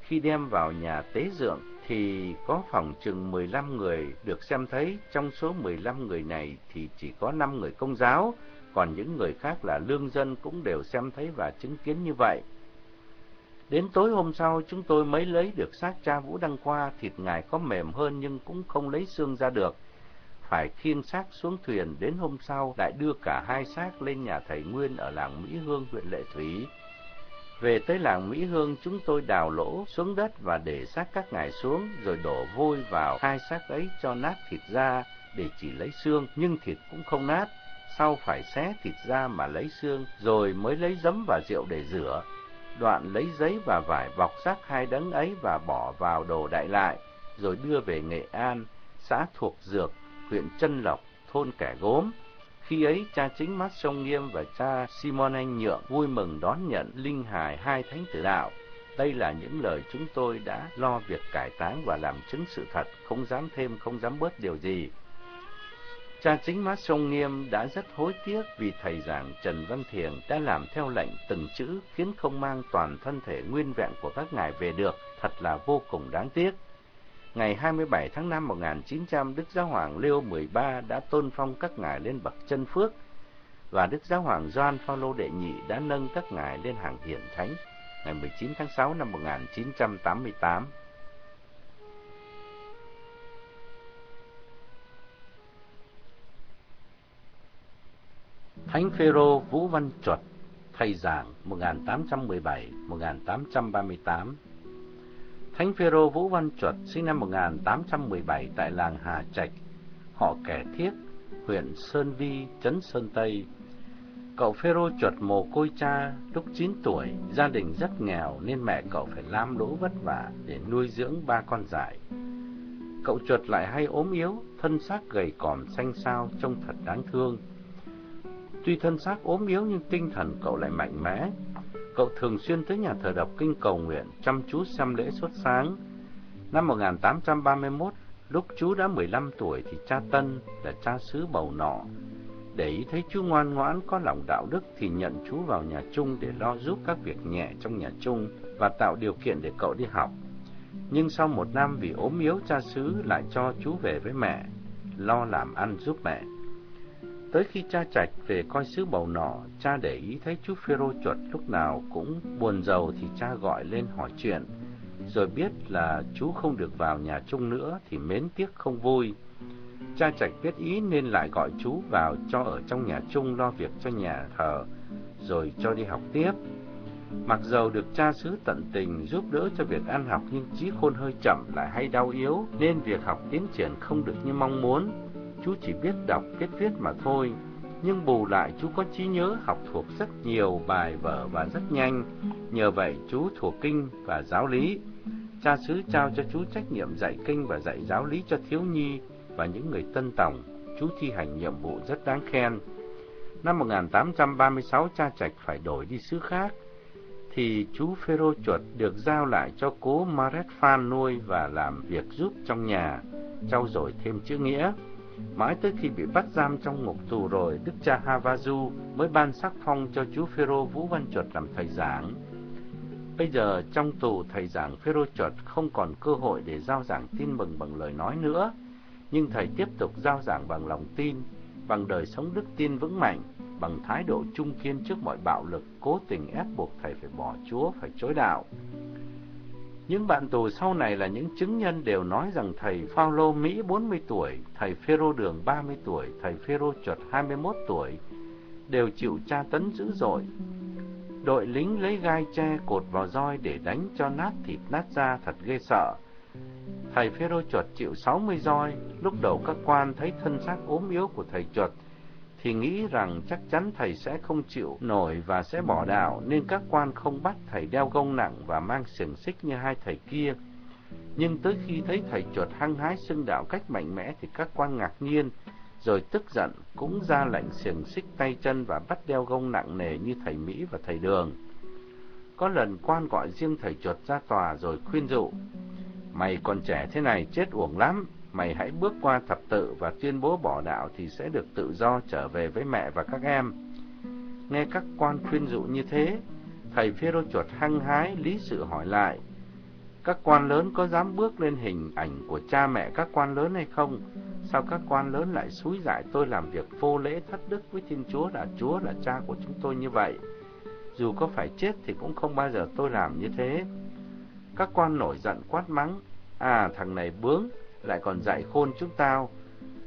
Khi đem vào nhà tế dượng thì có phòng chừng 15 người được xem thấy, trong số 15 người này thì chỉ có 5 người công giáo, còn những người khác là lương dân cũng đều xem thấy và chứng kiến như vậy. Đến tối hôm sau, chúng tôi mới lấy được xác cha Vũ Đăng Khoa, thịt ngài có mềm hơn nhưng cũng không lấy xương ra được. phải khiêng xác xuống thuyền đến hôm sau lại đưa cả hai xác lên nhà thầy Nguyên ở làng Mỹ Hương, huyện Lệ Thủy. Về tới làng Mỹ Hương, chúng tôi đào lỗ xuống đất và để xác các ngài xuống, rồi đổ vôi vào hai xác ấy cho nát thịt ra để chỉ lấy xương, nhưng thịt cũng không nát. Sau phải xé thịt ra mà lấy xương, rồi mới lấy giấm và rượu để rửa. Đoạn lấy giấy và vải bọc xác hai đấng ấy và bỏ vào đồ đại lại, rồi đưa về Nghệ An, xã thuộc Dược, huyện Trân Lộc, thôn Kẻ Gốm. Khi ấy, cha chính mắt sông Nghiêm và cha Simon Anh Nhượng vui mừng đón nhận linh hài hai thánh tử đạo. Đây là những lời chúng tôi đã lo việc cải táng và làm chứng sự thật, không dám thêm, không dám bớt điều gì. Cha chính mắt sông Nghiêm đã rất hối tiếc vì thầy giảng Trần Văn Thiền đã làm theo lệnh từng chữ khiến không mang toàn thân thể nguyên vẹn của các ngài về được, thật là vô cùng đáng tiếc. Ngày 27 tháng 5 1900, Đức Giáo Hoàng Leo XIII đã tôn phong các ngài lên bậc chân phước, và Đức Giáo Hoàng Gioan Phaolô đệ nhị đã nâng các ngài lên hàng hiển thánh ngày 19 tháng 6 năm 1988. Thánh Phêrô Vũ Văn Chuột, thầy giảng 1817-1838 Thánh Phêrô Vũ Văn Chuột sinh năm 1817 tại làng Hà Trạch, họ Kẻ Thiết, huyện Sơn Vi, trấn Sơn Tây. Cậu Phêrô Chuột mồ côi cha lúc 9 tuổi, gia đình rất nghèo nên mẹ cậu phải lam lũ vất vả để nuôi dưỡng ba con dại. Cậu Chuột lại hay ốm yếu, thân xác gầy còm xanh xao trông thật đáng thương. Tuy thân xác ốm yếu nhưng tinh thần cậu lại mạnh mẽ, Cậu thường xuyên tới nhà thờ đọc kinh cầu nguyện, chăm chú xem lễ suốt sáng. Năm 1831, lúc chú đã 15 tuổi thì cha Tân là cha xứ bầu nọ. Để ý thấy chú ngoan ngoãn có lòng đạo đức thì nhận chú vào nhà chung để lo giúp các việc nhẹ trong nhà chung và tạo điều kiện để cậu đi học. Nhưng sau một năm vì ốm yếu cha xứ lại cho chú về với mẹ, lo làm ăn giúp mẹ. Tới khi cha trạch về coi sứ bầu nọ, cha để ý thấy chú Phêrô chuột lúc nào cũng buồn giàu thì cha gọi lên hỏi chuyện. Rồi biết là chú không được vào nhà chung nữa thì mến tiếc không vui. Cha trạch biết ý nên lại gọi chú vào cho ở trong nhà chung lo việc cho nhà thờ, rồi cho đi học tiếp. Mặc dầu được cha xứ tận tình giúp đỡ cho việc ăn học nhưng trí khôn hơi chậm lại hay đau yếu, nên việc học tiến triển không được như mong muốn chú chỉ biết đọc, biết viết mà thôi. Nhưng bù lại chú có trí nhớ học thuộc rất nhiều bài vở và rất nhanh. Nhờ vậy chú thuộc kinh và giáo lý. Cha xứ trao cho chú trách nhiệm dạy kinh và dạy giáo lý cho thiếu nhi và những người tân tòng. Chú thi hành nhiệm vụ rất đáng khen. Năm 1836 cha Trạch phải đổi đi xứ khác thì chú Phêrô chuột được giao lại cho cố Maret Phan nuôi và làm việc giúp trong nhà, trau dồi thêm chữ nghĩa. Mãi tới khi bị bắt giam trong ngục tù rồi, Đức cha Havazu mới ban sắc phong cho chú Phêrô Vũ Văn Chuột làm thầy giảng. Bây giờ trong tù thầy giảng Phêrô Chuột không còn cơ hội để giao giảng tin mừng bằng lời nói nữa, nhưng thầy tiếp tục giao giảng bằng lòng tin, bằng đời sống đức tin vững mạnh, bằng thái độ trung kiên trước mọi bạo lực, cố tình ép buộc thầy phải bỏ Chúa, phải chối đạo. Những bạn tù sau này là những chứng nhân đều nói rằng thầy Phaolô Mỹ 40 tuổi, thầy Phêrô Đường 30 tuổi, thầy Phêrô Chuột 21 tuổi đều chịu tra tấn dữ dội. Đội lính lấy gai tre cột vào roi để đánh cho nát thịt nát da thật ghê sợ. Thầy Phêrô Chuột chịu 60 roi, lúc đầu các quan thấy thân xác ốm yếu của thầy Chuột thì nghĩ rằng chắc chắn thầy sẽ không chịu nổi và sẽ bỏ đạo, nên các quan không bắt thầy đeo gông nặng và mang xiềng xích như hai thầy kia. Nhưng tới khi thấy thầy chuột hăng hái xưng đạo cách mạnh mẽ thì các quan ngạc nhiên, rồi tức giận cũng ra lệnh xiềng xích tay chân và bắt đeo gông nặng nề như thầy Mỹ và thầy Đường. Có lần quan gọi riêng thầy chuột ra tòa rồi khuyên dụ, Mày còn trẻ thế này chết uổng lắm, mày hãy bước qua thập tự và tuyên bố bỏ đạo thì sẽ được tự do trở về với mẹ và các em. Nghe các quan khuyên dụ như thế, thầy Phêrô chuột hăng hái lý sự hỏi lại, các quan lớn có dám bước lên hình ảnh của cha mẹ các quan lớn hay không? Sao các quan lớn lại xúi dại tôi làm việc vô lễ thất đức với Thiên Chúa là Chúa là cha của chúng tôi như vậy? Dù có phải chết thì cũng không bao giờ tôi làm như thế. Các quan nổi giận quát mắng, à thằng này bướng, lại còn dạy khôn chúng tao.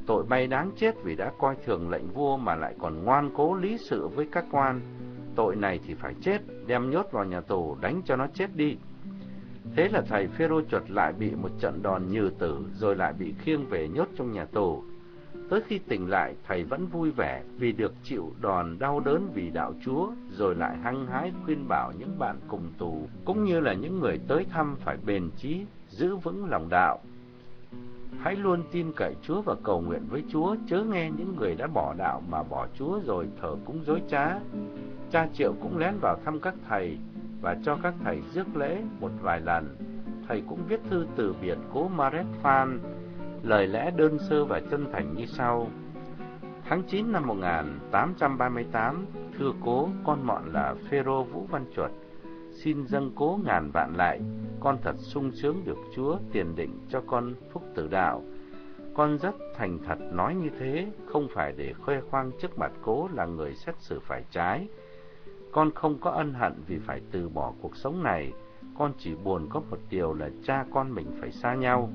tội bay đáng chết vì đã coi thường lệnh vua mà lại còn ngoan cố lý sự với các quan. Tội này thì phải chết, đem nhốt vào nhà tù, đánh cho nó chết đi. Thế là thầy Phêrô chuột lại bị một trận đòn như tử, rồi lại bị khiêng về nhốt trong nhà tù. Tới khi tỉnh lại, thầy vẫn vui vẻ vì được chịu đòn đau đớn vì đạo Chúa, rồi lại hăng hái khuyên bảo những bạn cùng tù, cũng như là những người tới thăm phải bền chí, giữ vững lòng đạo. Hãy luôn tin cậy Chúa và cầu nguyện với Chúa, chớ nghe những người đã bỏ đạo mà bỏ Chúa rồi thờ cúng dối trá. Cha Triệu cũng lén vào thăm các thầy và cho các thầy rước lễ một vài lần. Thầy cũng viết thư từ biệt cố Maret Phan, lời lẽ đơn sơ và chân thành như sau. Tháng 9 năm 1838, thưa cố, con mọn là Phêrô Vũ Văn Chuột, xin dâng cố ngàn vạn lại, con thật sung sướng được Chúa tiền định cho con phúc tử đạo. Con rất thành thật nói như thế, không phải để khoe khoang trước mặt cố là người xét xử phải trái. Con không có ân hận vì phải từ bỏ cuộc sống này, con chỉ buồn có một điều là cha con mình phải xa nhau.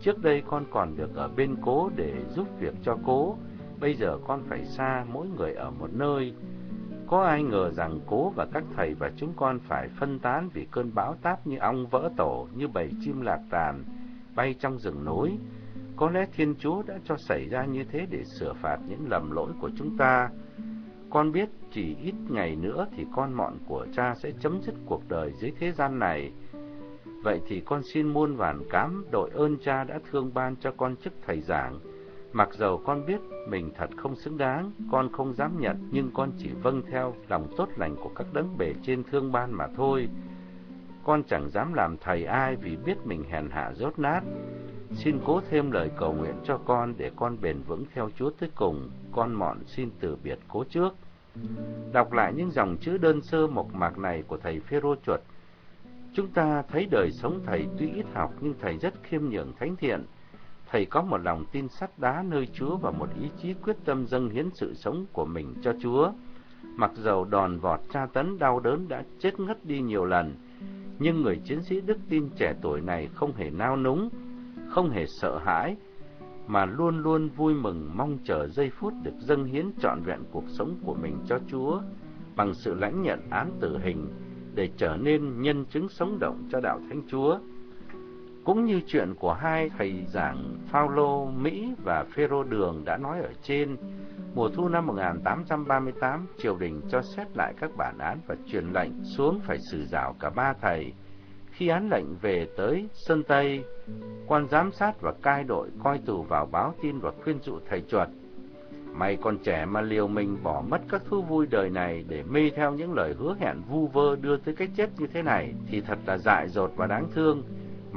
Trước đây con còn được ở bên cố để giúp việc cho cố, bây giờ con phải xa mỗi người ở một nơi. Có ai ngờ rằng cố và các thầy và chúng con phải phân tán vì cơn bão táp như ong vỡ tổ, như bầy chim lạc đàn, bay trong rừng núi. Có lẽ Thiên Chúa đã cho xảy ra như thế để sửa phạt những lầm lỗi của chúng ta. Con biết chỉ ít ngày nữa thì con mọn của cha sẽ chấm dứt cuộc đời dưới thế gian này. Vậy thì con xin muôn vàn cám đội ơn cha đã thương ban cho con chức thầy giảng. Mặc dầu con biết mình thật không xứng đáng, con không dám nhận, nhưng con chỉ vâng theo lòng tốt lành của các đấng bề trên thương ban mà thôi. Con chẳng dám làm thầy ai vì biết mình hèn hạ rốt nát. Xin cố thêm lời cầu nguyện cho con để con bền vững theo Chúa tới cùng. Con mọn xin từ biệt cố trước. Đọc lại những dòng chữ đơn sơ mộc mạc này của thầy Phêrô Chuột, chúng ta thấy đời sống thầy tuy ít học nhưng thầy rất khiêm nhường thánh thiện. Thầy có một lòng tin sắt đá nơi Chúa và một ý chí quyết tâm dâng hiến sự sống của mình cho Chúa. Mặc dầu đòn vọt tra tấn đau đớn đã chết ngất đi nhiều lần, nhưng người chiến sĩ đức tin trẻ tuổi này không hề nao núng, không hề sợ hãi, mà luôn luôn vui mừng mong chờ giây phút được dâng hiến trọn vẹn cuộc sống của mình cho Chúa bằng sự lãnh nhận án tử hình để trở nên nhân chứng sống động cho đạo Thánh Chúa. Cũng như chuyện của hai thầy giảng Phaolô Mỹ và Phêrô Đường đã nói ở trên, mùa thu năm 1838, triều đình cho xét lại các bản án và truyền lệnh xuống phải xử rào cả ba thầy. Khi án lệnh về tới Sơn Tây, quan giám sát và cai đội coi tù vào báo tin và khuyên dụ thầy chuột. Mày còn trẻ mà liều mình bỏ mất các thú vui đời này để mê theo những lời hứa hẹn vu vơ đưa tới cái chết như thế này thì thật là dại dột và đáng thương.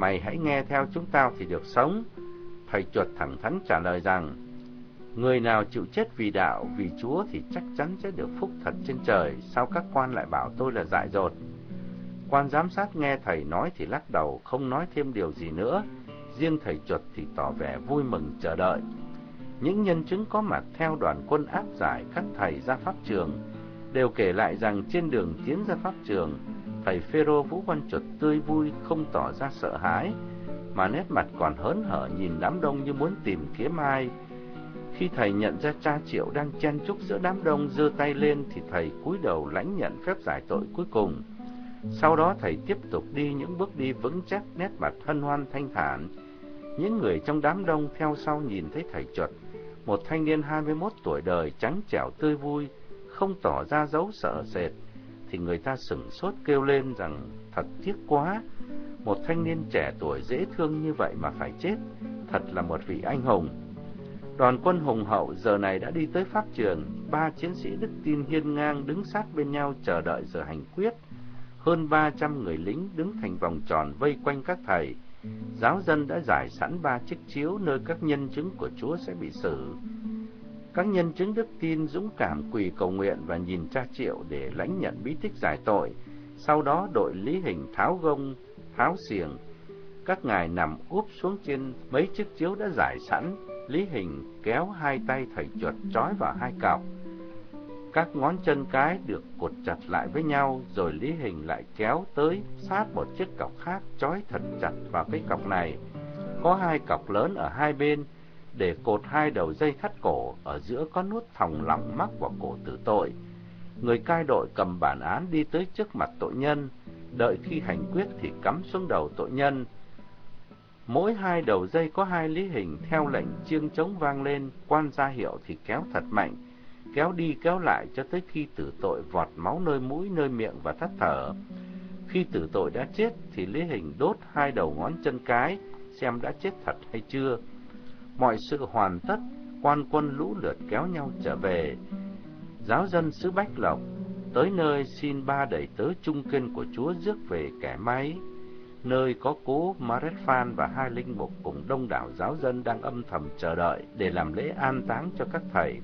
Mày hãy nghe theo chúng tao thì được sống. Thầy chuột thẳng thắn trả lời rằng, Người nào chịu chết vì đạo, vì Chúa thì chắc chắn sẽ được phúc thật trên trời. Sao các quan lại bảo tôi là dại dột? Quan giám sát nghe thầy nói thì lắc đầu, không nói thêm điều gì nữa. Riêng thầy chuột thì tỏ vẻ vui mừng chờ đợi. Những nhân chứng có mặt theo đoàn quân áp giải các thầy ra pháp trường đều kể lại rằng trên đường tiến ra pháp trường, thầy Phêrô Vũ Văn Chuột tươi vui không tỏ ra sợ hãi, mà nét mặt còn hớn hở nhìn đám đông như muốn tìm kiếm ai. Khi thầy nhận ra cha Triệu đang chen chúc giữa đám đông giơ tay lên thì thầy cúi đầu lãnh nhận phép giải tội cuối cùng. Sau đó thầy tiếp tục đi những bước đi vững chắc nét mặt hân hoan thanh thản. Những người trong đám đông theo sau nhìn thấy thầy chuột, một thanh niên 21 tuổi đời trắng trẻo tươi vui, không tỏ ra dấu sợ sệt, thì người ta sửng sốt kêu lên rằng thật tiếc quá, một thanh niên trẻ tuổi dễ thương như vậy mà phải chết, thật là một vị anh hùng. Đoàn quân hùng hậu giờ này đã đi tới pháp trường, ba chiến sĩ đức tin hiên ngang đứng sát bên nhau chờ đợi giờ hành quyết hơn 300 người lính đứng thành vòng tròn vây quanh các thầy. Giáo dân đã giải sẵn ba chiếc chiếu nơi các nhân chứng của Chúa sẽ bị xử. Các nhân chứng đức tin dũng cảm quỳ cầu nguyện và nhìn cha triệu để lãnh nhận bí tích giải tội. Sau đó đội lý hình tháo gông, tháo xiềng. Các ngài nằm úp xuống trên mấy chiếc chiếu đã giải sẵn. Lý hình kéo hai tay thầy chuột trói vào hai cọc. Các ngón chân cái được cột chặt lại với nhau, rồi Lý Hình lại kéo tới sát một chiếc cọc khác trói thật chặt vào cái cọc này. Có hai cọc lớn ở hai bên, để cột hai đầu dây thắt cổ, ở giữa có nút thòng lọng mắc vào cổ tử tội. Người cai đội cầm bản án đi tới trước mặt tội nhân, đợi khi hành quyết thì cắm xuống đầu tội nhân. Mỗi hai đầu dây có hai lý hình theo lệnh chiêng trống vang lên, quan gia hiệu thì kéo thật mạnh, kéo đi kéo lại cho tới khi tử tội vọt máu nơi mũi, nơi miệng và thắt thở. Khi tử tội đã chết thì lý hình đốt hai đầu ngón chân cái, xem đã chết thật hay chưa. Mọi sự hoàn tất, quan quân lũ lượt kéo nhau trở về. Giáo dân xứ Bách Lộc tới nơi xin ba đẩy tớ trung kiên của Chúa rước về kẻ máy, nơi có cố Maret Phan và hai linh mục cùng đông đảo giáo dân đang âm thầm chờ đợi để làm lễ an táng cho các thầy.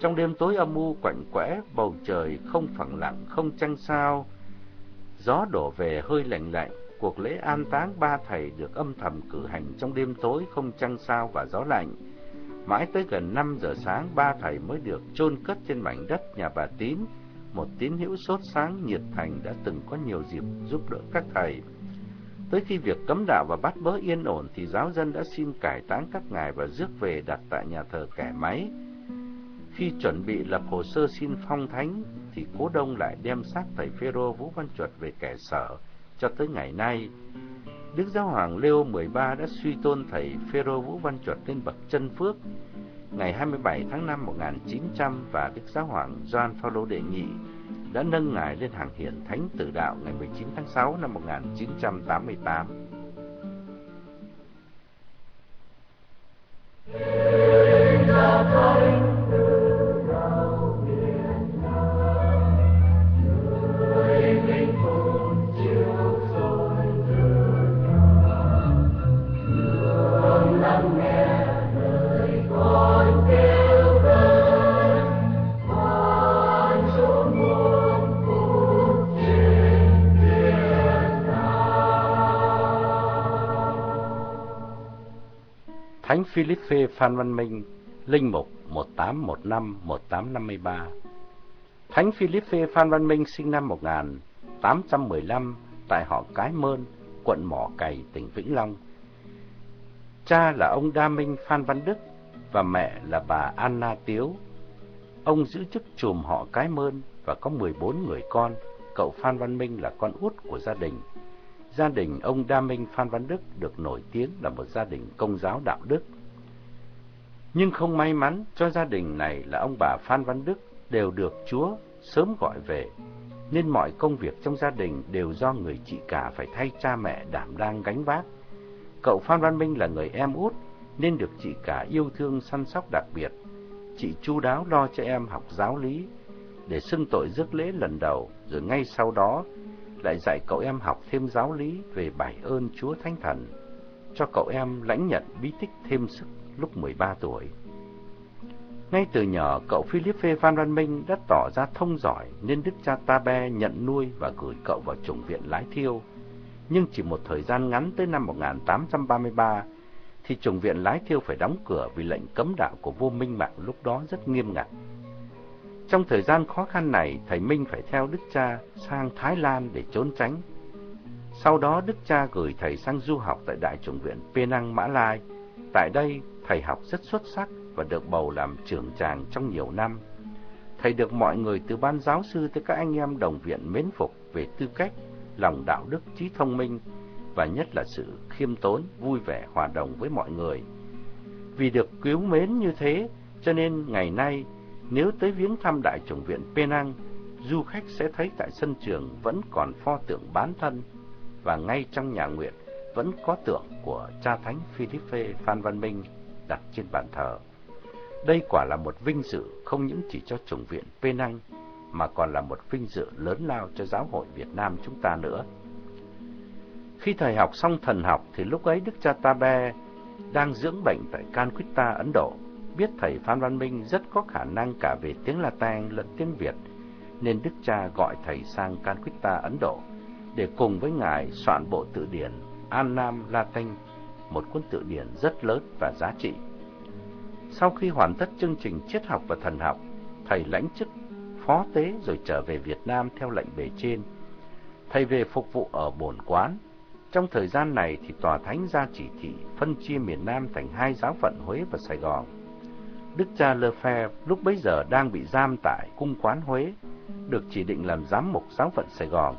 Trong đêm tối âm u quạnh quẽ, bầu trời không phẳng lặng, không trăng sao, gió đổ về hơi lạnh lạnh, cuộc lễ an táng ba thầy được âm thầm cử hành trong đêm tối không trăng sao và gió lạnh. Mãi tới gần 5 giờ sáng, ba thầy mới được chôn cất trên mảnh đất nhà bà Tín, một tín hữu sốt sáng nhiệt thành đã từng có nhiều dịp giúp đỡ các thầy. Tới khi việc cấm đạo và bắt bớ yên ổn thì giáo dân đã xin cải táng các ngài và rước về đặt tại nhà thờ kẻ máy. Khi chuẩn bị lập hồ sơ xin phong thánh thì cố đông lại đem xác thầy Phêrô Vũ Văn Chuột về kẻ sở cho tới ngày nay. Đức Giáo Hoàng Leo 13 đã suy tôn thầy Phêrô Vũ Văn Chuột lên bậc chân phước ngày 27 tháng 5 1900 và Đức Giáo Hoàng Gioan Phaolô đệ nhị đã nâng ngài lên hàng hiển thánh tử đạo ngày 19 tháng 6 năm 1988. Philippe Phan Văn Minh, Linh Mục 1815-1853 Thánh Philippe Phan Văn Minh sinh năm 1815 tại họ Cái Mơn, quận Mỏ Cày, tỉnh Vĩnh Long. Cha là ông Đa Minh Phan Văn Đức và mẹ là bà Anna Tiếu. Ông giữ chức chùm họ Cái Mơn và có 14 người con, cậu Phan Văn Minh là con út của gia đình. Gia đình ông Đa Minh Phan Văn Đức được nổi tiếng là một gia đình công giáo đạo đức. Nhưng không may mắn cho gia đình này là ông bà Phan Văn Đức đều được Chúa sớm gọi về, nên mọi công việc trong gia đình đều do người chị cả phải thay cha mẹ đảm đang gánh vác. Cậu Phan Văn Minh là người em út nên được chị cả yêu thương săn sóc đặc biệt. Chị chu đáo lo cho em học giáo lý để xưng tội rước lễ lần đầu, rồi ngay sau đó lại dạy cậu em học thêm giáo lý về bài ơn Chúa Thánh Thần, cho cậu em lãnh nhận bí tích thêm sức lúc 13 tuổi. Ngay từ nhỏ, cậu Philippe Van Văn Minh đã tỏ ra thông giỏi nên Đức cha Tabe nhận nuôi và gửi cậu vào chủng viện lái thiêu. Nhưng chỉ một thời gian ngắn tới năm 1833 thì chủng viện lái thiêu phải đóng cửa vì lệnh cấm đạo của vua Minh Mạng lúc đó rất nghiêm ngặt. Trong thời gian khó khăn này, thầy Minh phải theo Đức Cha sang Thái Lan để trốn tránh. Sau đó Đức Cha gửi thầy sang du học tại Đại chủng viện Penang Mã Lai. Tại đây, thầy học rất xuất sắc và được bầu làm trưởng tràng trong nhiều năm. Thầy được mọi người từ ban giáo sư tới các anh em đồng viện mến phục về tư cách, lòng đạo đức, trí thông minh và nhất là sự khiêm tốn, vui vẻ, hòa đồng với mọi người. Vì được cứu mến như thế, cho nên ngày nay nếu tới viếng thăm Đại chủng viện Penang, du khách sẽ thấy tại sân trường vẫn còn pho tượng bán thân và ngay trong nhà nguyện vẫn có tượng của cha thánh Philippe Phan Văn Minh đặt trên bàn thờ. Đây quả là một vinh dự không những chỉ cho chủng viện Penang mà còn là một vinh dự lớn lao cho giáo hội Việt Nam chúng ta nữa. Khi thầy học xong thần học thì lúc ấy Đức cha Tabe đang dưỡng bệnh tại Calcutta, Ấn Độ biết thầy Phan Văn Minh rất có khả năng cả về tiếng Latin lẫn tiếng Việt, nên Đức Cha gọi thầy sang Calcutta, Ấn Độ, để cùng với ngài soạn bộ từ điển An Nam Latin, một cuốn tự điển rất lớn và giá trị. Sau khi hoàn tất chương trình triết học và thần học, thầy lãnh chức phó tế rồi trở về Việt Nam theo lệnh bề trên. Thầy về phục vụ ở bổn quán, Trong thời gian này thì tòa thánh ra chỉ thị phân chia miền Nam thành hai giáo phận Huế và Sài Gòn. Đức cha Lefebvre lúc bấy giờ đang bị giam tại cung quán Huế, được chỉ định làm giám mục giáo phận Sài Gòn.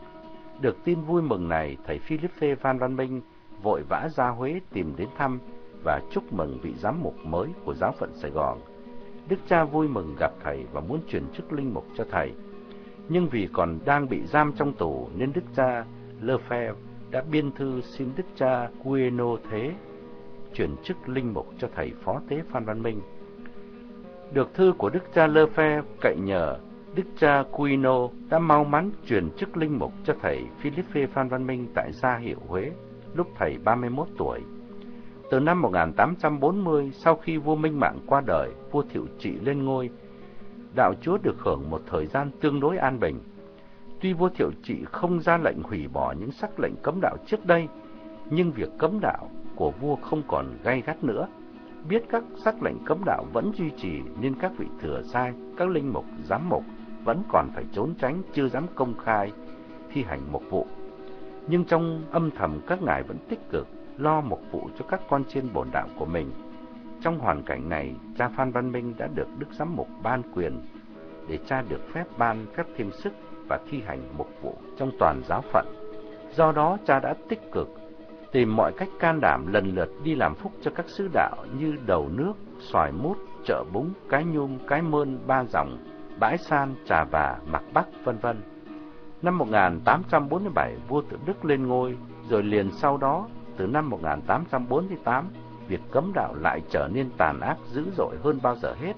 Được tin vui mừng này, thầy Philippe Phan Văn Minh vội vã ra Huế tìm đến thăm và chúc mừng vị giám mục mới của giáo phận Sài Gòn. Đức cha vui mừng gặp thầy và muốn chuyển chức linh mục cho thầy. Nhưng vì còn đang bị giam trong tù nên Đức cha Lefebvre đã biên thư xin Đức cha Gueno Thế chuyển chức linh mục cho thầy phó tế Phan Văn Minh. Được thư của Đức cha Lefebvre cậy nhờ, Đức cha Guino đã mau mắn chuyển chức linh mục cho thầy Philippe Phan Văn Minh tại gia hiệu Huế lúc thầy 31 tuổi. Từ năm 1840, sau khi vua Minh Mạng qua đời, vua Thiệu Trị lên ngôi, đạo chúa được hưởng một thời gian tương đối an bình. Tuy vua Thiệu Trị không ra lệnh hủy bỏ những sắc lệnh cấm đạo trước đây, nhưng việc cấm đạo của vua không còn gay gắt nữa. Biết các sắc lệnh cấm đạo vẫn duy trì nên các vị thừa sai, các linh mục, giám mục vẫn còn phải trốn tránh chưa dám công khai thi hành một vụ. Nhưng trong âm thầm các ngài vẫn tích cực lo một vụ cho các con trên bổn đạo của mình. Trong hoàn cảnh này, cha Phan Văn Minh đã được Đức Giám mục ban quyền để cha được phép ban phép thêm sức và thi hành một vụ trong toàn giáo phận. Do đó, cha đã tích cực tìm mọi cách can đảm lần lượt đi làm phúc cho các sứ đạo như đầu nước, xoài mút, chợ búng, cái nhung, cái mơn, ba dòng, bãi san, trà và, mặc bắc, vân vân. Năm 1847, vua tự Đức lên ngôi, rồi liền sau đó từ năm 1848, việc cấm đạo lại trở nên tàn ác dữ dội hơn bao giờ hết.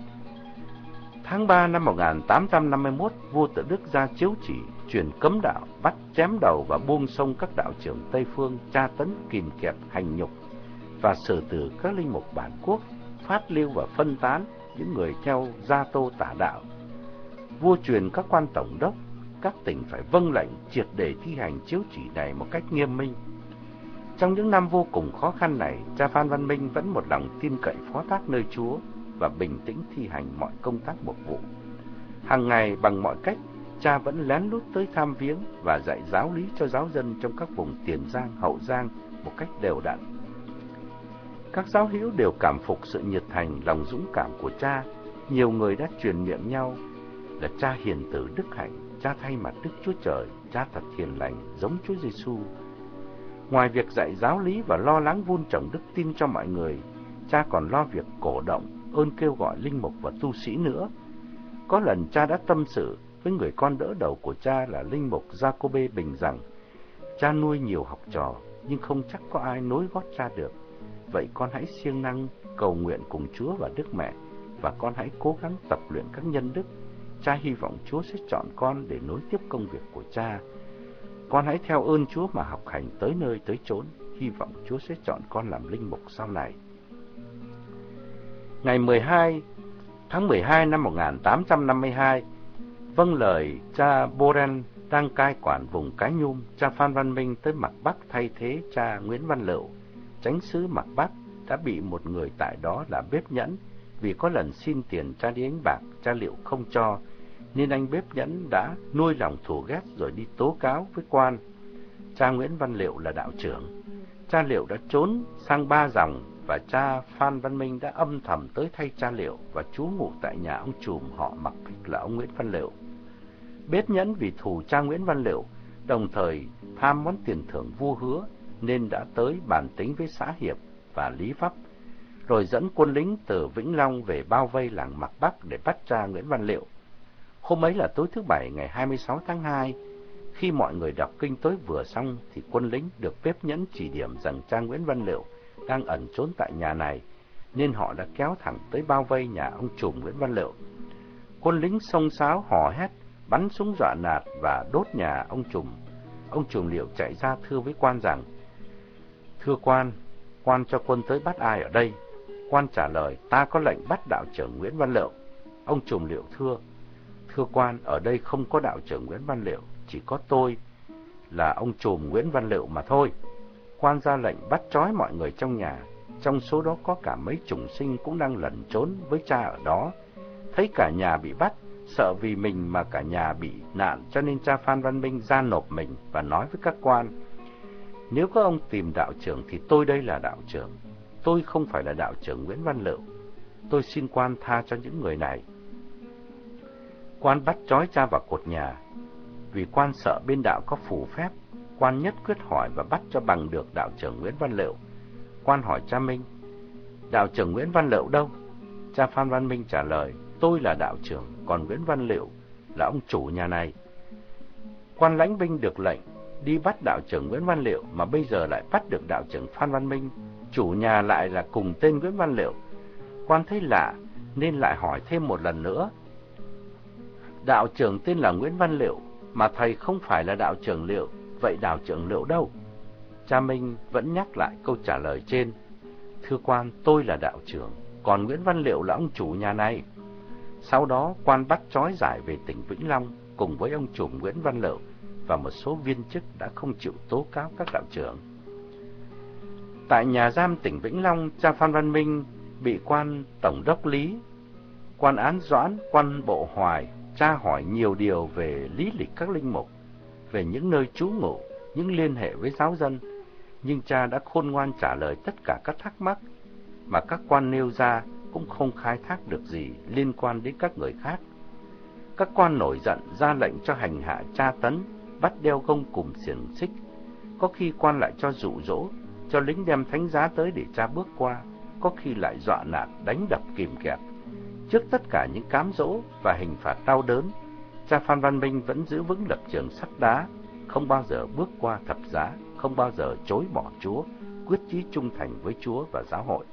Tháng 3 năm 1851, vua tự Đức ra chiếu chỉ truyền cấm đạo, bắt chém đầu và buông sông các đạo trưởng Tây Phương, tra tấn kìm kẹp hành nhục và xử tử các linh mục bản quốc, phát lưu và phân tán những người theo gia tô tả đạo. Vua truyền các quan tổng đốc, các tỉnh phải vâng lệnh triệt để thi hành chiếu chỉ này một cách nghiêm minh trong những năm vô cùng khó khăn này, cha Phan Văn Minh vẫn một lòng tin cậy phó thác nơi Chúa và bình tĩnh thi hành mọi công tác mục vụ. Hàng ngày bằng mọi cách, cha vẫn lén lút tới tham viếng và dạy giáo lý cho giáo dân trong các vùng Tiền Giang, Hậu Giang một cách đều đặn. Các giáo hữu đều cảm phục sự nhiệt thành, lòng dũng cảm của cha. Nhiều người đã truyền miệng nhau là cha hiền tử đức hạnh, cha thay mặt Đức Chúa Trời, cha thật hiền lành giống Chúa Giêsu. Ngoài việc dạy giáo lý và lo lắng vun trồng đức tin cho mọi người, cha còn lo việc cổ động, ơn kêu gọi linh mục và tu sĩ nữa. Có lần cha đã tâm sự với người con đỡ đầu của cha là linh mục Jacobe Bình rằng, cha nuôi nhiều học trò nhưng không chắc có ai nối gót cha được. Vậy con hãy siêng năng cầu nguyện cùng Chúa và Đức Mẹ và con hãy cố gắng tập luyện các nhân đức. Cha hy vọng Chúa sẽ chọn con để nối tiếp công việc của cha. Con hãy theo ơn Chúa mà học hành tới nơi tới chốn, hy vọng Chúa sẽ chọn con làm linh mục sau này. Ngày 12 tháng 12 năm 1852, vâng lời cha Boren đang cai quản vùng Cái Nhung, cha Phan Văn Minh tới Mạc Bắc thay thế cha Nguyễn Văn Lựu, chánh sứ Mạc Bắc đã bị một người tại đó là bếp nhẫn vì có lần xin tiền cha đi đánh bạc, cha Liệu không cho, nên anh bếp nhẫn đã nuôi lòng thù ghét rồi đi tố cáo với quan. Cha Nguyễn Văn Liệu là đạo trưởng. Cha Liệu đã trốn sang ba dòng và cha Phan Văn Minh đã âm thầm tới thay cha Liệu và trú ngụ tại nhà ông trùm họ mặc thích là ông Nguyễn Văn Liệu. Bếp nhẫn vì thù cha Nguyễn Văn Liệu, đồng thời tham món tiền thưởng vua hứa nên đã tới bàn tính với xã Hiệp và Lý Pháp, rồi dẫn quân lính từ Vĩnh Long về bao vây làng Mạc Bắc để bắt cha Nguyễn Văn Liệu. Hôm ấy là tối thứ bảy ngày 26 tháng 2, khi mọi người đọc kinh tối vừa xong thì quân lính được phép nhẫn chỉ điểm rằng Trang Nguyễn Văn Liệu đang ẩn trốn tại nhà này, nên họ đã kéo thẳng tới bao vây nhà ông trùm Nguyễn Văn Liệu. Quân lính xông xáo hò hét, bắn súng dọa nạt và đốt nhà ông trùm. Ông trùm Liệu chạy ra thưa với quan rằng, Thưa quan, quan cho quân tới bắt ai ở đây? Quan trả lời, ta có lệnh bắt đạo trưởng Nguyễn Văn Liệu. Ông trùm Liệu thưa, Thưa quan, ở đây không có đạo trưởng Nguyễn Văn Liệu, chỉ có tôi là ông trùm Nguyễn Văn Liệu mà thôi. Quan ra lệnh bắt trói mọi người trong nhà, trong số đó có cả mấy trùng sinh cũng đang lẩn trốn với cha ở đó. Thấy cả nhà bị bắt, sợ vì mình mà cả nhà bị nạn cho nên cha Phan Văn Minh ra nộp mình và nói với các quan. Nếu có ông tìm đạo trưởng thì tôi đây là đạo trưởng. Tôi không phải là đạo trưởng Nguyễn Văn Liệu Tôi xin quan tha cho những người này. Quan bắt trói cha vào cột nhà. Vì quan sợ bên đạo có phù phép, quan nhất quyết hỏi và bắt cho bằng được đạo trưởng Nguyễn Văn Lựu. Quan hỏi cha Minh, đạo trưởng Nguyễn Văn Lựu đâu? Cha Phan Văn Minh trả lời, tôi là đạo trưởng, còn Nguyễn Văn Liệu là ông chủ nhà này. Quan lãnh binh được lệnh đi bắt đạo trưởng Nguyễn Văn Liệu mà bây giờ lại bắt được đạo trưởng Phan Văn Minh, chủ nhà lại là cùng tên Nguyễn Văn Liệu. Quan thấy lạ nên lại hỏi thêm một lần nữa. Đạo trưởng tên là Nguyễn Văn Liệu mà thầy không phải là đạo trưởng Liệu, vậy đạo trưởng Liệu đâu? Cha Minh vẫn nhắc lại câu trả lời trên. Thưa quan, tôi là đạo trưởng, còn Nguyễn Văn Liệu là ông chủ nhà này. Sau đó, quan bắt trói giải về tỉnh Vĩnh Long cùng với ông chủ Nguyễn Văn Liệu và một số viên chức đã không chịu tố cáo các đạo trưởng. Tại nhà giam tỉnh Vĩnh Long, cha Phan Văn Minh bị quan tổng đốc lý, quan án doãn, quan bộ hoài tra hỏi nhiều điều về lý lịch các linh mục, về những nơi trú ngụ, những liên hệ với giáo dân, nhưng cha đã khôn ngoan trả lời tất cả các thắc mắc mà các quan nêu ra cũng không khai thác được gì liên quan đến các người khác. Các quan nổi giận ra lệnh cho hành hạ tra tấn, bắt đeo gông cùng xiềng xích. Có khi quan lại cho dụ dỗ, cho lính đem thánh giá tới để tra bước qua, có khi lại dọa nạt, đánh đập kìm kẹp. Trước tất cả những cám dỗ và hình phạt đau đớn, cha Phan Văn Minh vẫn giữ vững lập trường sắt đá, không bao giờ bước qua thập giá, không bao giờ chối bỏ Chúa, quyết chí trung thành với Chúa và giáo hội.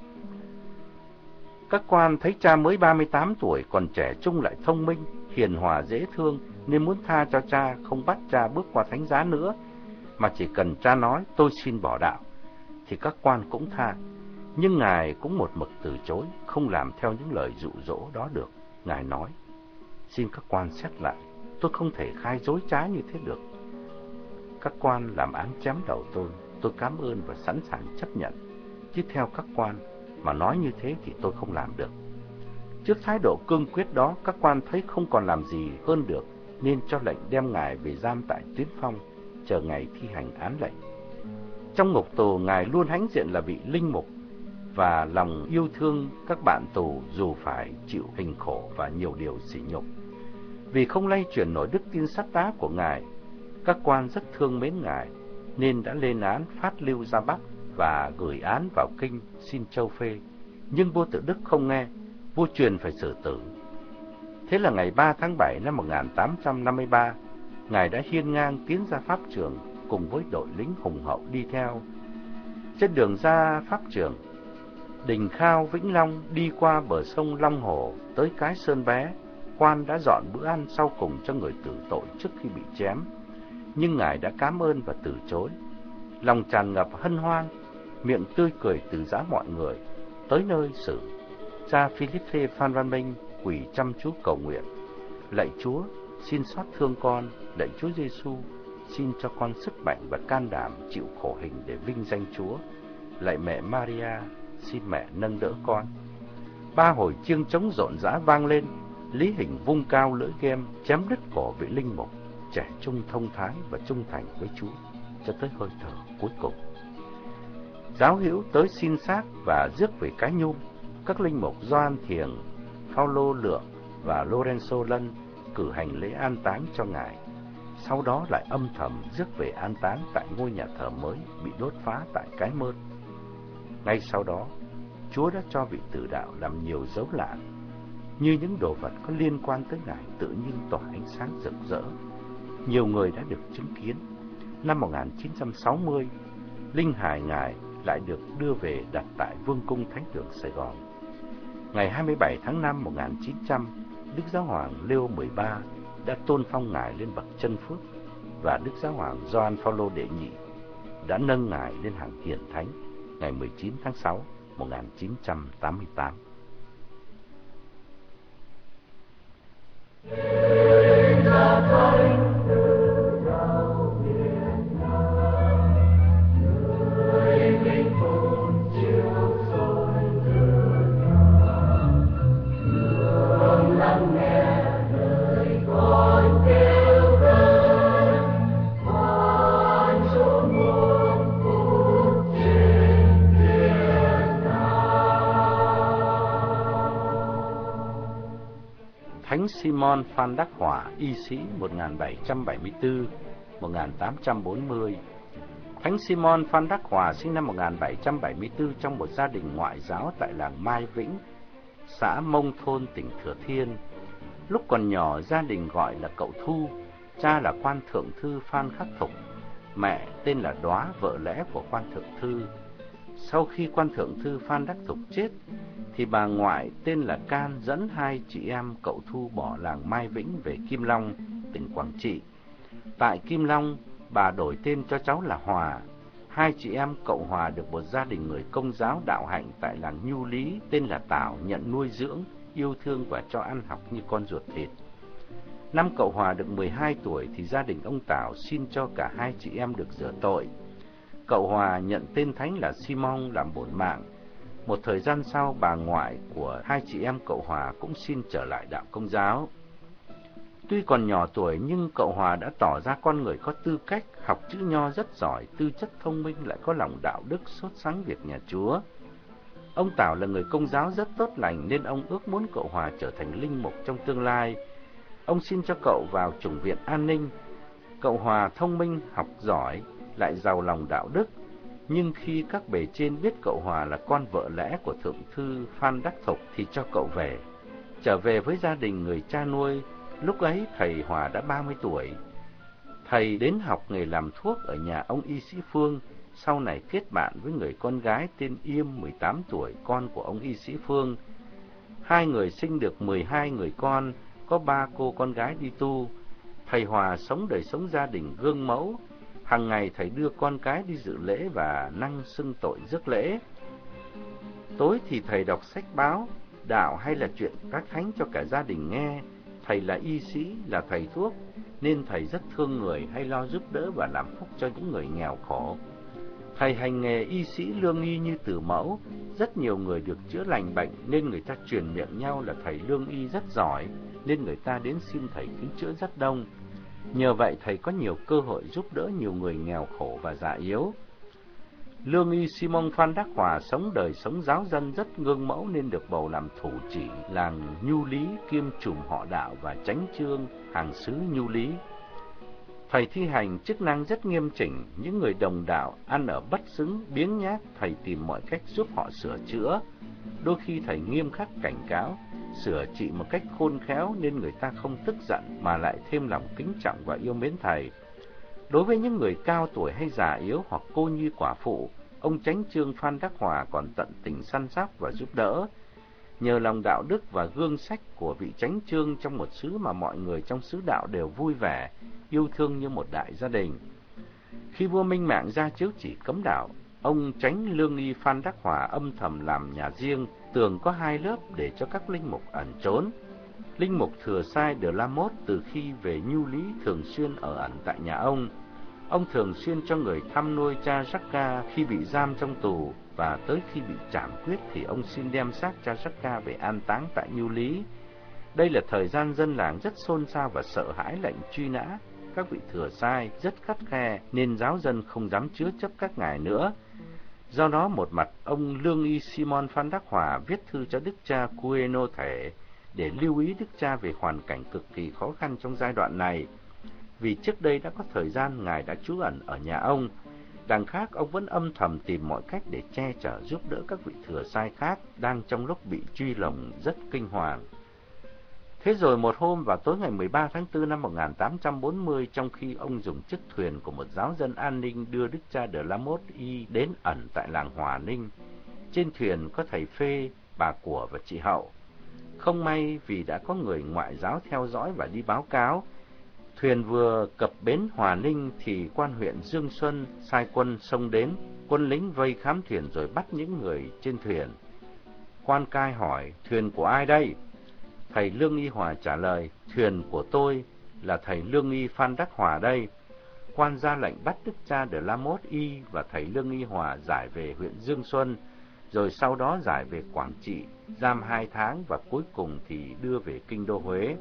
Các quan thấy cha mới 38 tuổi còn trẻ trung lại thông minh, hiền hòa dễ thương nên muốn tha cho cha không bắt cha bước qua thánh giá nữa, mà chỉ cần cha nói tôi xin bỏ đạo, thì các quan cũng tha. Nhưng Ngài cũng một mực từ chối, không làm theo những lời dụ dỗ đó được. Ngài nói, xin các quan xét lại, tôi không thể khai dối trá như thế được. Các quan làm án chém đầu tôi, tôi cảm ơn và sẵn sàng chấp nhận. Chứ theo các quan, mà nói như thế thì tôi không làm được. Trước thái độ cương quyết đó, các quan thấy không còn làm gì hơn được, nên cho lệnh đem ngài về giam tại Tuyến Phong, chờ ngày thi hành án lệnh. Trong ngục tù, ngài luôn hãnh diện là vị linh mục và lòng yêu thương các bạn tù dù phải chịu hình khổ và nhiều điều sỉ nhục. Vì không lay chuyển nổi đức tin sắt đá của ngài, các quan rất thương mến ngài nên đã lên án phát lưu ra Bắc và gửi án vào kinh xin châu phê. Nhưng vua tự đức không nghe, vua truyền phải xử tử. Thế là ngày 3 tháng 7 năm 1853, ngài đã hiên ngang tiến ra pháp trường cùng với đội lính hùng hậu đi theo. Trên đường ra pháp trường, Đình Khao Vĩnh Long đi qua bờ sông Long Hồ tới cái sơn bé, quan đã dọn bữa ăn sau cùng cho người tử tội trước khi bị chém. Nhưng ngài đã cảm ơn và từ chối. Lòng tràn ngập hân hoan miệng tươi cười từ giã mọi người, tới nơi xử. Cha Philippe Phan Văn Minh quỳ chăm chú cầu nguyện. Lạy Chúa, xin xót thương con, lạy Chúa Giêsu, xin cho con sức mạnh và can đảm chịu khổ hình để vinh danh Chúa. Lạy mẹ Maria, xin mẹ nâng đỡ con. Ba hồi chiêng trống rộn rã vang lên, Lý Hình vung cao lưỡi kem chém đứt cổ vị linh mục, trẻ trung thông thái và trung thành với Chúa cho tới hơi thở cuối cùng giáo hữu tới xin xác và rước về cái nhung các linh mục Doan Thiền, Paulo Lượng và Lorenzo Lân cử hành lễ an táng cho ngài. Sau đó lại âm thầm rước về an táng tại ngôi nhà thờ mới bị đốt phá tại Cái Mơn. Ngay sau đó, Chúa đã cho vị tử đạo làm nhiều dấu lạ, như những đồ vật có liên quan tới ngài tự nhiên tỏa ánh sáng rực rỡ. Nhiều người đã được chứng kiến. Năm 1960, linh hài ngài lại được đưa về đặt tại Vương cung Thánh đường Sài Gòn. Ngày 27 tháng 5 1900, Đức Giáo hoàng Leo XIII đã tôn phong ngài lên bậc chân phước và Đức Giáo hoàng Gioan Phaolô đệ nhị đã nâng ngài lên hàng hiển thánh ngày 19 tháng 6 1988. In the Simon Phan Đắc Hỏa, y sĩ 1774-1840 Thánh Simon Phan Đắc Hòa sinh năm 1774 trong một gia đình ngoại giáo tại làng Mai Vĩnh, xã Mông Thôn, tỉnh Thừa Thiên. Lúc còn nhỏ, gia đình gọi là cậu Thu, cha là quan thượng thư Phan Khắc Thục, mẹ tên là Đóa, vợ lẽ của quan thượng thư. Sau khi quan thượng thư Phan Đắc Thục chết, thì bà ngoại tên là Can dẫn hai chị em cậu Thu bỏ làng Mai Vĩnh về Kim Long, tỉnh Quảng Trị. Tại Kim Long, bà đổi tên cho cháu là Hòa. Hai chị em cậu Hòa được một gia đình người công giáo đạo hạnh tại làng Nhu Lý tên là Tảo nhận nuôi dưỡng, yêu thương và cho ăn học như con ruột thịt. Năm cậu Hòa được 12 tuổi thì gia đình ông Tảo xin cho cả hai chị em được rửa tội. Cậu Hòa nhận tên thánh là Simon làm bổn mạng. Một thời gian sau, bà ngoại của hai chị em cậu Hòa cũng xin trở lại đạo công giáo. Tuy còn nhỏ tuổi nhưng cậu Hòa đã tỏ ra con người có tư cách, học chữ nho rất giỏi, tư chất thông minh lại có lòng đạo đức sốt sáng việc nhà Chúa. Ông Tảo là người công giáo rất tốt lành nên ông ước muốn cậu Hòa trở thành linh mục trong tương lai. Ông xin cho cậu vào chủng viện an ninh. Cậu Hòa thông minh, học giỏi, lại giàu lòng đạo đức. Nhưng khi các bề trên biết cậu Hòa là con vợ lẽ của thượng thư Phan Đắc Thục thì cho cậu về. Trở về với gia đình người cha nuôi, Lúc ấy thầy Hòa đã 30 tuổi. Thầy đến học nghề làm thuốc ở nhà ông y sĩ Phương, sau này kết bạn với người con gái tên Yêm 18 tuổi, con của ông y sĩ Phương. Hai người sinh được 12 người con, có ba cô con gái đi tu. Thầy Hòa sống đời sống gia đình gương mẫu. Hàng ngày thầy đưa con cái đi dự lễ và năng xưng tội rước lễ. Tối thì thầy đọc sách báo, đạo hay là chuyện các thánh cho cả gia đình nghe. Thầy là y sĩ, là thầy thuốc, nên thầy rất thương người hay lo giúp đỡ và làm phúc cho những người nghèo khổ. Thầy hành nghề y sĩ lương y như tử mẫu, rất nhiều người được chữa lành bệnh nên người ta truyền miệng nhau là thầy lương y rất giỏi, nên người ta đến xin thầy cứu chữa rất đông. Nhờ vậy thầy có nhiều cơ hội giúp đỡ nhiều người nghèo khổ và già yếu. Lương y Simon Phan Đắc Hòa sống đời sống giáo dân rất gương mẫu nên được bầu làm thủ chỉ làng Nhu Lý kiêm trùm họ đạo và chánh trương hàng xứ Nhu Lý. Thầy thi hành chức năng rất nghiêm chỉnh, những người đồng đạo ăn ở bất xứng, biếng nhác, thầy tìm mọi cách giúp họ sửa chữa. Đôi khi thầy nghiêm khắc cảnh cáo, sửa trị một cách khôn khéo nên người ta không tức giận mà lại thêm lòng kính trọng và yêu mến thầy. Đối với những người cao tuổi hay già yếu hoặc cô nhi quả phụ, ông Chánh Trương Phan Đắc Hòa còn tận tình săn sóc và giúp đỡ. Nhờ lòng đạo đức và gương sách của vị Chánh Trương trong một xứ mà mọi người trong xứ đạo đều vui vẻ, yêu thương như một đại gia đình. Khi vua Minh Mạng ra chiếu chỉ cấm đạo, ông tránh Lương Y Phan Đắc Hòa âm thầm làm nhà riêng, tường có hai lớp để cho các linh mục ẩn trốn. Linh mục thừa sai De La Mốt từ khi về Nhu Lý thường xuyên ở ẩn tại nhà ông. Ông thường xuyên cho người thăm nuôi cha Jacka khi bị giam trong tù và tới khi bị trảm quyết thì ông xin đem xác cha Jacka về an táng tại Nhu Lý. Đây là thời gian dân làng rất xôn xao và sợ hãi lệnh truy nã. Các vị thừa sai rất khắt khe nên giáo dân không dám chứa chấp các ngài nữa. Do đó một mặt ông Lương Y Simon Phan Đắc Hòa viết thư cho đức cha Cueno Thể để lưu ý đức cha về hoàn cảnh cực kỳ khó khăn trong giai đoạn này vì trước đây đã có thời gian Ngài đã trú ẩn ở nhà ông. Đằng khác, ông vẫn âm thầm tìm mọi cách để che chở giúp đỡ các vị thừa sai khác đang trong lúc bị truy lùng rất kinh hoàng. Thế rồi một hôm vào tối ngày 13 tháng 4 năm 1840, trong khi ông dùng chiếc thuyền của một giáo dân an ninh đưa Đức cha De La Motte Y đến ẩn tại làng Hòa Ninh, trên thuyền có thầy Phê, bà Của và chị Hậu. Không may vì đã có người ngoại giáo theo dõi và đi báo cáo, Thuyền vừa cập bến Hòa Ninh thì quan huyện Dương Xuân sai quân xông đến, quân lính vây khám thuyền rồi bắt những người trên thuyền. Quan cai hỏi, thuyền của ai đây? Thầy Lương Y Hòa trả lời, thuyền của tôi là thầy Lương Y Phan Đắc Hòa đây. Quan ra lệnh bắt đức cha De La Mốt Y và thầy Lương Y Hòa giải về huyện Dương Xuân, rồi sau đó giải về Quảng Trị, giam hai tháng và cuối cùng thì đưa về Kinh Đô Huế.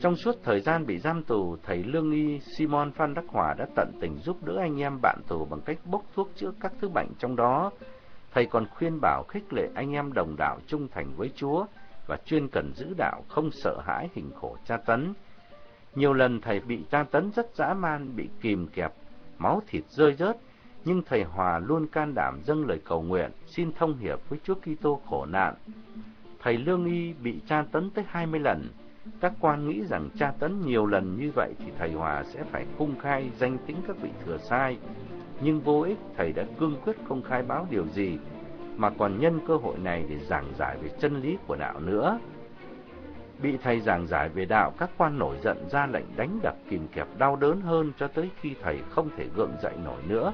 Trong suốt thời gian bị giam tù, thầy Lương Y Simon Phan Đắc Hòa đã tận tình giúp đỡ anh em bạn tù bằng cách bốc thuốc chữa các thứ bệnh trong đó. Thầy còn khuyên bảo khích lệ anh em đồng đạo trung thành với Chúa, và chuyên cần giữ đạo, không sợ hãi hình khổ tra tấn. Nhiều lần thầy bị tra tấn rất dã man, bị kìm kẹp, máu thịt rơi rớt, nhưng thầy Hòa luôn can đảm dâng lời cầu nguyện, xin thông hiệp với Chúa Kitô khổ nạn. Thầy Lương Y bị tra tấn tới 20 lần. Các quan nghĩ rằng tra tấn nhiều lần như vậy thì thầy Hòa sẽ phải công khai danh tính các vị thừa sai. Nhưng vô ích, thầy đã cương quyết không khai báo điều gì, mà còn nhân cơ hội này để giảng giải về chân lý của đạo nữa. Bị thầy giảng giải về đạo, các quan nổi giận ra lệnh đánh đập kìm kẹp đau đớn hơn cho tới khi thầy không thể gượng dậy nổi nữa.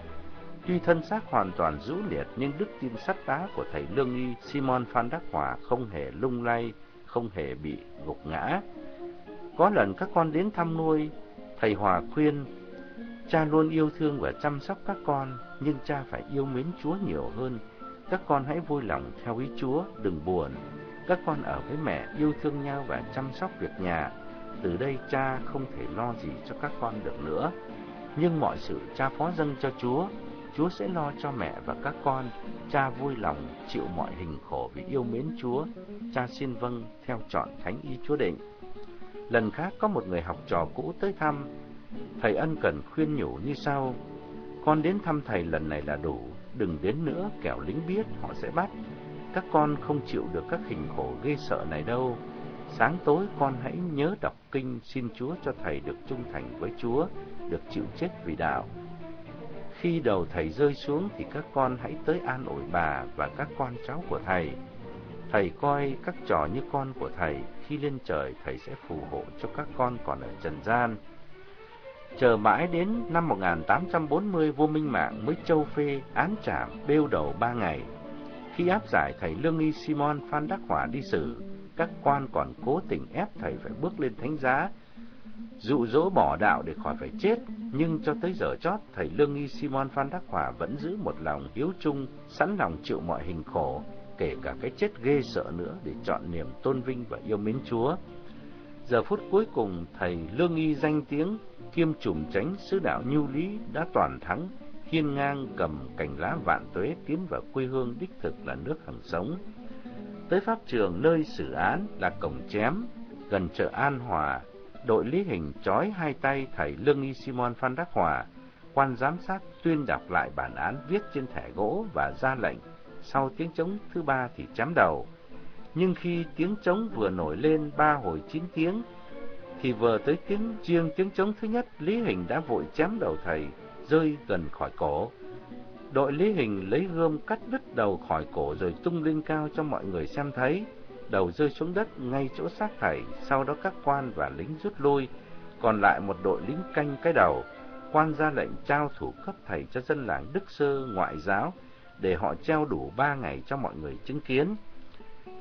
Tuy thân xác hoàn toàn rũ liệt nhưng đức tin sắt đá của thầy Lương Y Simon Phan Đắc Hòa không hề lung lay, không hề bị gục ngã. Có lần các con đến thăm nuôi, thầy Hòa khuyên cha luôn yêu thương và chăm sóc các con, nhưng cha phải yêu mến Chúa nhiều hơn. Các con hãy vui lòng theo ý Chúa, đừng buồn. Các con ở với mẹ yêu thương nhau và chăm sóc việc nhà. Từ đây cha không thể lo gì cho các con được nữa. Nhưng mọi sự cha phó dâng cho Chúa, Chúa sẽ lo cho mẹ và các con. Cha vui lòng chịu mọi hình khổ vì yêu mến Chúa. Cha xin vâng theo chọn thánh ý Chúa định. Lần khác có một người học trò cũ tới thăm. Thầy ân cần khuyên nhủ như sau. Con đến thăm thầy lần này là đủ. Đừng đến nữa, kẻo lính biết họ sẽ bắt. Các con không chịu được các hình khổ ghê sợ này đâu. Sáng tối con hãy nhớ đọc kinh xin Chúa cho thầy được trung thành với Chúa, được chịu chết vì đạo. Khi đầu thầy rơi xuống thì các con hãy tới an ủi bà và các con cháu của thầy. Thầy coi các trò như con của thầy, khi lên trời thầy sẽ phù hộ cho các con còn ở trần gian. Chờ mãi đến năm 1840 vua Minh Mạng mới châu phê án trảm bêu đầu ba ngày. Khi áp giải thầy Lương Y Simon Phan Đắc Hỏa đi xử, các quan còn cố tình ép thầy phải bước lên thánh giá, dụ dỗ bỏ đạo để khỏi phải chết, nhưng cho tới giờ chót, thầy Lương Y Simon Phan Đắc Hỏa vẫn giữ một lòng hiếu trung, sẵn lòng chịu mọi hình khổ, kể cả cái chết ghê sợ nữa để chọn niềm tôn vinh và yêu mến Chúa. Giờ phút cuối cùng, thầy Lương Y danh tiếng, kiêm trùng tránh sứ đạo nhu lý đã toàn thắng, hiên ngang cầm cành lá vạn tuế tiến vào quê hương đích thực là nước hằng sống. Tới pháp trường nơi xử án là cổng chém, gần chợ An Hòa, đội lý hình trói hai tay thầy Lương Y Simon Phan Đắc Hòa, quan giám sát tuyên đọc lại bản án viết trên thẻ gỗ và ra lệnh, sau tiếng trống thứ ba thì chém đầu. Nhưng khi tiếng trống vừa nổi lên ba hồi chín tiếng, thì vừa tới tiếng chiêng tiếng trống thứ nhất, Lý Hình đã vội chém đầu thầy, rơi gần khỏi cổ. Đội Lý Hình lấy gươm cắt đứt đầu khỏi cổ rồi tung lên cao cho mọi người xem thấy. Đầu rơi xuống đất ngay chỗ xác thầy, sau đó các quan và lính rút lui, còn lại một đội lính canh cái đầu. Quan ra lệnh trao thủ cấp thầy cho dân làng Đức Sơ ngoại giáo, để họ treo đủ ba ngày cho mọi người chứng kiến.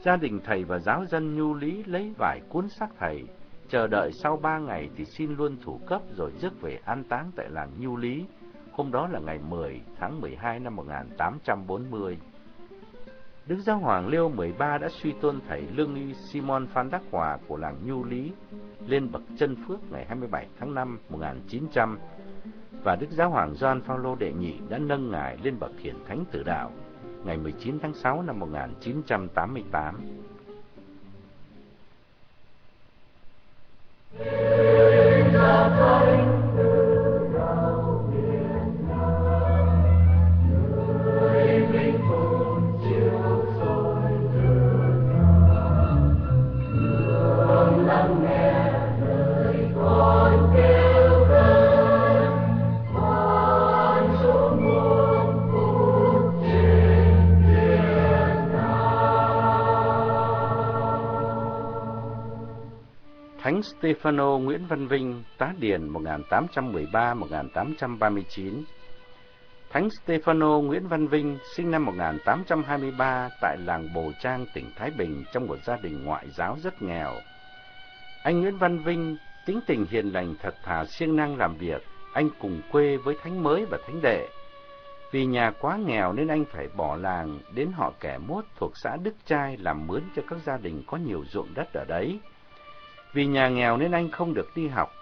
Gia đình thầy và giáo dân nhu lý lấy vải cuốn xác thầy, chờ đợi sau ba ngày thì xin luôn thủ cấp rồi rước về an táng tại làng nhu lý. Hôm đó là ngày 10 tháng 12 năm 1840. Đức Giáo Hoàng Leo 13 đã suy tôn thầy Lương Y Simon Phan Đắc Hòa của làng Nhu Lý lên bậc chân phước ngày 27 tháng 5 1900 và Đức Giáo Hoàng Gioan Phaolô đệ nhị đã nâng ngài lên bậc hiển thánh tử đạo ngày 19 tháng 6 năm 1988. Thánh Stefano Nguyễn Văn Vinh, tá điền 1813-1839 Thánh Stefano Nguyễn Văn Vinh sinh năm 1823 tại làng Bồ Trang, tỉnh Thái Bình trong một gia đình ngoại giáo rất nghèo. Anh Nguyễn Văn Vinh tính tình hiền lành thật thà siêng năng làm việc, anh cùng quê với thánh mới và thánh đệ. Vì nhà quá nghèo nên anh phải bỏ làng đến họ kẻ mốt thuộc xã Đức Trai làm mướn cho các gia đình có nhiều ruộng đất ở đấy. Vì nhà nghèo nên anh không được đi học.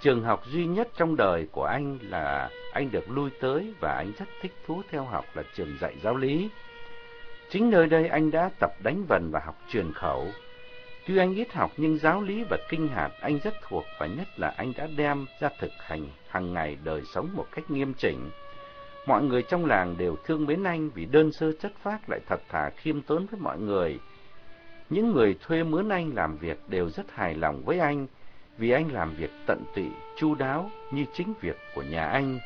Trường học duy nhất trong đời của anh là anh được lui tới và anh rất thích thú theo học là trường dạy giáo lý. Chính nơi đây anh đã tập đánh vần và học truyền khẩu. Tuy anh ít học nhưng giáo lý và kinh hạt anh rất thuộc và nhất là anh đã đem ra thực hành hàng ngày đời sống một cách nghiêm chỉnh. Mọi người trong làng đều thương mến anh vì đơn sơ chất phác lại thật thà khiêm tốn với mọi người. Những người thuê mướn anh làm việc đều rất hài lòng với anh vì anh làm việc tận tụy, chu đáo như chính việc của nhà anh.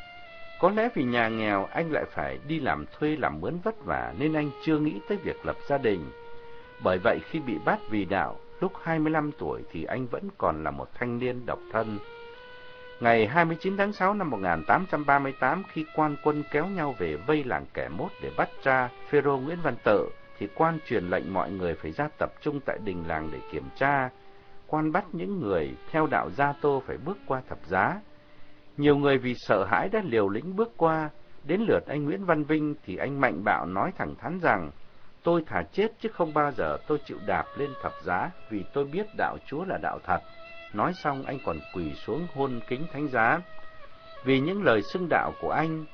Có lẽ vì nhà nghèo anh lại phải đi làm thuê làm mướn vất vả nên anh chưa nghĩ tới việc lập gia đình. Bởi vậy khi bị bắt vì đạo, lúc 25 tuổi thì anh vẫn còn là một thanh niên độc thân. Ngày 29 tháng 6 năm 1838 khi quan quân kéo nhau về vây làng kẻ mốt để bắt cha Phêrô Nguyễn Văn Tự thì quan truyền lệnh mọi người phải ra tập trung tại đình làng để kiểm tra. Quan bắt những người theo đạo Gia Tô phải bước qua thập giá. Nhiều người vì sợ hãi đã liều lĩnh bước qua, đến lượt anh Nguyễn Văn Vinh thì anh mạnh bạo nói thẳng thắn rằng Tôi thả chết chứ không bao giờ tôi chịu đạp lên thập giá vì tôi biết đạo Chúa là đạo thật. Nói xong anh còn quỳ xuống hôn kính thánh giá. Vì những lời xưng đạo của anh,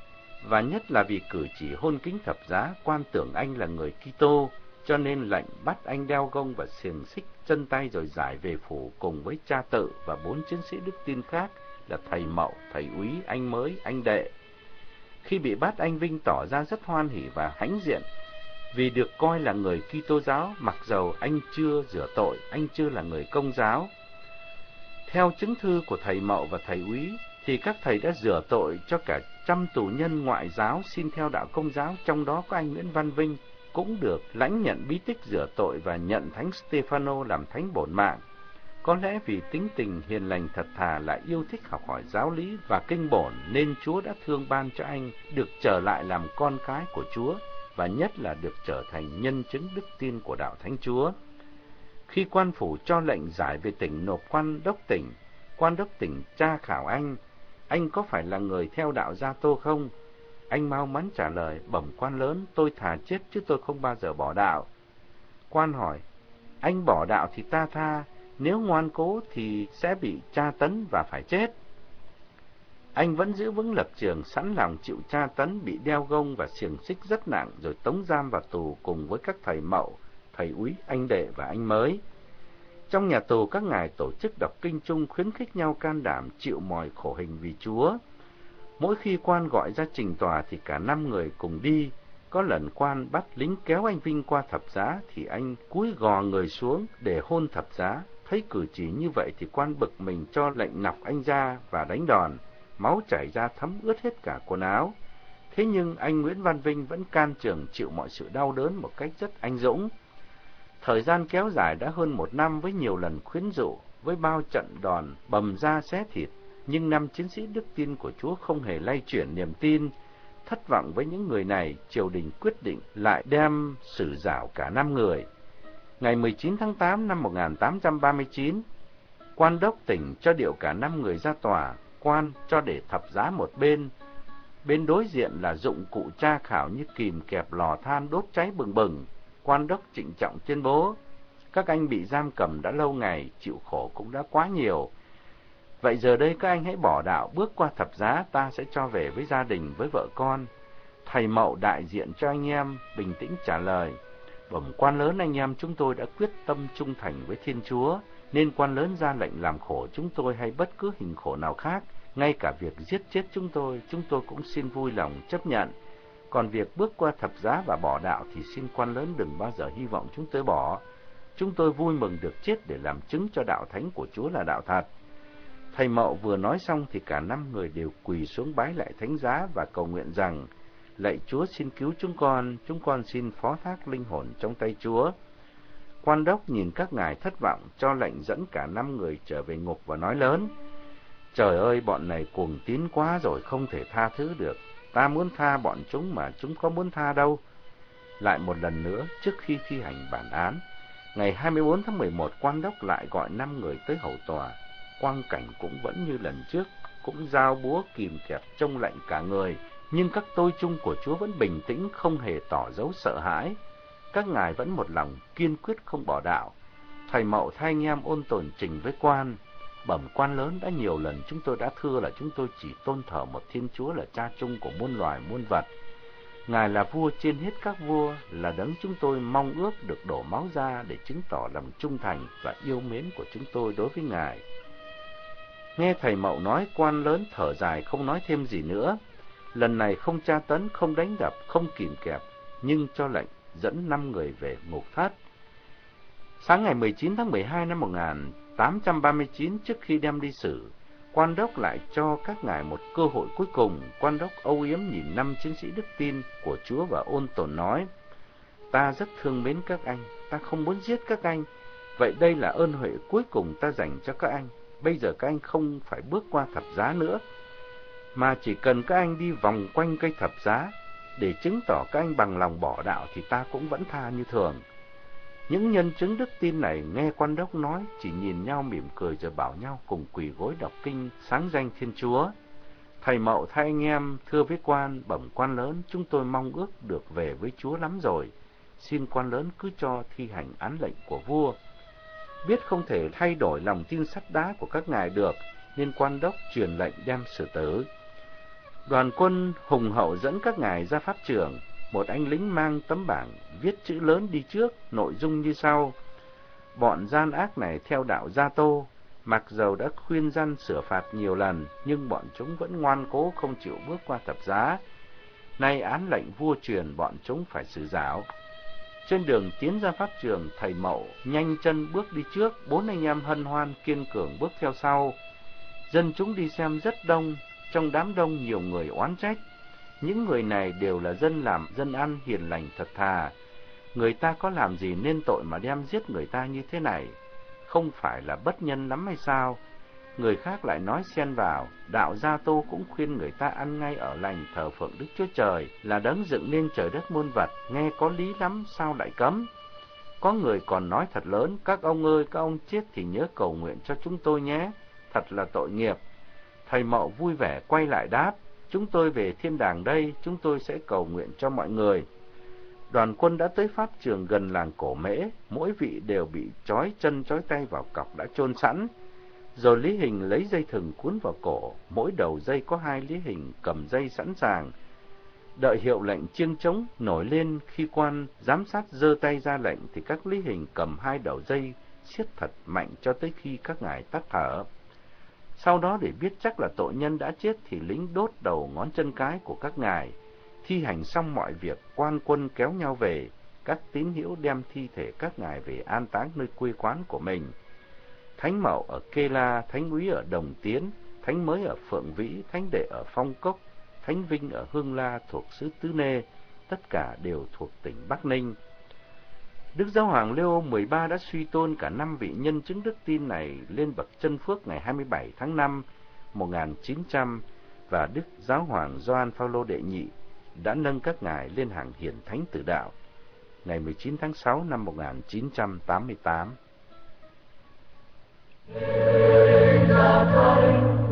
và nhất là vì cử chỉ hôn kính thập giá, quan tưởng anh là người Kitô, cho nên lệnh bắt anh đeo gông và xiềng xích chân tay rồi giải về phủ cùng với cha tự và bốn chiến sĩ đức tin khác là thầy Mậu, thầy úy, anh mới, anh đệ. Khi bị bắt anh Vinh tỏ ra rất hoan hỉ và hãnh diện vì được coi là người Kitô giáo mặc dầu anh chưa rửa tội, anh chưa là người công giáo. Theo chứng thư của thầy Mậu và thầy úy thì các thầy đã rửa tội cho cả trăm tù nhân ngoại giáo xin theo đạo công giáo, trong đó có anh Nguyễn Văn Vinh cũng được lãnh nhận bí tích rửa tội và nhận thánh Stefano làm thánh bổn mạng. Có lẽ vì tính tình hiền lành thật thà lại yêu thích học hỏi giáo lý và kinh bổn nên Chúa đã thương ban cho anh được trở lại làm con cái của Chúa và nhất là được trở thành nhân chứng đức tin của đạo Thánh Chúa. Khi quan phủ cho lệnh giải về tỉnh nộp quan đốc tỉnh, quan đốc tỉnh tra khảo anh, anh có phải là người theo đạo Gia Tô không? Anh mau mắn trả lời, bẩm quan lớn, tôi thà chết chứ tôi không bao giờ bỏ đạo. Quan hỏi, anh bỏ đạo thì ta tha, nếu ngoan cố thì sẽ bị tra tấn và phải chết. Anh vẫn giữ vững lập trường sẵn lòng chịu tra tấn bị đeo gông và xiềng xích rất nặng rồi tống giam vào tù cùng với các thầy mậu, thầy úy, anh đệ và anh mới. Trong nhà tù, các ngài tổ chức đọc kinh chung khuyến khích nhau can đảm chịu mọi khổ hình vì Chúa. Mỗi khi quan gọi ra trình tòa thì cả năm người cùng đi. Có lần quan bắt lính kéo anh Vinh qua thập giá thì anh cúi gò người xuống để hôn thập giá. Thấy cử chỉ như vậy thì quan bực mình cho lệnh nọc anh ra và đánh đòn máu chảy ra thấm ướt hết cả quần áo. Thế nhưng anh Nguyễn Văn Vinh vẫn can trường chịu mọi sự đau đớn một cách rất anh dũng. Thời gian kéo dài đã hơn một năm với nhiều lần khuyến dụ, với bao trận đòn, bầm da xé thịt, nhưng năm chiến sĩ đức tin của Chúa không hề lay chuyển niềm tin. Thất vọng với những người này, triều đình quyết định lại đem xử giảo cả năm người. Ngày 19 tháng 8 năm 1839, quan đốc tỉnh cho điệu cả năm người ra tòa, quan cho để thập giá một bên. Bên đối diện là dụng cụ tra khảo như kìm kẹp lò than đốt cháy bừng bừng. Quan đốc trịnh trọng tuyên bố, các anh bị giam cầm đã lâu ngày, chịu khổ cũng đã quá nhiều. Vậy giờ đây các anh hãy bỏ đạo, bước qua thập giá, ta sẽ cho về với gia đình, với vợ con. Thầy Mậu đại diện cho anh em, bình tĩnh trả lời, bẩm quan lớn anh em chúng tôi đã quyết tâm trung thành với Thiên Chúa, nên quan lớn ra lệnh làm khổ chúng tôi hay bất cứ hình khổ nào khác, ngay cả việc giết chết chúng tôi, chúng tôi cũng xin vui lòng chấp nhận. Còn việc bước qua thập giá và bỏ đạo thì xin quan lớn đừng bao giờ hy vọng chúng tôi bỏ. Chúng tôi vui mừng được chết để làm chứng cho đạo thánh của Chúa là đạo thật. Thầy Mậu vừa nói xong thì cả năm người đều quỳ xuống bái lại thánh giá và cầu nguyện rằng, lạy Chúa xin cứu chúng con, chúng con xin phó thác linh hồn trong tay Chúa. Quan đốc nhìn các ngài thất vọng, cho lệnh dẫn cả năm người trở về ngục và nói lớn. Trời ơi, bọn này cuồng tín quá rồi, không thể tha thứ được. Ta muốn tha bọn chúng mà chúng có muốn tha đâu. Lại một lần nữa, trước khi thi hành bản án, ngày 24 tháng 11, quan đốc lại gọi năm người tới hậu tòa. Quang cảnh cũng vẫn như lần trước, cũng giao búa kìm kẹp trông lạnh cả người, nhưng các tôi chung của Chúa vẫn bình tĩnh, không hề tỏ dấu sợ hãi các ngài vẫn một lòng kiên quyết không bỏ đạo. Thầy Mậu thay anh em ôn tồn trình với quan, bẩm quan lớn đã nhiều lần chúng tôi đã thưa là chúng tôi chỉ tôn thờ một Thiên Chúa là cha chung của muôn loài muôn vật. Ngài là vua trên hết các vua, là đấng chúng tôi mong ước được đổ máu ra để chứng tỏ lòng trung thành và yêu mến của chúng tôi đối với Ngài. Nghe thầy Mậu nói quan lớn thở dài không nói thêm gì nữa. Lần này không tra tấn, không đánh đập, không kìm kẹp, nhưng cho lệnh dẫn năm người về ngục thất. Sáng ngày 19 tháng 12 năm 839 trước khi đem đi xử, quan đốc lại cho các ngài một cơ hội cuối cùng. Quan đốc âu yếm nhìn năm chiến sĩ đức tin của Chúa và ôn tồn nói, Ta rất thương mến các anh, ta không muốn giết các anh, vậy đây là ơn huệ cuối cùng ta dành cho các anh. Bây giờ các anh không phải bước qua thập giá nữa, mà chỉ cần các anh đi vòng quanh cây thập giá để chứng tỏ các anh bằng lòng bỏ đạo thì ta cũng vẫn tha như thường. Những nhân chứng đức tin này nghe quan đốc nói, chỉ nhìn nhau mỉm cười rồi bảo nhau cùng quỳ gối đọc kinh sáng danh Thiên Chúa. Thầy Mậu thay anh em thưa với quan, bẩm quan lớn, chúng tôi mong ước được về với Chúa lắm rồi. Xin quan lớn cứ cho thi hành án lệnh của vua. Biết không thể thay đổi lòng tin sắt đá của các ngài được, nên quan đốc truyền lệnh đem xử tử. Đoàn quân hùng hậu dẫn các ngài ra pháp trường, một anh lính mang tấm bảng viết chữ lớn đi trước, nội dung như sau. Bọn gian ác này theo đạo Gia Tô, mặc dầu đã khuyên răn sửa phạt nhiều lần, nhưng bọn chúng vẫn ngoan cố không chịu bước qua thập giá. Nay án lệnh vua truyền bọn chúng phải xử giáo. Trên đường tiến ra pháp trường, thầy Mậu nhanh chân bước đi trước, bốn anh em hân hoan kiên cường bước theo sau. Dân chúng đi xem rất đông, trong đám đông nhiều người oán trách. Những người này đều là dân làm, dân ăn, hiền lành thật thà. Người ta có làm gì nên tội mà đem giết người ta như thế này? Không phải là bất nhân lắm hay sao? Người khác lại nói xen vào, đạo Gia Tô cũng khuyên người ta ăn ngay ở lành thờ phượng Đức Chúa Trời, là đấng dựng nên trời đất muôn vật, nghe có lý lắm, sao lại cấm? Có người còn nói thật lớn, các ông ơi, các ông chết thì nhớ cầu nguyện cho chúng tôi nhé, thật là tội nghiệp. Thầy Mậu vui vẻ quay lại đáp, chúng tôi về thiên đàng đây, chúng tôi sẽ cầu nguyện cho mọi người. Đoàn quân đã tới pháp trường gần làng cổ mễ, mỗi vị đều bị trói chân trói tay vào cọc đã chôn sẵn. Rồi Lý Hình lấy dây thừng cuốn vào cổ, mỗi đầu dây có hai Lý Hình cầm dây sẵn sàng. Đợi hiệu lệnh chiêng trống nổi lên khi quan giám sát giơ tay ra lệnh thì các Lý Hình cầm hai đầu dây siết thật mạnh cho tới khi các ngài tắt thở. Sau đó để biết chắc là tội nhân đã chết thì lính đốt đầu ngón chân cái của các ngài. Thi hành xong mọi việc, quan quân kéo nhau về, các tín hữu đem thi thể các ngài về an táng nơi quê quán của mình. Thánh Mậu ở Kê La, Thánh Úy ở Đồng Tiến, Thánh Mới ở Phượng Vĩ, Thánh Đệ ở Phong Cốc, Thánh Vinh ở Hương La thuộc xứ Tứ Nê, tất cả đều thuộc tỉnh Bắc Ninh. Đức Giáo Hoàng Leo 13 đã suy tôn cả năm vị nhân chứng đức tin này lên bậc chân phước ngày 27 tháng 5 1900 và Đức Giáo Hoàng Gioan Phaolô đệ nhị đã nâng các ngài lên hàng hiển thánh tử đạo ngày 19 tháng 6 năm 1988. Hãy subscribe cho kênh Ghiền Mì Gõ Để không bỏ lỡ những video hấp dẫn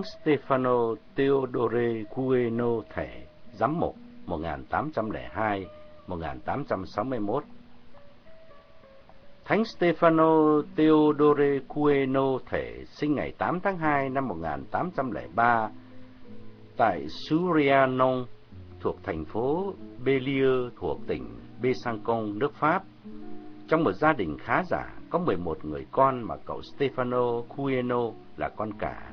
Thánh Stefano Teodore Gueno Thể, giám mục 1802-1861 Thánh Stefano Teodore Cueno Thể sinh ngày 8 tháng 2 năm 1803 tại Surianon thuộc thành phố Bélieu thuộc tỉnh Besançon, nước Pháp. Trong một gia đình khá giả, có 11 người con mà cậu Stefano Cueno là con cả.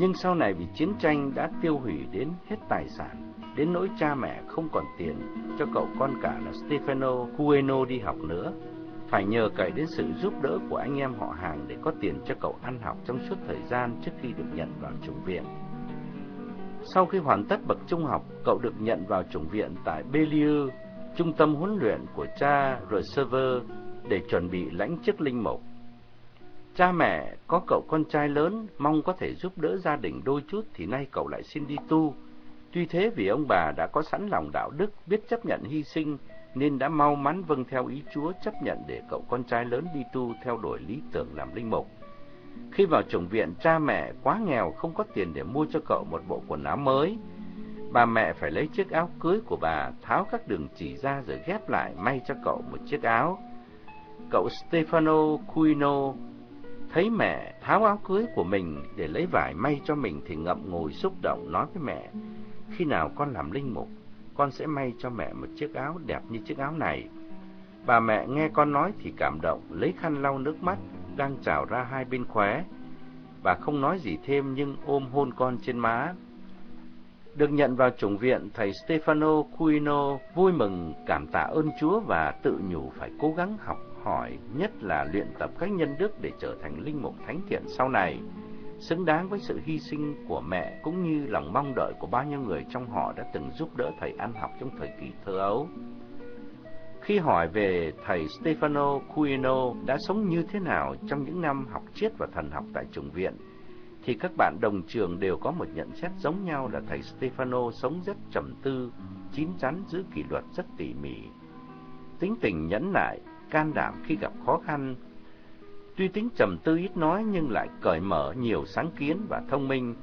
Nhưng sau này vì chiến tranh đã tiêu hủy đến hết tài sản, đến nỗi cha mẹ không còn tiền cho cậu con cả là Stefano Cueno đi học nữa. Phải nhờ cậy đến sự giúp đỡ của anh em họ hàng để có tiền cho cậu ăn học trong suốt thời gian trước khi được nhận vào chủng viện. Sau khi hoàn tất bậc trung học, cậu được nhận vào chủng viện tại Bellieu, trung tâm huấn luyện của cha Receiver để chuẩn bị lãnh chức linh mục. Cha mẹ có cậu con trai lớn mong có thể giúp đỡ gia đình đôi chút thì nay cậu lại xin đi tu. Tuy thế vì ông bà đã có sẵn lòng đạo đức, biết chấp nhận hy sinh nên đã mau mắn vâng theo ý Chúa chấp nhận để cậu con trai lớn đi tu theo đuổi lý tưởng làm linh mục. Khi vào chủng viện, cha mẹ quá nghèo không có tiền để mua cho cậu một bộ quần áo mới. Bà mẹ phải lấy chiếc áo cưới của bà, tháo các đường chỉ ra rồi ghép lại may cho cậu một chiếc áo. Cậu Stefano Cuino thấy mẹ tháo áo cưới của mình để lấy vải may cho mình thì ngậm ngùi xúc động nói với mẹ, khi nào con làm linh mục, con sẽ may cho mẹ một chiếc áo đẹp như chiếc áo này. Bà mẹ nghe con nói thì cảm động, lấy khăn lau nước mắt đang trào ra hai bên khóe. Bà không nói gì thêm nhưng ôm hôn con trên má. Được nhận vào chủng viện, thầy Stefano Cuino vui mừng cảm tạ ơn Chúa và tự nhủ phải cố gắng học hỏi, nhất là luyện tập các nhân đức để trở thành linh mục thánh thiện sau này, xứng đáng với sự hy sinh của mẹ cũng như lòng mong đợi của bao nhiêu người trong họ đã từng giúp đỡ thầy ăn học trong thời kỳ thơ ấu. Khi hỏi về thầy Stefano Cuino đã sống như thế nào trong những năm học triết và thần học tại trường viện, thì các bạn đồng trường đều có một nhận xét giống nhau là thầy Stefano sống rất trầm tư, chín chắn giữ kỷ luật rất tỉ mỉ. Tính tình nhẫn nại, can đảm khi gặp khó khăn. Tuy tính trầm tư ít nói nhưng lại cởi mở nhiều sáng kiến và thông minh,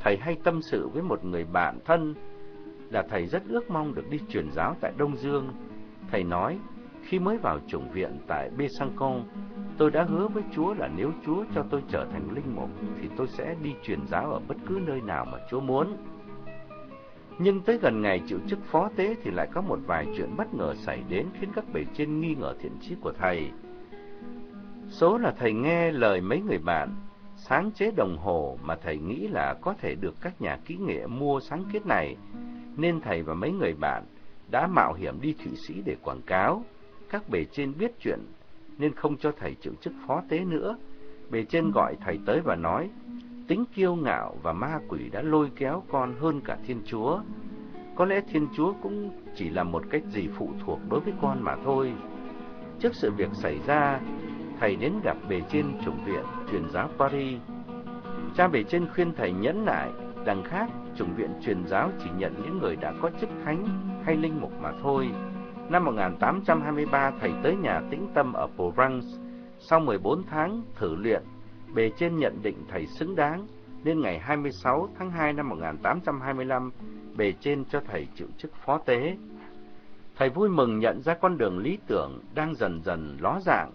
thầy hay tâm sự với một người bạn thân là thầy rất ước mong được đi truyền giáo tại Đông Dương. Thầy nói, khi mới vào chủng viện tại Besançon, tôi đã hứa với Chúa là nếu Chúa cho tôi trở thành linh mục thì tôi sẽ đi truyền giáo ở bất cứ nơi nào mà Chúa muốn. Nhưng tới gần ngày chịu chức phó tế thì lại có một vài chuyện bất ngờ xảy đến khiến các bề trên nghi ngờ thiện chí của thầy. Số là thầy nghe lời mấy người bạn, sáng chế đồng hồ mà thầy nghĩ là có thể được các nhà kỹ nghệ mua sáng kết này, nên thầy và mấy người bạn đã mạo hiểm đi Thụy Sĩ để quảng cáo. Các bề trên biết chuyện nên không cho thầy chịu chức phó tế nữa. Bề trên gọi thầy tới và nói, tính kiêu ngạo và ma quỷ đã lôi kéo con hơn cả Thiên Chúa. Có lẽ Thiên Chúa cũng chỉ là một cách gì phụ thuộc đối với con mà thôi. Trước sự việc xảy ra, thầy đến gặp bề trên chủng viện truyền giáo Paris. Cha bề trên khuyên thầy nhẫn nại, đằng khác chủng viện truyền giáo chỉ nhận những người đã có chức thánh hay linh mục mà thôi. Năm 1823 thầy tới nhà tĩnh tâm ở Provence. Sau 14 tháng thử luyện, bề trên nhận định thầy xứng đáng, nên ngày 26 tháng 2 năm 1825, bề trên cho thầy chịu chức phó tế. Thầy vui mừng nhận ra con đường lý tưởng đang dần dần ló dạng.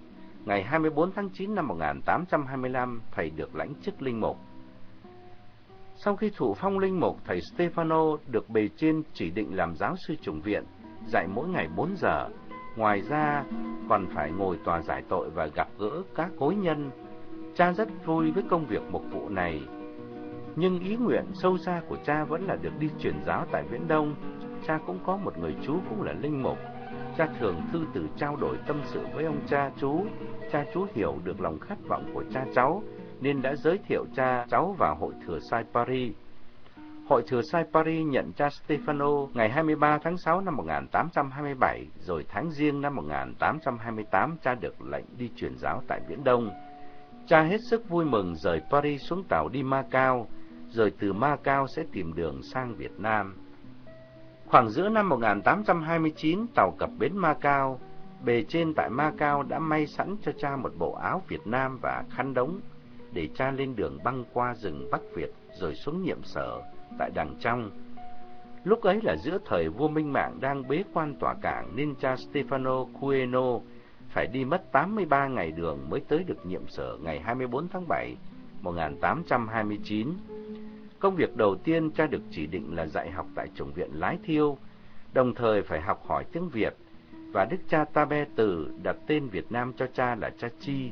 Ngày 24 tháng 9 năm 1825, thầy được lãnh chức linh mục. Sau khi thụ phong linh mục, thầy Stefano được bề trên chỉ định làm giáo sư chủng viện, dạy mỗi ngày 4 giờ. Ngoài ra, còn phải ngồi tòa giải tội và gặp gỡ các cối nhân Cha rất vui với công việc mục vụ này, nhưng ý nguyện sâu xa của cha vẫn là được đi truyền giáo tại Viễn Đông. Cha cũng có một người chú cũng là linh mục. Cha thường thư từ trao đổi tâm sự với ông cha chú. Cha chú hiểu được lòng khát vọng của cha cháu, nên đã giới thiệu cha cháu vào hội thừa sai Paris. Hội thừa sai Paris nhận cha Stefano ngày 23 tháng 6 năm 1827, rồi tháng riêng năm 1828 cha được lệnh đi truyền giáo tại Viễn Đông. Cha hết sức vui mừng rời Paris xuống tàu đi Macau, rồi từ Macau sẽ tìm đường sang Việt Nam. Khoảng giữa năm 1829, tàu cập bến Macau, bề trên tại Macau đã may sẵn cho cha một bộ áo Việt Nam và khăn đống, để cha lên đường băng qua rừng Bắc Việt rồi xuống nhiệm sở tại đằng trong. Lúc ấy là giữa thời vua Minh Mạng đang bế quan tỏa cảng nên cha Stefano Cueno phải đi mất 83 ngày đường mới tới được nhiệm sở ngày 24 tháng 7, 1829. Công việc đầu tiên cha được chỉ định là dạy học tại chủng viện Lái Thiêu, đồng thời phải học hỏi tiếng Việt, và đức cha Ta Be Tử đặt tên Việt Nam cho cha là cha Chi.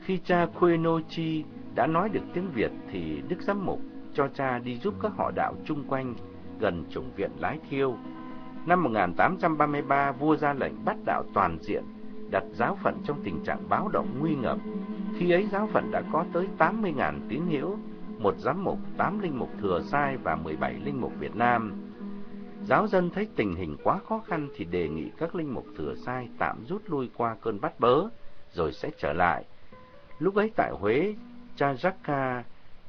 Khi cha Queno Chi đã nói được tiếng Việt thì đức giám mục cho cha đi giúp các họ đạo chung quanh gần chủng viện Lái Thiêu Năm 1833, vua ra lệnh bắt đạo toàn diện, đặt giáo phận trong tình trạng báo động nguy ngập. Khi ấy giáo phận đã có tới 80.000 tín hữu, một giám mục, 8 linh mục thừa sai và 17 linh mục Việt Nam. Giáo dân thấy tình hình quá khó khăn thì đề nghị các linh mục thừa sai tạm rút lui qua cơn bắt bớ, rồi sẽ trở lại. Lúc ấy tại Huế, cha Jacques,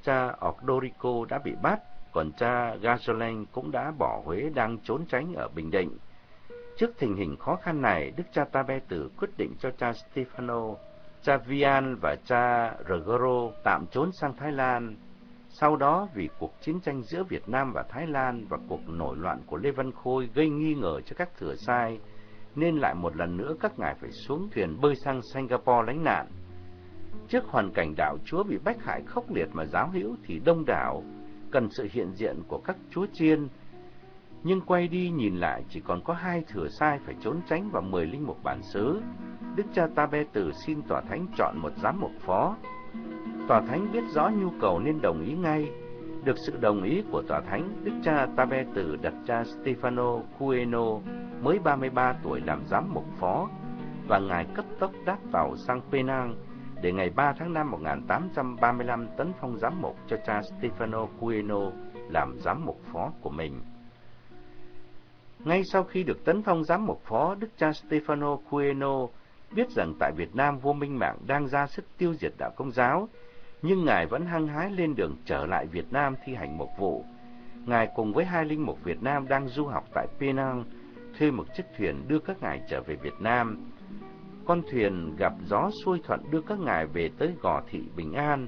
cha Ordorico đã bị bắt, còn cha Gasolin cũng đã bỏ Huế đang trốn tránh ở Bình Định. Trước tình hình khó khăn này, Đức cha Tabe Tử quyết định cho cha Stefano, cha Vian và cha Rogero tạm trốn sang Thái Lan. Sau đó, vì cuộc chiến tranh giữa Việt Nam và Thái Lan và cuộc nổi loạn của Lê Văn Khôi gây nghi ngờ cho các thừa sai, nên lại một lần nữa các ngài phải xuống thuyền bơi sang Singapore lánh nạn. Trước hoàn cảnh đạo chúa bị bách hại khốc liệt mà giáo hữu thì đông đảo, cần sự hiện diện của các chúa chiên, nhưng quay đi nhìn lại chỉ còn có hai thừa sai phải trốn tránh và mười linh mục bản xứ. Đức cha Ta Be Tử xin tòa thánh chọn một giám mục phó. Tòa thánh biết rõ nhu cầu nên đồng ý ngay. Được sự đồng ý của tòa thánh, Đức cha Ta Be Tử đặt cha Stefano Cueno mới 33 tuổi làm giám mục phó và ngài cấp tốc đáp tàu sang Penang để ngày 3 tháng 5 1835 tấn phong giám mục cho cha Stefano Cueno làm giám mục phó của mình. Ngay sau khi được tấn phong giám mục phó, Đức cha Stefano Cueno biết rằng tại Việt Nam vua Minh Mạng đang ra sức tiêu diệt đạo công giáo, nhưng Ngài vẫn hăng hái lên đường trở lại Việt Nam thi hành mục vụ. Ngài cùng với hai linh mục Việt Nam đang du học tại Penang, thuê một chiếc thuyền đưa các ngài trở về Việt Nam. Con thuyền gặp gió xuôi thuận đưa các ngài về tới Gò Thị Bình An.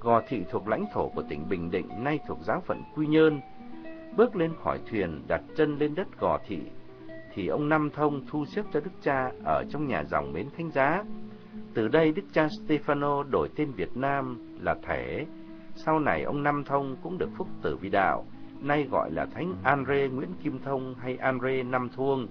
Gò Thị thuộc lãnh thổ của tỉnh Bình Định, nay thuộc giáo phận Quy Nhơn, Bước lên khỏi thuyền, đặt chân lên đất gò thị, thì ông Năm Thông thu xếp cho đức cha ở trong nhà dòng Mến Thánh Giá. Từ đây đức cha Stefano đổi tên Việt Nam là Thể. Sau này ông Năm Thông cũng được phúc tử vi đạo, nay gọi là Thánh Andre Nguyễn Kim Thông hay Andre Năm Thuông.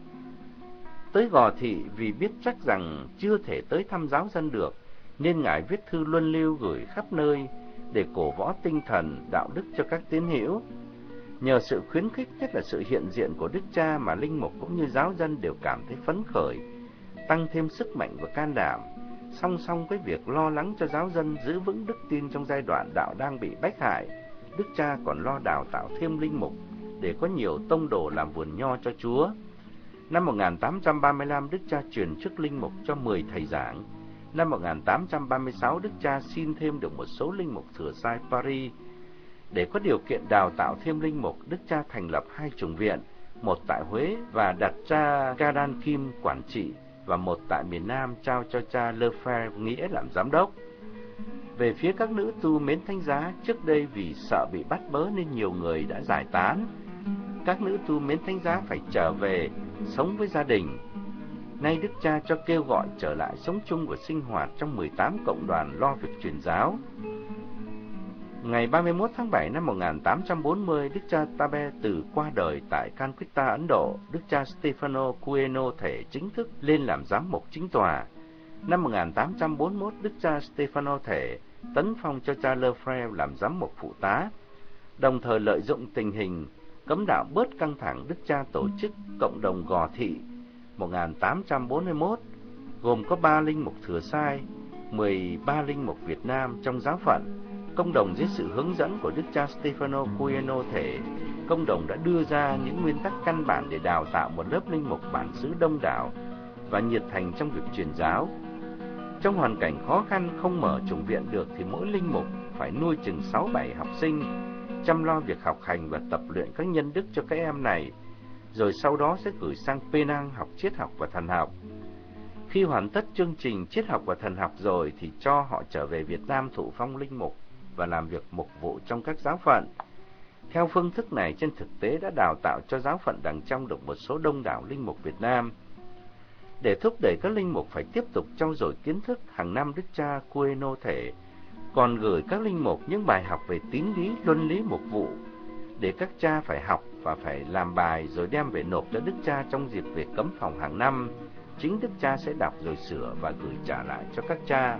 Tới Gò Thị vì biết chắc rằng chưa thể tới thăm giáo dân được, nên ngài viết thư luân lưu gửi khắp nơi để cổ võ tinh thần, đạo đức cho các tín hữu. Nhờ sự khuyến khích nhất là sự hiện diện của Đức Cha mà linh mục cũng như giáo dân đều cảm thấy phấn khởi, tăng thêm sức mạnh và can đảm, song song với việc lo lắng cho giáo dân giữ vững đức tin trong giai đoạn đạo đang bị bách hại. Đức Cha còn lo đào tạo thêm linh mục để có nhiều tông đồ làm vườn nho cho Chúa. Năm 1835, Đức Cha truyền chức linh mục cho 10 thầy giảng. Năm 1836, Đức Cha xin thêm được một số linh mục thừa sai Paris để có điều kiện đào tạo thêm linh mục, Đức cha thành lập hai chủng viện, một tại Huế và đặt cha Gadan Kim quản trị và một tại miền Nam trao cho cha Lefebvre nghĩa làm giám đốc. Về phía các nữ tu mến thánh giá, trước đây vì sợ bị bắt bớ nên nhiều người đã giải tán. Các nữ tu mến thánh giá phải trở về sống với gia đình. Nay Đức Cha cho kêu gọi trở lại sống chung và sinh hoạt trong 18 cộng đoàn lo việc truyền giáo. Ngày 31 tháng 7 năm 1840, Đức cha Tabe từ qua đời tại Calcutta, Ấn Độ. Đức cha Stefano Cueno thể chính thức lên làm giám mục chính tòa. Năm 1841, Đức cha Stefano thể tấn phong cho cha Lefebvre làm giám mục phụ tá. Đồng thời lợi dụng tình hình cấm đạo bớt căng thẳng, Đức cha tổ chức cộng đồng Gò Thị 1841, gồm có ba linh mục thừa sai, 13 linh mục Việt Nam trong giáo phận Công đồng dưới sự hướng dẫn của Đức cha Stefano Cueno thể, công đồng đã đưa ra những nguyên tắc căn bản để đào tạo một lớp linh mục bản xứ đông đảo và nhiệt thành trong việc truyền giáo. Trong hoàn cảnh khó khăn không mở chủng viện được thì mỗi linh mục phải nuôi chừng 6-7 học sinh, chăm lo việc học hành và tập luyện các nhân đức cho các em này, rồi sau đó sẽ gửi sang Penang học triết học và thần học. Khi hoàn tất chương trình triết học và thần học rồi thì cho họ trở về Việt Nam thụ phong linh mục và làm việc mục vụ trong các giáo phận. Theo phương thức này, trên thực tế đã đào tạo cho giáo phận đằng trong được một số đông đảo linh mục Việt Nam. Để thúc đẩy các linh mục phải tiếp tục trau dồi kiến thức, hàng năm Đức Cha Cueno thể còn gửi các linh mục những bài học về tín lý, luân lý mục vụ để các cha phải học và phải làm bài rồi đem về nộp cho Đức Cha trong dịp về cấm phòng hàng năm. Chính Đức Cha sẽ đọc rồi sửa và gửi trả lại cho các cha.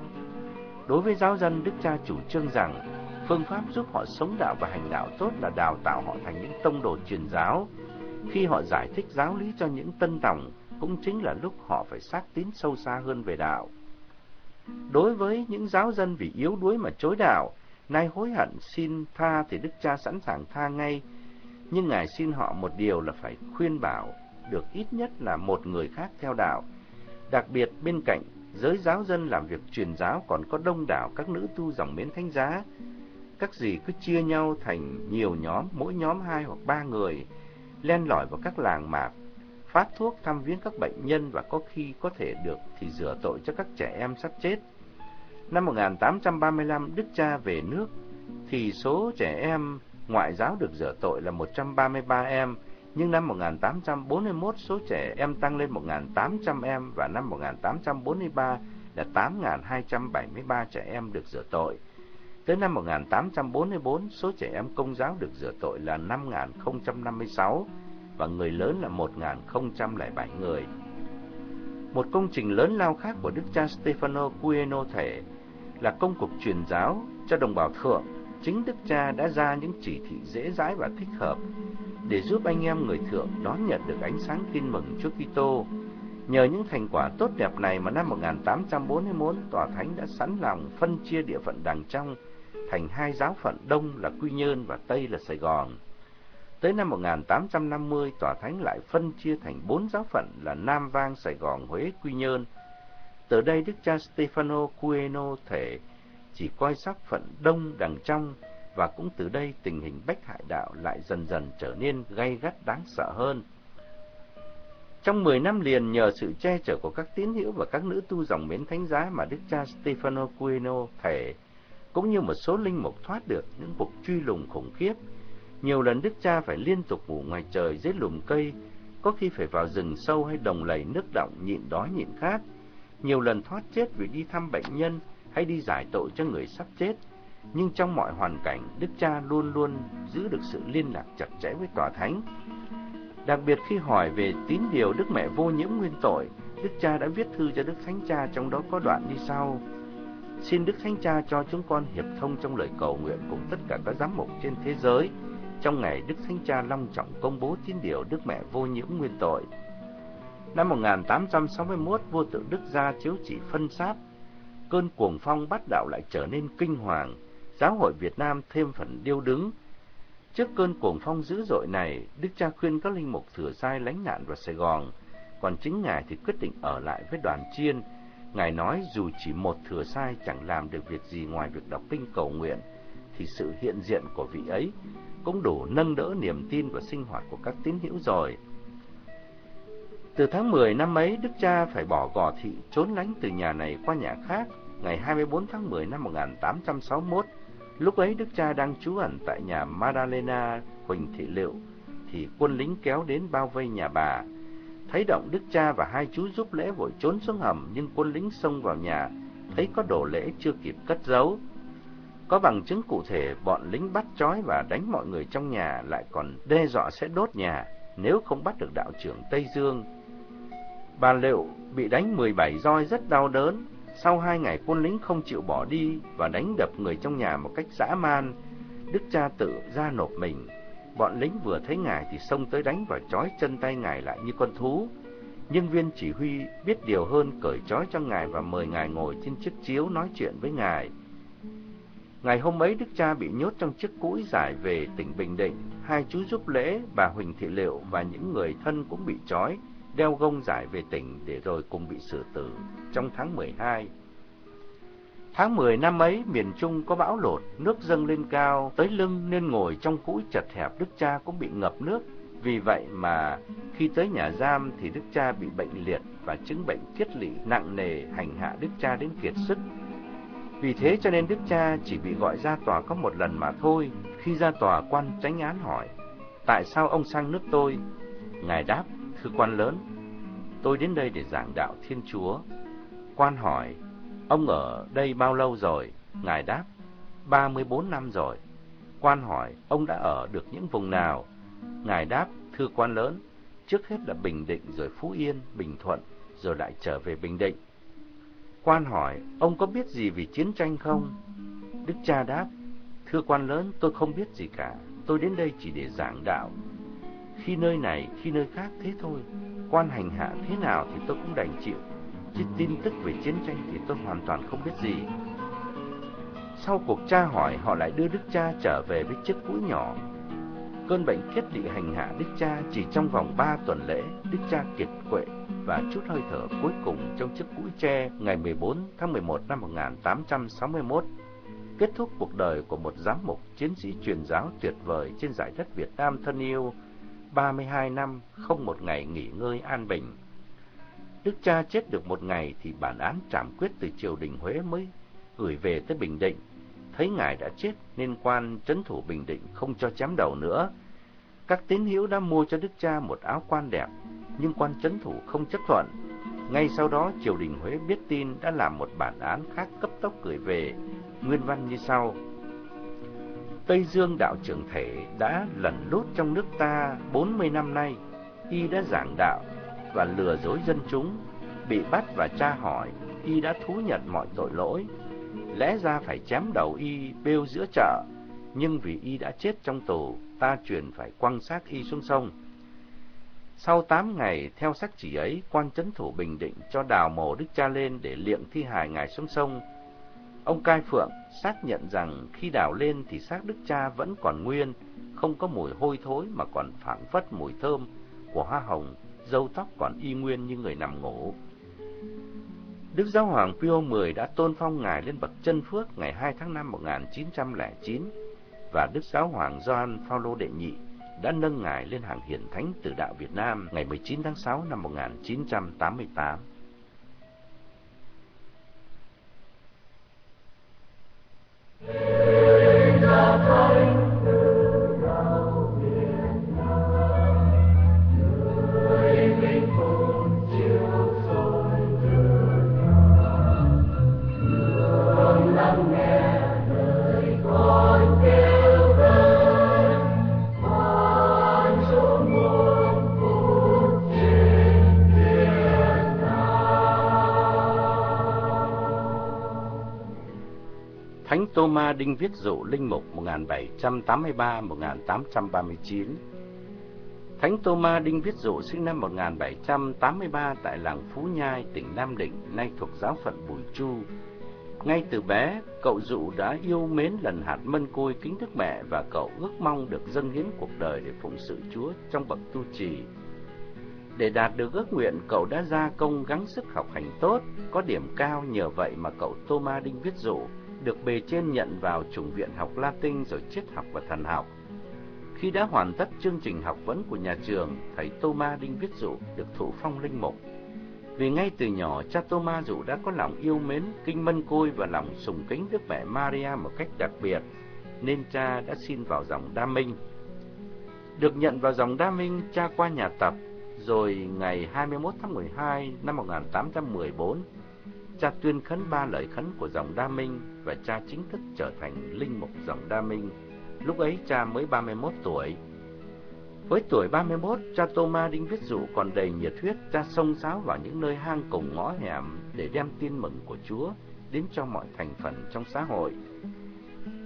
Đối với giáo dân, Đức Cha chủ trương rằng phương pháp giúp họ sống đạo và hành đạo tốt là đào tạo họ thành những tông đồ truyền giáo. Khi họ giải thích giáo lý cho những tân tòng, cũng chính là lúc họ phải xác tín sâu xa hơn về đạo. Đối với những giáo dân vì yếu đuối mà chối đạo, nay hối hận xin tha thì Đức Cha sẵn sàng tha ngay, nhưng Ngài xin họ một điều là phải khuyên bảo được ít nhất là một người khác theo đạo. Đặc biệt bên cạnh giới giáo dân làm việc truyền giáo còn có đông đảo các nữ tu dòng mến thánh giá. Các gì cứ chia nhau thành nhiều nhóm, mỗi nhóm hai hoặc ba người, len lỏi vào các làng mạc, phát thuốc thăm viếng các bệnh nhân và có khi có thể được thì rửa tội cho các trẻ em sắp chết. Năm 1835, Đức cha về nước thì số trẻ em ngoại giáo được rửa tội là 133 em, nhưng năm 1841 số trẻ em tăng lên 1.800 em và năm 1843 là 8.273 trẻ em được rửa tội. Tới năm 1844, số trẻ em công giáo được rửa tội là 5.056 và người lớn là 1.007 người. Một công trình lớn lao khác của Đức cha Stefano Cueno thể là công cuộc truyền giáo cho đồng bào thượng. Chính Đức cha đã ra những chỉ thị dễ dãi và thích hợp để giúp anh em người thượng đón nhận được ánh sáng tin mừng Chúa Kitô. Nhờ những thành quả tốt đẹp này mà năm 1844 Tòa Thánh đã sẵn lòng phân chia địa phận Đàng Trong thành hai giáo phận Đông là Quy Nhơn và Tây là Sài Gòn. Tới năm 1850, Tòa Thánh lại phân chia thành bốn giáo phận là Nam Vang, Sài Gòn, Huế, Quy Nhơn. Từ đây Đức cha Stefano Cueno thể chỉ coi sắc phận Đông đằng trong và cũng từ đây tình hình bách hại đạo lại dần dần trở nên gay gắt đáng sợ hơn. Trong 10 năm liền nhờ sự che chở của các tín hữu và các nữ tu dòng mến thánh giá mà Đức cha Stefano Cueno thể cũng như một số linh mục thoát được những cuộc truy lùng khủng khiếp. Nhiều lần Đức cha phải liên tục ngủ ngoài trời dưới lùm cây, có khi phải vào rừng sâu hay đồng lầy nước động nhịn đói nhịn khát. Nhiều lần thoát chết vì đi thăm bệnh nhân hay đi giải tội cho người sắp chết. Nhưng trong mọi hoàn cảnh, Đức cha luôn luôn giữ được sự liên lạc chặt chẽ với tòa thánh. Đặc biệt khi hỏi về tín điều Đức Mẹ vô nhiễm nguyên tội, Đức cha đã viết thư cho Đức Thánh Cha trong đó có đoạn đi sau. Xin Đức Thánh Cha cho chúng con hiệp thông trong lời cầu nguyện cùng tất cả các giám mục trên thế giới trong ngày Đức Thánh Cha long trọng công bố tín điều Đức Mẹ vô nhiễm nguyên tội. Năm 1861, vua tự Đức ra chiếu chỉ phân sát, cơn cuồng phong bắt đạo lại trở nên kinh hoàng, giáo hội Việt Nam thêm phần điêu đứng. Trước cơn cuồng phong dữ dội này, Đức cha khuyên các linh mục thừa sai lánh nạn vào Sài Gòn, còn chính ngài thì quyết định ở lại với đoàn chiên, Ngài nói dù chỉ một thừa sai chẳng làm được việc gì ngoài việc đọc kinh cầu nguyện, thì sự hiện diện của vị ấy cũng đủ nâng đỡ niềm tin và sinh hoạt của các tín hữu rồi. Từ tháng 10 năm ấy, Đức cha phải bỏ gò thị trốn lánh từ nhà này qua nhà khác. Ngày 24 tháng 10 năm 1861, lúc ấy Đức cha đang trú ẩn tại nhà Madalena Huỳnh Thị Liệu, thì quân lính kéo đến bao vây nhà bà. Thấy động đức cha và hai chú giúp lễ vội trốn xuống hầm, nhưng quân lính xông vào nhà, thấy có đồ lễ chưa kịp cất giấu. Có bằng chứng cụ thể, bọn lính bắt trói và đánh mọi người trong nhà, lại còn đe dọa sẽ đốt nhà nếu không bắt được đạo trưởng Tây Dương. Bà Liệu bị đánh 17 roi rất đau đớn. Sau hai ngày quân lính không chịu bỏ đi và đánh đập người trong nhà một cách dã man, Đức cha tự ra nộp mình. Bọn lính vừa thấy ngài thì xông tới đánh và trói chân tay ngài lại như con thú. Nhân viên chỉ huy biết điều hơn cởi trói cho ngài và mời ngài ngồi trên chiếc chiếu nói chuyện với ngài. Ngày hôm ấy Đức cha bị nhốt trong chiếc cũi giải về tỉnh Bình Định. Hai chú giúp lễ, bà Huỳnh Thị Liệu và những người thân cũng bị trói, đeo gông giải về tỉnh để rồi cùng bị xử tử trong tháng 12. Tháng 10 năm ấy, miền Trung có bão lột, nước dâng lên cao, tới lưng nên ngồi trong cũi chật hẹp Đức cha cũng bị ngập nước. Vì vậy mà khi tới nhà giam thì Đức cha bị bệnh liệt và chứng bệnh kiết lỵ nặng nề hành hạ Đức cha đến kiệt sức. Vì thế cho nên Đức cha chỉ bị gọi ra tòa có một lần mà thôi. Khi ra tòa quan tránh án hỏi, tại sao ông sang nước tôi? Ngài đáp, thưa quan lớn, tôi đến đây để giảng đạo Thiên Chúa. Quan hỏi, Ông ở đây bao lâu rồi? Ngài đáp, 34 năm rồi. Quan hỏi, ông đã ở được những vùng nào? Ngài đáp, thưa quan lớn, trước hết là Bình Định rồi Phú Yên, Bình Thuận, rồi lại trở về Bình Định. Quan hỏi, ông có biết gì về chiến tranh không? Đức cha đáp, thưa quan lớn, tôi không biết gì cả, tôi đến đây chỉ để giảng đạo. Khi nơi này, khi nơi khác thế thôi, quan hành hạ thế nào thì tôi cũng đành chịu chứ tin tức về chiến tranh thì tôi hoàn toàn không biết gì. Sau cuộc tra hỏi, họ lại đưa đức cha trở về với chiếc cũi nhỏ. Cơn bệnh kết lị hành hạ đức cha chỉ trong vòng 3 tuần lễ, đức cha kiệt quệ và chút hơi thở cuối cùng trong chiếc cũi tre ngày 14 tháng 11 năm 1861. Kết thúc cuộc đời của một giám mục chiến sĩ truyền giáo tuyệt vời trên giải đất Việt Nam thân yêu 32 năm, không một ngày nghỉ ngơi an bình. Đức cha chết được một ngày thì bản án trảm quyết từ triều đình Huế mới gửi về tới Bình Định. Thấy ngài đã chết nên quan trấn thủ Bình Định không cho chém đầu nữa. Các tín hữu đã mua cho đức cha một áo quan đẹp, nhưng quan trấn thủ không chấp thuận. Ngay sau đó triều đình Huế biết tin đã làm một bản án khác cấp tốc gửi về, nguyên văn như sau. Tây Dương đạo trưởng thể đã lẩn lút trong nước ta 40 năm nay, y đã giảng đạo và lừa dối dân chúng, bị bắt và tra hỏi, y đã thú nhận mọi tội lỗi. Lẽ ra phải chém đầu y bêu giữa chợ, nhưng vì y đã chết trong tù, ta truyền phải quăng xác y xuống sông. Sau 8 ngày, theo sách chỉ ấy, quan trấn thủ Bình Định cho đào mộ Đức Cha lên để liệng thi hài ngài xuống sông. Ông Cai Phượng xác nhận rằng khi đào lên thì xác Đức Cha vẫn còn nguyên, không có mùi hôi thối mà còn phảng phất mùi thơm của hoa hồng, râu tóc còn y nguyên như người nằm ngủ. Đức Giáo Hoàng Pio X đã tôn phong ngài lên bậc chân phước ngày 2 tháng 5 1909 và Đức Giáo Hoàng Gioan Phaolô đệ nhị đã nâng ngài lên hàng hiển thánh từ đạo Việt Nam ngày 19 tháng 6 năm 1988. Thánh Kinh Đinh Viết Dụ Linh Mục 1783-1839 Thánh Tô-ma Đinh Viết Dụ sinh năm 1783 tại làng Phú Nhai, tỉnh Nam Định, nay thuộc giáo phận Bùi Chu. Ngay từ bé, cậu Dụ đã yêu mến lần hạt mân côi kính đức mẹ và cậu ước mong được dâng hiến cuộc đời để phụng sự Chúa trong bậc tu trì. Để đạt được ước nguyện, cậu đã ra công gắng sức học hành tốt, có điểm cao nhờ vậy mà cậu Tô-ma Đinh Viết Dụ được bề trên nhận vào chủng viện học Latin rồi triết học và thần học. Khi đã hoàn tất chương trình học vấn của nhà trường, thầy Thomas Đinh Viết Dụ được thụ phong linh mục. Vì ngay từ nhỏ, cha Thomas Dụ đã có lòng yêu mến kinh mân côi và lòng sùng kính Đức Mẹ Maria một cách đặc biệt, nên cha đã xin vào dòng Đa Minh. Được nhận vào dòng Đa Minh, cha qua nhà tập, rồi ngày 21 tháng 12 năm 1814, cha tuyên khấn ba lời khấn của dòng Đa Minh và cha chính thức trở thành linh mục dòng Đa Minh. Lúc ấy cha mới 31 tuổi. Với tuổi 31, cha Thomas Đinh Viết Dụ còn đầy nhiệt huyết, cha sông sáo vào những nơi hang cùng ngõ hẻm để đem tin mừng của Chúa đến cho mọi thành phần trong xã hội.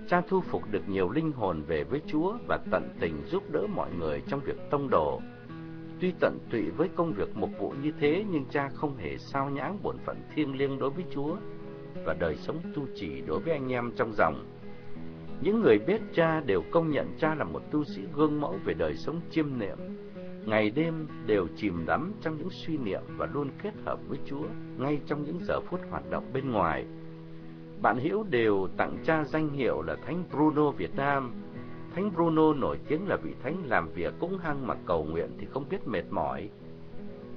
Cha thu phục được nhiều linh hồn về với Chúa và tận tình giúp đỡ mọi người trong việc tông đồ. Tuy tận tụy với công việc mục vụ như thế nhưng cha không hề sao nhãng bổn phận thiêng liêng đối với Chúa và đời sống tu trì đối với anh em trong dòng. Những người biết cha đều công nhận cha là một tu sĩ gương mẫu về đời sống chiêm niệm. Ngày đêm đều chìm đắm trong những suy niệm và luôn kết hợp với Chúa ngay trong những giờ phút hoạt động bên ngoài. Bạn hữu đều tặng cha danh hiệu là Thánh Bruno Việt Nam. Thánh Bruno nổi tiếng là vị thánh làm việc cũng hăng mà cầu nguyện thì không biết mệt mỏi.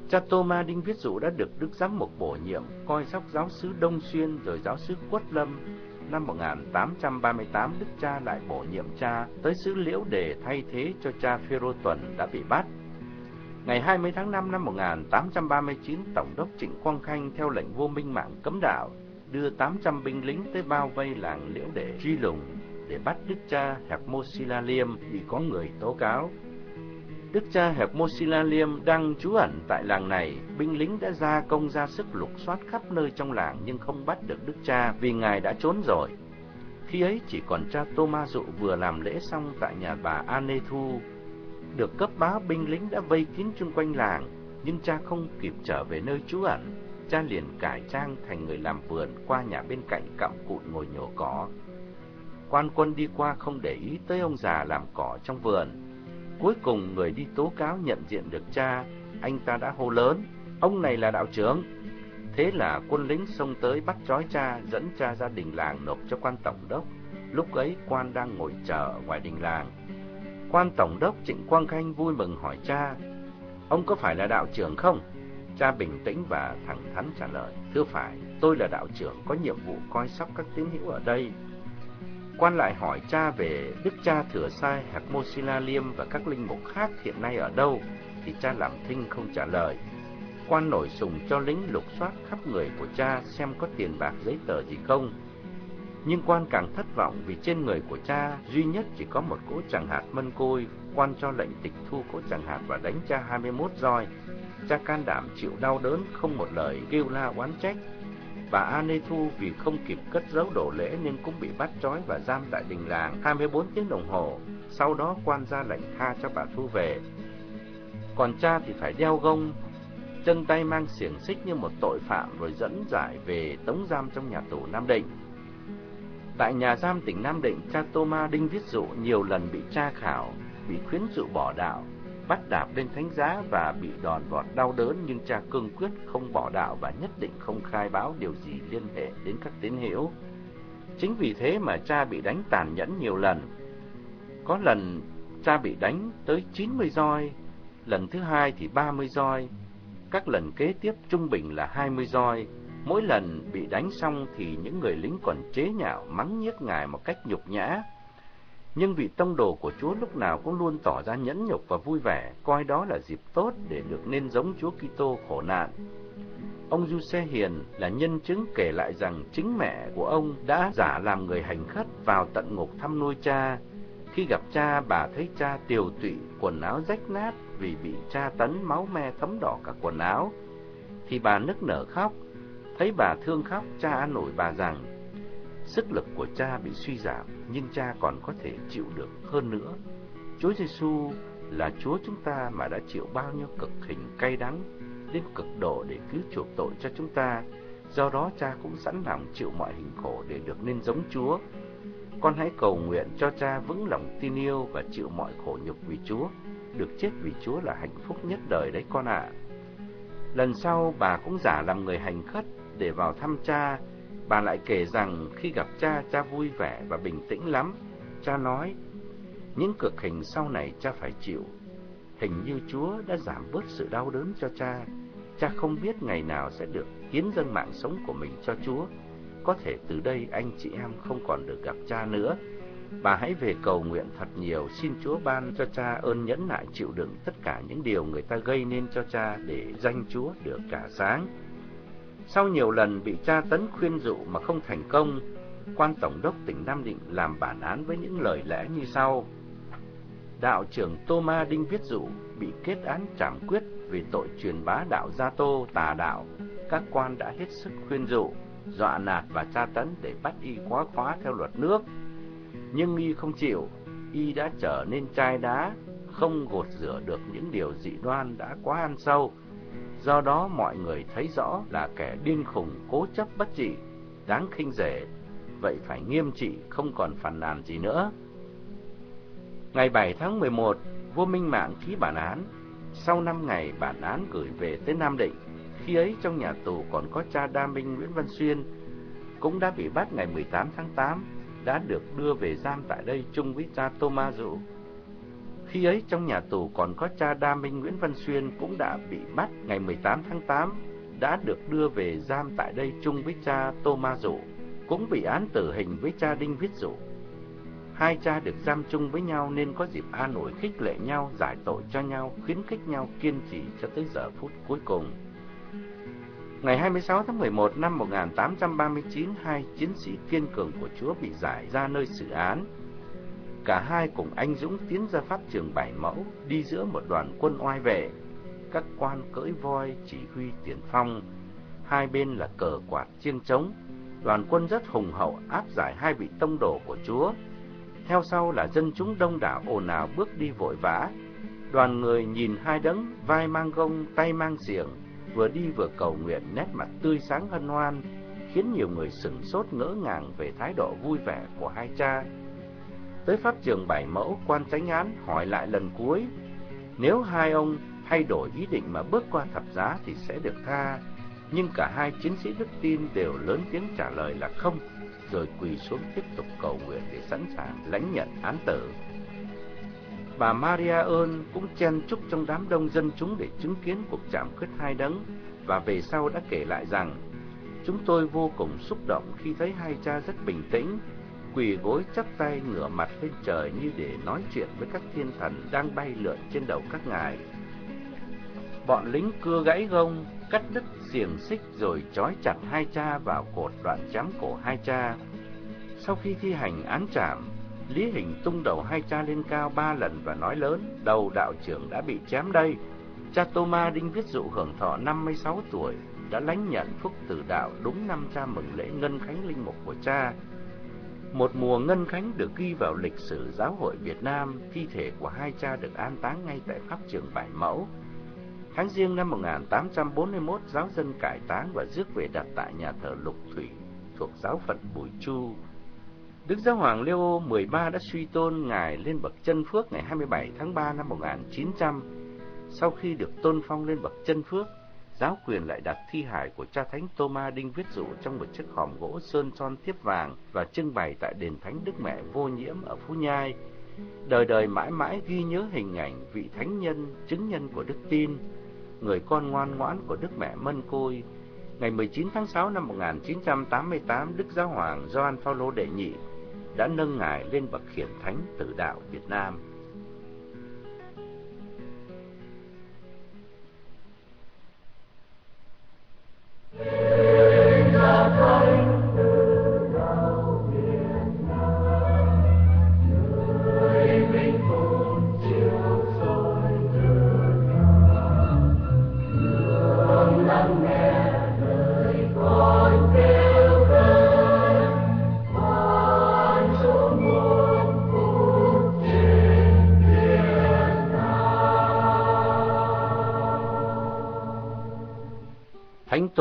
Cha Thomas Đinh Viết Dụ đã được Đức Giám Mục bổ nhiệm coi sóc giáo sứ Đông Xuyên rồi giáo sứ Quất Lâm. Năm 1838, Đức cha lại bổ nhiệm cha tới xứ Liễu để thay thế cho cha Phêrô Tuần đã bị bắt. Ngày 20 tháng 5 năm 1839, Tổng đốc Trịnh Quang Khanh theo lệnh vô minh mạng cấm đạo đưa 800 binh lính tới bao vây làng Liễu để truy lùng để bắt Đức cha Hạc Mô La Liêm vì có người tố cáo Đức cha Hẹp Mosila Liêm đang trú ẩn tại làng này, binh lính đã ra công ra sức lục soát khắp nơi trong làng nhưng không bắt được Đức cha vì ngài đã trốn rồi. Khi ấy chỉ còn cha Thomas Dụ vừa làm lễ xong tại nhà bà Anethu. Được cấp báo binh lính đã vây kín chung quanh làng, nhưng cha không kịp trở về nơi trú ẩn. Cha liền cải trang thành người làm vườn qua nhà bên cạnh cặm cụt ngồi nhổ cỏ. Quan quân đi qua không để ý tới ông già làm cỏ trong vườn Cuối cùng người đi tố cáo nhận diện được cha, anh ta đã hô lớn, ông này là đạo trưởng. Thế là quân lính xông tới bắt trói cha, dẫn cha ra đình làng nộp cho quan tổng đốc. Lúc ấy quan đang ngồi chờ ngoài đình làng. Quan Tổng đốc Trịnh Quang Khanh vui mừng hỏi cha, ông có phải là đạo trưởng không? Cha bình tĩnh và thẳng thắn trả lời, thưa phải, tôi là đạo trưởng có nhiệm vụ coi sóc các tín hữu ở đây. Quan lại hỏi cha về đức cha thừa sai Hạc Mô Liêm và các linh mục khác hiện nay ở đâu, thì cha làm thinh không trả lời. Quan nổi sùng cho lính lục soát khắp người của cha xem có tiền bạc giấy tờ gì không. Nhưng quan càng thất vọng vì trên người của cha duy nhất chỉ có một cỗ chẳng hạt mân côi, quan cho lệnh tịch thu cỗ chẳng hạt và đánh cha 21 roi. Cha can đảm chịu đau đớn không một lời kêu la oán trách. Bà Anê Thu vì không kịp cất giấu đổ lễ nên cũng bị bắt trói và giam tại đình làng 24 tiếng đồng hồ. Sau đó quan ra lệnh tha cho bà Thu về. Còn cha thì phải đeo gông, chân tay mang xiềng xích như một tội phạm rồi dẫn giải về tống giam trong nhà tù Nam Định. Tại nhà giam tỉnh Nam Định, cha Toma Đinh Viết Dụ nhiều lần bị tra khảo, bị khuyến dụ bỏ đạo, bắt đạp lên thánh giá và bị đòn vọt đau đớn nhưng cha cương quyết không bỏ đạo và nhất định không khai báo điều gì liên hệ đến các tín hữu. Chính vì thế mà cha bị đánh tàn nhẫn nhiều lần. Có lần cha bị đánh tới 90 roi, lần thứ hai thì 30 roi, các lần kế tiếp trung bình là 20 roi. Mỗi lần bị đánh xong thì những người lính còn chế nhạo mắng nhiếc ngài một cách nhục nhã. Nhưng vị tông đồ của Chúa lúc nào cũng luôn tỏ ra nhẫn nhục và vui vẻ, coi đó là dịp tốt để được nên giống Chúa Kitô khổ nạn. Ông Du Xe Hiền là nhân chứng kể lại rằng chính mẹ của ông đã giả làm người hành khất vào tận ngục thăm nuôi cha. Khi gặp cha, bà thấy cha tiều tụy, quần áo rách nát vì bị cha tấn máu me thấm đỏ cả quần áo. Thì bà nức nở khóc, thấy bà thương khóc, cha an ủi bà rằng sức lực của cha bị suy giảm, nhưng cha còn có thể chịu được hơn nữa. Chúa Giêsu là Chúa chúng ta mà đã chịu bao nhiêu cực hình cay đắng đến cực độ để cứu chuộc tội cho chúng ta. Do đó cha cũng sẵn lòng chịu mọi hình khổ để được nên giống Chúa. Con hãy cầu nguyện cho cha vững lòng tin yêu và chịu mọi khổ nhục vì Chúa. Được chết vì Chúa là hạnh phúc nhất đời đấy con ạ. Lần sau bà cũng giả làm người hành khất để vào thăm cha. Bà lại kể rằng khi gặp cha, cha vui vẻ và bình tĩnh lắm. Cha nói, những cực hình sau này cha phải chịu. Hình như Chúa đã giảm bớt sự đau đớn cho cha. Cha không biết ngày nào sẽ được hiến dâng mạng sống của mình cho Chúa. Có thể từ đây anh chị em không còn được gặp cha nữa. Bà hãy về cầu nguyện thật nhiều, xin Chúa ban cho cha ơn nhẫn nại chịu đựng tất cả những điều người ta gây nên cho cha để danh Chúa được cả sáng. Sau nhiều lần bị cha tấn khuyên dụ mà không thành công, quan tổng đốc tỉnh Nam Định làm bản án với những lời lẽ như sau. Đạo trưởng Tô Ma Đinh Viết Dụ bị kết án trảm quyết vì tội truyền bá đạo gia tô tà đạo. Các quan đã hết sức khuyên dụ, dọa nạt và tra tấn để bắt y quá khóa theo luật nước. Nhưng y không chịu, y đã trở nên chai đá, không gột rửa được những điều dị đoan đã quá ăn sâu. Do đó mọi người thấy rõ là kẻ điên khùng cố chấp bất trị, đáng khinh rẻ, vậy phải nghiêm trị không còn phản nàn gì nữa. Ngày 7 tháng 11, vua Minh Mạng ký bản án. Sau 5 ngày bản án gửi về tới Nam Định, khi ấy trong nhà tù còn có cha Đa Minh Nguyễn Văn Xuyên, cũng đã bị bắt ngày 18 tháng 8, đã được đưa về giam tại đây chung với cha Tô Ma Dụ. Khi ấy trong nhà tù còn có cha Đa Minh Nguyễn Văn Xuyên cũng đã bị bắt ngày 18 tháng 8, đã được đưa về giam tại đây chung với cha Tô Ma Dụ, cũng bị án tử hình với cha Đinh Viết Dụ. Hai cha được giam chung với nhau nên có dịp an ủi khích lệ nhau, giải tội cho nhau, khuyến khích nhau kiên trì cho tới giờ phút cuối cùng. Ngày 26 tháng 11 năm 1839, hai chiến sĩ kiên cường của Chúa bị giải ra nơi xử án. Cả hai cùng anh dũng tiến ra pháp trường Bảy Mẫu, đi giữa một đoàn quân oai vệ. Các quan cưỡi voi chỉ huy tiền phong, hai bên là cờ quạt chiêng trống. Đoàn quân rất hùng hậu áp giải hai vị tông đồ của Chúa. Theo sau là dân chúng đông đảo ồn ào bước đi vội vã. Đoàn người nhìn hai đấng, vai mang gông, tay mang xiềng, vừa đi vừa cầu nguyện nét mặt tươi sáng hân hoan, khiến nhiều người sửng sốt ngỡ ngàng về thái độ vui vẻ của hai cha. Tới pháp trường bảy mẫu, quan tránh án hỏi lại lần cuối, nếu hai ông thay đổi ý định mà bước qua thập giá thì sẽ được tha, nhưng cả hai chiến sĩ đức tin đều lớn tiếng trả lời là không, rồi quỳ xuống tiếp tục cầu nguyện để sẵn sàng lãnh nhận án tử. Bà Maria ơn cũng chen chúc trong đám đông dân chúng để chứng kiến cuộc chạm khuyết hai đấng và về sau đã kể lại rằng chúng tôi vô cùng xúc động khi thấy hai cha rất bình tĩnh, quỳ gối chắp tay ngửa mặt lên trời như để nói chuyện với các thiên thần đang bay lượn trên đầu các ngài. Bọn lính cưa gãy gông, cắt đứt xiềng xích rồi trói chặt hai cha vào cột đoạn chém cổ hai cha. Sau khi thi hành án trảm, Lý Hình tung đầu hai cha lên cao ba lần và nói lớn, đầu đạo trưởng đã bị chém đây. Cha Tô Ma Đinh Viết Dụ hưởng thọ 56 tuổi, đã lãnh nhận phúc tử đạo đúng năm cha mừng lễ ngân khánh linh mục của cha. Một mùa ngân khánh được ghi vào lịch sử giáo hội Việt Nam, thi thể của hai cha được an táng ngay tại pháp trường Bảy Mẫu. Tháng riêng năm 1841, giáo dân cải táng và rước về đặt tại nhà thờ Lục Thủy thuộc giáo phận Bùi Chu. Đức Giáo hoàng Leo XIII đã suy tôn ngài lên bậc chân phước ngày 27 tháng 3 năm 1900. Sau khi được tôn phong lên bậc chân phước, giáo quyền lại đặt thi hài của cha thánh Thomas Đinh Viết Dụ trong một chiếc hòm gỗ sơn son tiếp vàng và trưng bày tại đền thánh Đức Mẹ Vô Nhiễm ở Phú Nhai. Đời đời mãi mãi ghi nhớ hình ảnh vị thánh nhân, chứng nhân của đức tin, người con ngoan ngoãn của Đức Mẹ Mân Côi. Ngày 19 tháng 6 năm 1988, Đức Giáo hoàng Gioan Phaolô đệ nhị đã nâng ngài lên bậc khiển thánh tử đạo Việt Nam. Thánh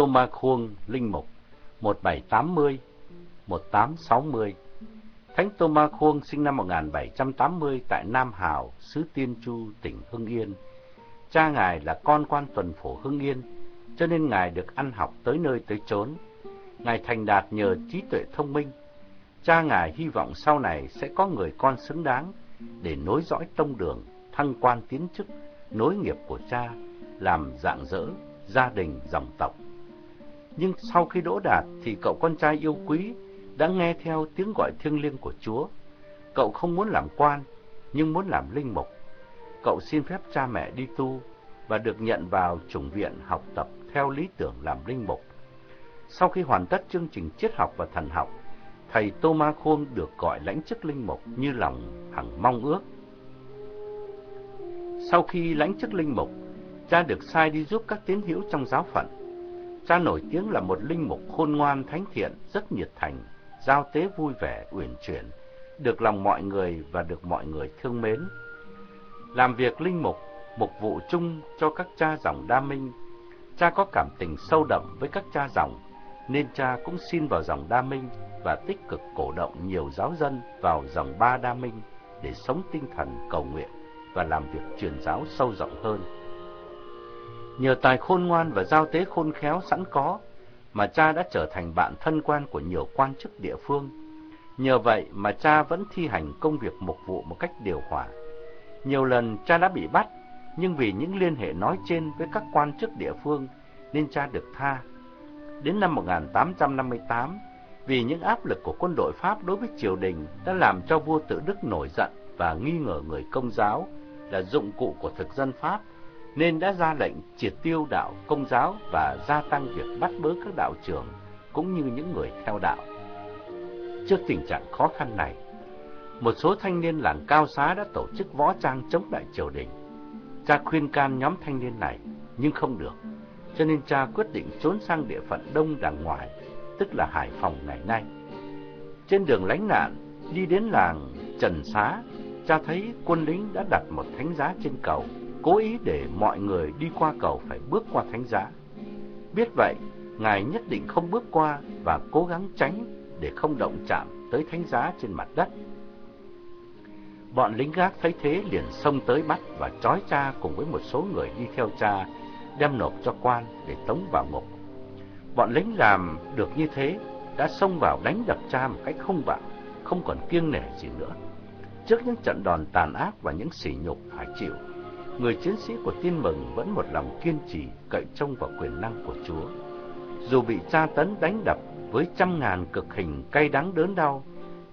Ma Khuông Linh Mục 1780 1860 Thánh Tô Ma Khuông sinh năm 1780 tại Nam Hào, xứ Tiên Chu, tỉnh Hưng Yên. Cha ngài là con quan tuần phổ Hưng Yên, cho nên ngài được ăn học tới nơi tới chốn. Ngài thành đạt nhờ trí tuệ thông minh. Cha ngài hy vọng sau này sẽ có người con xứng đáng để nối dõi tông đường, thăng quan tiến chức, nối nghiệp của cha, làm dạng dỡ gia đình, dòng tộc. Nhưng sau khi đỗ đạt thì cậu con trai yêu quý đã nghe theo tiếng gọi thiêng liêng của Chúa. Cậu không muốn làm quan, nhưng muốn làm linh mục. Cậu xin phép cha mẹ đi tu và được nhận vào chủng viện học tập theo lý tưởng làm linh mục. Sau khi hoàn tất chương trình triết học và thần học, thầy Tô Ma Khôn được gọi lãnh chức linh mục như lòng hằng mong ước. Sau khi lãnh chức linh mục, cha được sai đi giúp các tín hữu trong giáo phận. Cha nổi tiếng là một linh mục khôn ngoan thánh thiện, rất nhiệt thành, giao tế vui vẻ, uyển chuyển, được lòng mọi người và được mọi người thương mến. Làm việc linh mục, mục vụ chung cho các cha dòng Đa Minh, cha có cảm tình sâu đậm với các cha dòng, nên cha cũng xin vào dòng Đa Minh và tích cực cổ động nhiều giáo dân vào dòng Ba Đa Minh để sống tinh thần cầu nguyện và làm việc truyền giáo sâu rộng hơn. Nhờ tài khôn ngoan và giao tế khôn khéo sẵn có, mà cha đã trở thành bạn thân quan của nhiều quan chức địa phương. Nhờ vậy mà cha vẫn thi hành công việc mục vụ một cách điều hòa. Nhiều lần cha đã bị bắt, nhưng vì những liên hệ nói trên với các quan chức địa phương nên cha được tha. Đến năm 1858, vì những áp lực của quân đội Pháp đối với triều đình đã làm cho vua tự Đức nổi giận và nghi ngờ người công giáo là dụng cụ của thực dân Pháp nên đã ra lệnh triệt tiêu đạo công giáo và gia tăng việc bắt bớ các đạo trưởng cũng như những người theo đạo. Trước tình trạng khó khăn này, một số thanh niên làng Cao Xá đã tổ chức võ trang chống lại triều đình. Cha khuyên can nhóm thanh niên này, nhưng không được, cho nên cha quyết định trốn sang địa phận đông đàng ngoài, tức là Hải Phòng ngày nay. Trên đường lánh nạn, đi đến làng Trần Xá, cha thấy quân lính đã đặt một thánh giá trên cầu cố ý để mọi người đi qua cầu phải bước qua thánh giá. Biết vậy, Ngài nhất định không bước qua và cố gắng tránh để không động chạm tới thánh giá trên mặt đất. Bọn lính gác thấy thế liền xông tới bắt và trói cha cùng với một số người đi theo cha, đem nộp cho quan để tống vào ngục. Bọn lính làm được như thế, đã xông vào đánh đập cha một cách không bạo, không còn kiêng nể gì nữa. Trước những trận đòn tàn ác và những sỉ nhục phải chịu, người chiến sĩ của tin mừng vẫn một lòng kiên trì cậy trông vào quyền năng của Chúa. Dù bị tra tấn đánh đập với trăm ngàn cực hình cay đắng đớn đau,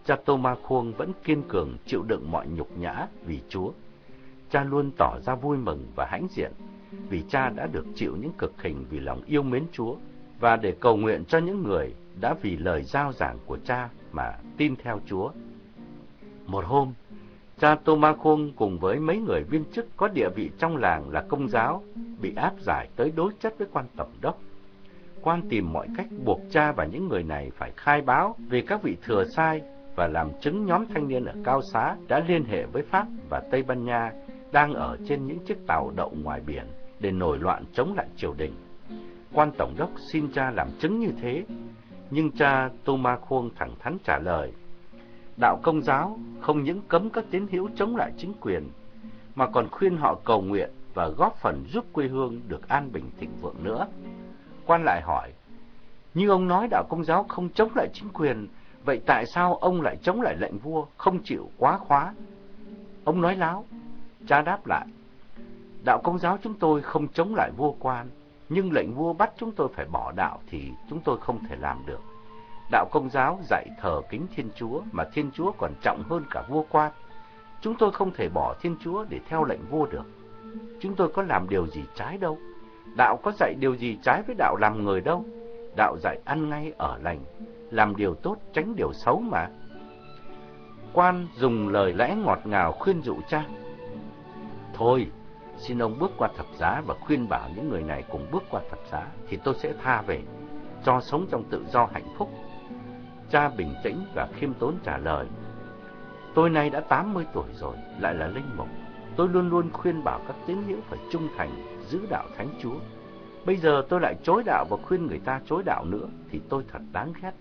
cha Thomas Khuông vẫn kiên cường chịu đựng mọi nhục nhã vì Chúa. Cha luôn tỏ ra vui mừng và hãnh diện vì cha đã được chịu những cực hình vì lòng yêu mến Chúa và để cầu nguyện cho những người đã vì lời giao giảng của cha mà tin theo Chúa. Một hôm, cha Tô Ma Khôn cùng với mấy người viên chức có địa vị trong làng là công giáo bị áp giải tới đối chất với quan tổng đốc. Quan tìm mọi cách buộc cha và những người này phải khai báo về các vị thừa sai và làm chứng nhóm thanh niên ở Cao Xá đã liên hệ với Pháp và Tây Ban Nha đang ở trên những chiếc tàu đậu ngoài biển để nổi loạn chống lại triều đình. Quan Tổng đốc xin cha làm chứng như thế, nhưng cha Tô Ma Khôn thẳng thắn trả lời, đạo công giáo không những cấm các tín hữu chống lại chính quyền, mà còn khuyên họ cầu nguyện và góp phần giúp quê hương được an bình thịnh vượng nữa. Quan lại hỏi, như ông nói đạo công giáo không chống lại chính quyền, vậy tại sao ông lại chống lại lệnh vua, không chịu quá khóa? Ông nói láo, cha đáp lại, đạo công giáo chúng tôi không chống lại vua quan, nhưng lệnh vua bắt chúng tôi phải bỏ đạo thì chúng tôi không thể làm được. Đạo công giáo dạy thờ kính Thiên Chúa mà Thiên Chúa còn trọng hơn cả vua quan. Chúng tôi không thể bỏ Thiên Chúa để theo lệnh vua được. Chúng tôi có làm điều gì trái đâu. Đạo có dạy điều gì trái với đạo làm người đâu. Đạo dạy ăn ngay ở lành, làm điều tốt tránh điều xấu mà. Quan dùng lời lẽ ngọt ngào khuyên dụ cha. Thôi, xin ông bước qua thập giá và khuyên bảo những người này cùng bước qua thập giá, thì tôi sẽ tha về, cho sống trong tự do hạnh phúc. Cha bình tĩnh và khiêm tốn trả lời, tôi nay đã 80 tuổi rồi, lại là linh mục. Tôi luôn luôn khuyên bảo các tín hữu phải trung thành, giữ đạo Thánh Chúa. Bây giờ tôi lại chối đạo và khuyên người ta chối đạo nữa, thì tôi thật đáng ghét.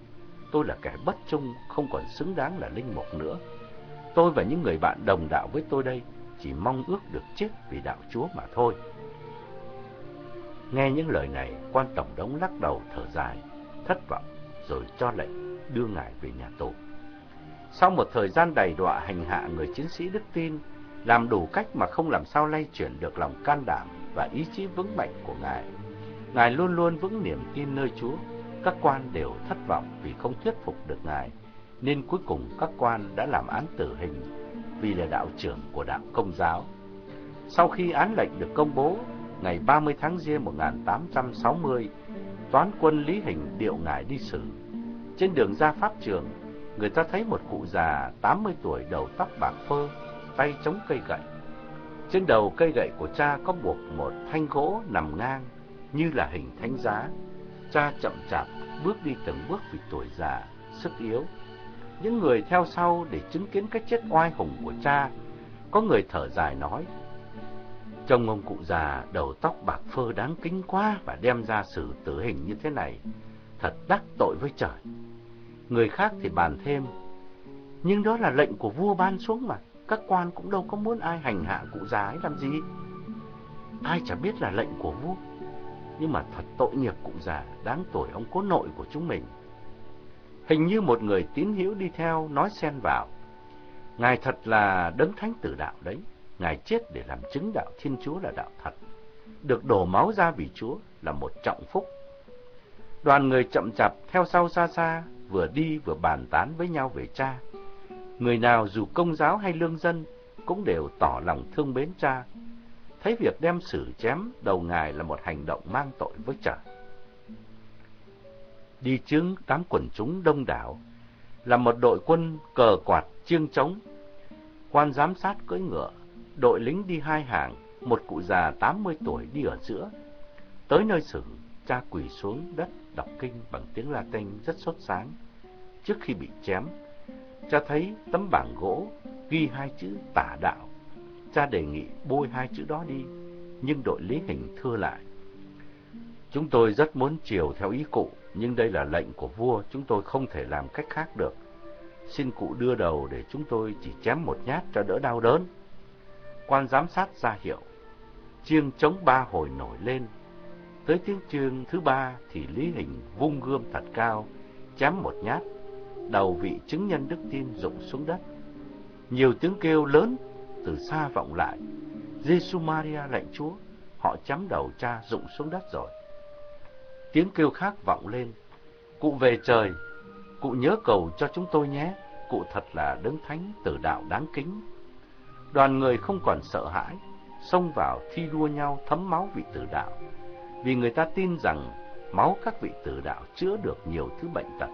Tôi là kẻ bất trung, không còn xứng đáng là linh mục nữa. Tôi và những người bạn đồng đạo với tôi đây chỉ mong ước được chết vì đạo Chúa mà thôi. Nghe những lời này, quan tổng đống lắc đầu thở dài, thất vọng, rồi cho lệnh đưa ngài về nhà tù. Sau một thời gian đầy đọa hành hạ người chiến sĩ đức tin, làm đủ cách mà không làm sao lay chuyển được lòng can đảm và ý chí vững mạnh của ngài. Ngài luôn luôn vững niềm tin nơi Chúa, các quan đều thất vọng vì không thuyết phục được ngài, nên cuối cùng các quan đã làm án tử hình vì là đạo trưởng của đạo công giáo. Sau khi án lệnh được công bố, ngày 30 tháng Giêng 1860, toán quân Lý Hình điệu ngài đi xử. Trên đường ra pháp trường, người ta thấy một cụ già 80 tuổi đầu tóc bạc phơ, tay chống cây gậy. Trên đầu cây gậy của cha có buộc một thanh gỗ nằm ngang như là hình thánh giá. Cha chậm chạp bước đi từng bước vì tuổi già, sức yếu những người theo sau để chứng kiến cái chết oai hùng của cha. Có người thở dài nói, Trông ông cụ già đầu tóc bạc phơ đáng kính quá và đem ra xử tử hình như thế này, thật đắc tội với trời. Người khác thì bàn thêm, nhưng đó là lệnh của vua ban xuống mà, các quan cũng đâu có muốn ai hành hạ cụ già ấy làm gì. Ai chả biết là lệnh của vua, nhưng mà thật tội nghiệp cụ già, đáng tuổi ông cố nội của chúng mình. Hình như một người tín hữu đi theo nói xen vào. Ngài thật là đấng thánh tử đạo đấy. Ngài chết để làm chứng đạo Thiên Chúa là đạo thật. Được đổ máu ra vì Chúa là một trọng phúc. Đoàn người chậm chạp theo sau xa xa, vừa đi vừa bàn tán với nhau về cha. Người nào dù công giáo hay lương dân cũng đều tỏ lòng thương mến cha. Thấy việc đem xử chém đầu ngài là một hành động mang tội với trời đi chứng đám quần chúng đông đảo, là một đội quân cờ quạt chiêng trống. Quan giám sát cưỡi ngựa, đội lính đi hai hàng, một cụ già 80 tuổi đi ở giữa. Tới nơi xử, cha quỳ xuống đất đọc kinh bằng tiếng Latin rất sốt sáng. Trước khi bị chém, cha thấy tấm bảng gỗ ghi hai chữ tả đạo. Cha đề nghị bôi hai chữ đó đi, nhưng đội lý hình thưa lại. Chúng tôi rất muốn chiều theo ý cụ, nhưng đây là lệnh của vua, chúng tôi không thể làm cách khác được. Xin cụ đưa đầu để chúng tôi chỉ chém một nhát cho đỡ đau đớn. Quan giám sát ra hiệu. Chiêng chống ba hồi nổi lên. Tới tiếng chương thứ ba thì Lý Hình vung gươm thật cao, chém một nhát. Đầu vị chứng nhân đức tin rụng xuống đất. Nhiều tiếng kêu lớn từ xa vọng lại. Giêsu Maria lệnh Chúa, họ chấm đầu cha rụng xuống đất rồi. Tiếng kêu khác vọng lên. Cụ về trời, cụ nhớ cầu cho chúng tôi nhé. Cụ thật là đấng thánh tử đạo đáng kính. Đoàn người không còn sợ hãi, xông vào thi đua nhau thấm máu vị tử đạo. Vì người ta tin rằng máu các vị tử đạo chữa được nhiều thứ bệnh tật,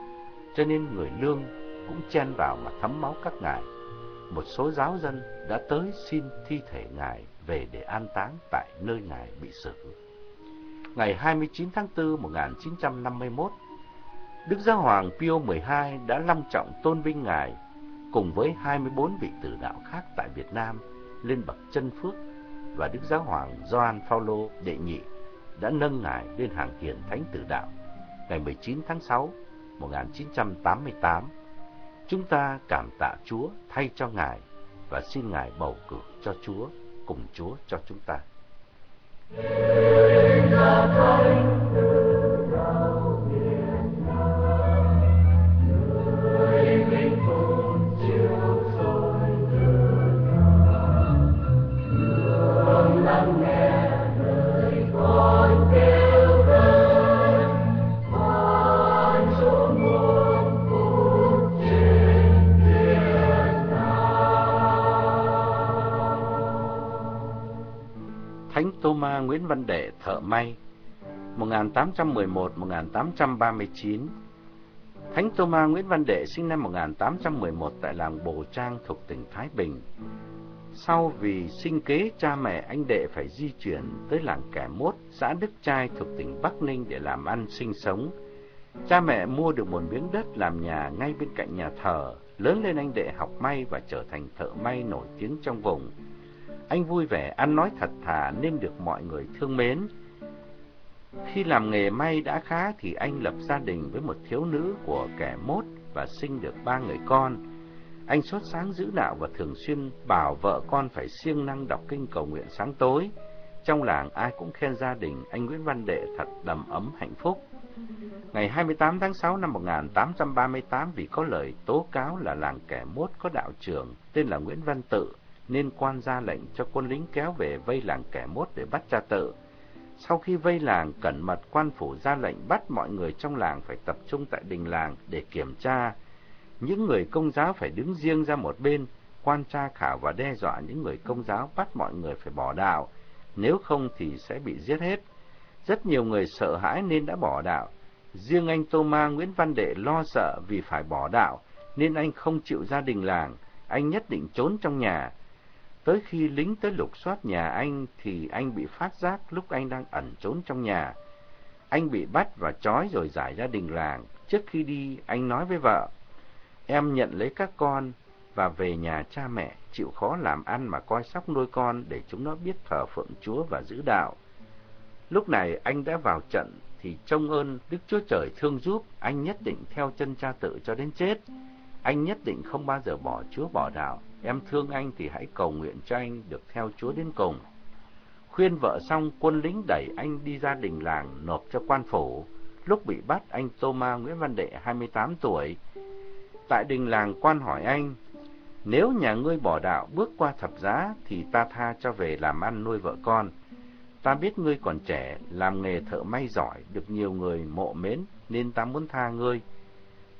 cho nên người lương cũng chen vào mà thấm máu các ngài. Một số giáo dân đã tới xin thi thể ngài về để an táng tại nơi ngài bị xử. Ngày 29 tháng 4 1951, Đức Giáo Hoàng Pio 12 đã long trọng tôn vinh ngài cùng với 24 vị tử đạo khác tại Việt Nam lên bậc chân phước và Đức Giáo Hoàng Gioan Phaolô đệ nhị đã nâng ngài lên hàng hiền thánh tử đạo ngày 19 tháng 6 1988. Chúng ta cảm tạ Chúa thay cho ngài và xin ngài bầu cử cho Chúa, cùng Chúa cho chúng ta. Thánh Văn Đệ thợ may 1811-1839 Thánh Thomas Nguyễn Văn Đệ sinh năm 1811 tại làng Bồ Trang thuộc tỉnh Thái Bình. Sau vì sinh kế cha mẹ anh Đệ phải di chuyển tới làng Kẻ Mốt, xã Đức Trai thuộc tỉnh Bắc Ninh để làm ăn sinh sống. Cha mẹ mua được một miếng đất làm nhà ngay bên cạnh nhà thờ. Lớn lên anh Đệ học may và trở thành thợ may nổi tiếng trong vùng. Anh vui vẻ, ăn nói thật thà nên được mọi người thương mến. Khi làm nghề may đã khá thì anh lập gia đình với một thiếu nữ của kẻ mốt và sinh được ba người con. Anh xuất sáng giữ đạo và thường xuyên bảo vợ con phải siêng năng đọc kinh cầu nguyện sáng tối. Trong làng ai cũng khen gia đình anh Nguyễn Văn Đệ thật đầm ấm hạnh phúc. Ngày 28 tháng 6 năm 1838 vì có lời tố cáo là làng kẻ mốt có đạo trưởng tên là Nguyễn Văn Tự nên quan ra lệnh cho quân lính kéo về vây làng kẻ mốt để bắt cha tự. Sau khi vây làng, cẩn mật quan phủ ra lệnh bắt mọi người trong làng phải tập trung tại đình làng để kiểm tra. Những người công giáo phải đứng riêng ra một bên, quan tra khảo và đe dọa những người công giáo bắt mọi người phải bỏ đạo, nếu không thì sẽ bị giết hết. Rất nhiều người sợ hãi nên đã bỏ đạo. Riêng anh tô ma Nguyễn Văn Đệ lo sợ vì phải bỏ đạo, nên anh không chịu gia đình làng, anh nhất định trốn trong nhà. Tới khi lính tới lục soát nhà anh thì anh bị phát giác lúc anh đang ẩn trốn trong nhà. Anh bị bắt và trói rồi giải ra đình làng. Trước khi đi, anh nói với vợ, em nhận lấy các con và về nhà cha mẹ, chịu khó làm ăn mà coi sóc nuôi con để chúng nó biết thờ phượng Chúa và giữ đạo. Lúc này anh đã vào trận thì trông ơn Đức Chúa Trời thương giúp, anh nhất định theo chân cha tự cho đến chết. Anh nhất định không bao giờ bỏ Chúa bỏ đạo. Em thương anh thì hãy cầu nguyện cho anh được theo Chúa đến cùng. Khuyên vợ xong, quân lính đẩy anh đi ra đình làng nộp cho quan phủ. Lúc bị bắt, anh Thomas Nguyễn Văn Đệ, 28 tuổi. Tại đình làng, quan hỏi anh, nếu nhà ngươi bỏ đạo bước qua thập giá, thì ta tha cho về làm ăn nuôi vợ con. Ta biết ngươi còn trẻ, làm nghề thợ may giỏi, được nhiều người mộ mến, nên ta muốn tha ngươi.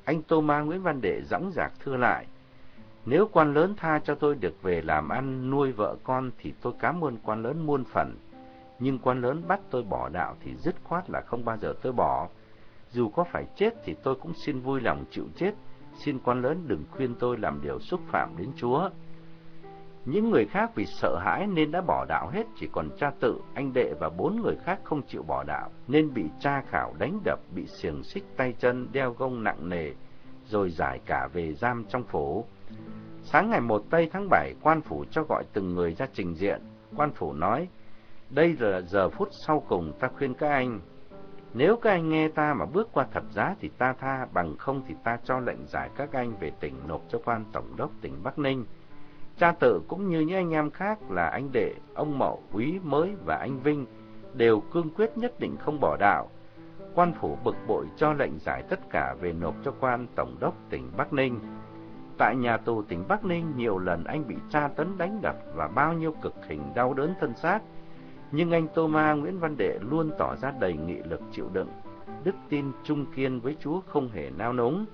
Anh Thomas Nguyễn Văn Đệ dõng dạc thưa lại, nếu quan lớn tha cho tôi được về làm ăn nuôi vợ con thì tôi cảm ơn quan lớn muôn phần. Nhưng quan lớn bắt tôi bỏ đạo thì dứt khoát là không bao giờ tôi bỏ. Dù có phải chết thì tôi cũng xin vui lòng chịu chết. Xin quan lớn đừng khuyên tôi làm điều xúc phạm đến Chúa. Những người khác vì sợ hãi nên đã bỏ đạo hết, chỉ còn cha tự, anh đệ và bốn người khác không chịu bỏ đạo, nên bị cha khảo đánh đập, bị xiềng xích tay chân, đeo gông nặng nề, rồi giải cả về giam trong phố. Sáng ngày 1 tây tháng 7, quan phủ cho gọi từng người ra trình diện. Quan phủ nói, đây là giờ phút sau cùng ta khuyên các anh. Nếu các anh nghe ta mà bước qua thập giá thì ta tha, bằng không thì ta cho lệnh giải các anh về tỉnh nộp cho quan tổng đốc tỉnh Bắc Ninh. Cha tự cũng như những anh em khác là anh Đệ, ông Mậu, Quý Mới và anh Vinh đều cương quyết nhất định không bỏ đạo. Quan phủ bực bội cho lệnh giải tất cả về nộp cho quan tổng đốc tỉnh Bắc Ninh. Tại nhà tù tỉnh Bắc Ninh, nhiều lần anh bị tra tấn đánh đập và bao nhiêu cực hình đau đớn thân xác. Nhưng anh Tô Ma Nguyễn Văn Đệ luôn tỏ ra đầy nghị lực chịu đựng, đức tin trung kiên với Chúa không hề nao núng.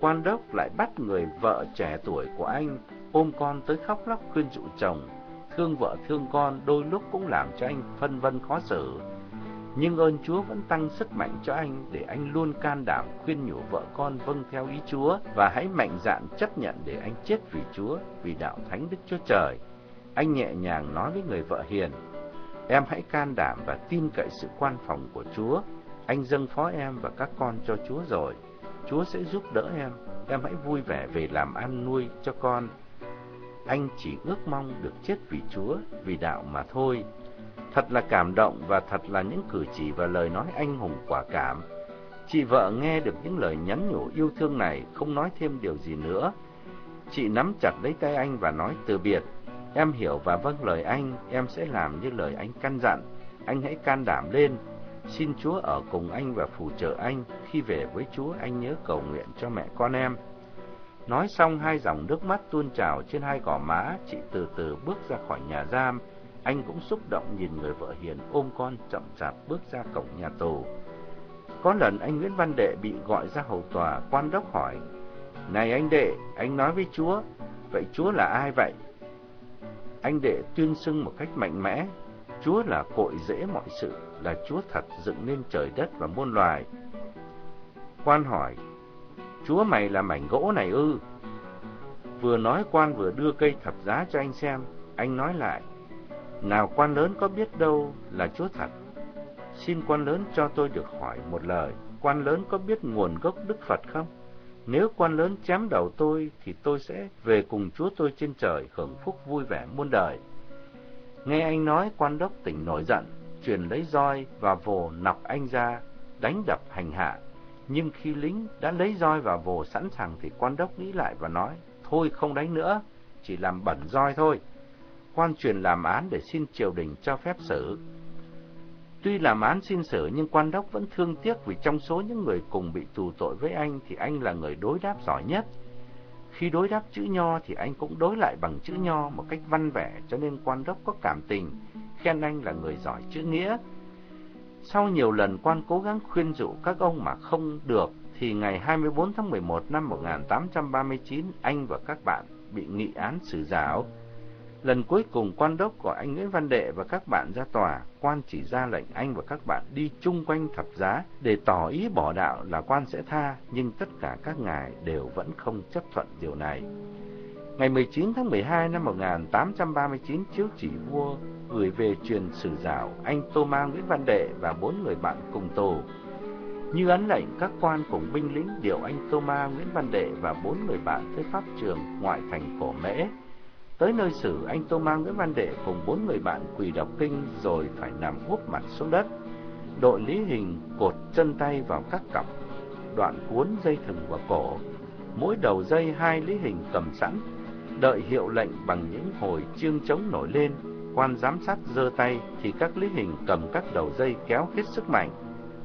Quan đốc lại bắt người vợ trẻ tuổi của anh ôm con tới khóc lóc khuyên dụ chồng, thương vợ thương con đôi lúc cũng làm cho anh phân vân khó xử. Nhưng ơn Chúa vẫn tăng sức mạnh cho anh để anh luôn can đảm khuyên nhủ vợ con vâng theo ý Chúa và hãy mạnh dạn chấp nhận để anh chết vì Chúa, vì đạo thánh Đức Chúa Trời. Anh nhẹ nhàng nói với người vợ hiền, em hãy can đảm và tin cậy sự quan phòng của Chúa. Anh dâng phó em và các con cho Chúa rồi. Chúa sẽ giúp đỡ em. Em hãy vui vẻ về làm ăn nuôi cho con. Anh chỉ ước mong được chết vì Chúa, vì đạo mà thôi. Thật là cảm động và thật là những cử chỉ và lời nói anh hùng quả cảm. Chị vợ nghe được những lời nhắn nhủ yêu thương này, không nói thêm điều gì nữa. Chị nắm chặt lấy tay anh và nói từ biệt. Em hiểu và vâng lời anh, em sẽ làm như lời anh căn dặn. Anh hãy can đảm lên. Xin Chúa ở cùng anh và phù trợ anh. Khi về với Chúa, anh nhớ cầu nguyện cho mẹ con em. Nói xong hai dòng nước mắt tuôn trào trên hai gò má, chị từ từ bước ra khỏi nhà giam. Anh cũng xúc động nhìn người vợ hiền ôm con chậm chạp bước ra cổng nhà tù. Có lần anh Nguyễn Văn Đệ bị gọi ra hầu tòa, quan đốc hỏi, Này anh Đệ, anh nói với Chúa, vậy Chúa là ai vậy? Anh Đệ tuyên xưng một cách mạnh mẽ, Chúa là cội rễ mọi sự, là Chúa thật dựng nên trời đất và muôn loài. Quan hỏi, Chúa mày là mảnh gỗ này ư? Vừa nói quan vừa đưa cây thập giá cho anh xem, anh nói lại, nào quan lớn có biết đâu là Chúa thật. Xin quan lớn cho tôi được hỏi một lời, quan lớn có biết nguồn gốc Đức Phật không? Nếu quan lớn chém đầu tôi thì tôi sẽ về cùng Chúa tôi trên trời hưởng phúc vui vẻ muôn đời. Nghe anh nói quan đốc tỉnh nổi giận, truyền lấy roi và vồ nọc anh ra, đánh đập hành hạ. Nhưng khi lính đã lấy roi và vồ sẵn sàng thì quan đốc nghĩ lại và nói, thôi không đánh nữa, chỉ làm bẩn roi thôi quan truyền làm án để xin triều đình cho phép xử. Tuy làm án xin xử nhưng quan đốc vẫn thương tiếc vì trong số những người cùng bị tù tội với anh thì anh là người đối đáp giỏi nhất. Khi đối đáp chữ nho thì anh cũng đối lại bằng chữ nho một cách văn vẻ cho nên quan đốc có cảm tình, khen anh là người giỏi chữ nghĩa. Sau nhiều lần quan cố gắng khuyên dụ các ông mà không được thì ngày 24 tháng 11 năm 1839 anh và các bạn bị nghị án xử giáo. Lần cuối cùng quan đốc gọi anh Nguyễn Văn Đệ và các bạn ra tòa, quan chỉ ra lệnh anh và các bạn đi chung quanh thập giá để tỏ ý bỏ đạo là quan sẽ tha, nhưng tất cả các ngài đều vẫn không chấp thuận điều này. Ngày 19 tháng 12 năm 1839, chiếu chỉ vua gửi về truyền sử giáo anh Tô Ma Nguyễn Văn Đệ và bốn người bạn cùng tù. Như ấn lệnh, các quan cùng binh lính điều anh Tô Ma Nguyễn Văn Đệ và bốn người bạn tới pháp trường ngoại thành Cổ Mễ Tới nơi xử, anh Tô Mang Nguyễn Văn Đệ cùng bốn người bạn quỳ đọc kinh rồi phải nằm úp mặt xuống đất. Đội lý hình cột chân tay vào các cặp, đoạn cuốn dây thừng vào cổ. Mỗi đầu dây hai lý hình cầm sẵn, đợi hiệu lệnh bằng những hồi chương trống nổi lên. Quan giám sát giơ tay thì các lý hình cầm các đầu dây kéo hết sức mạnh.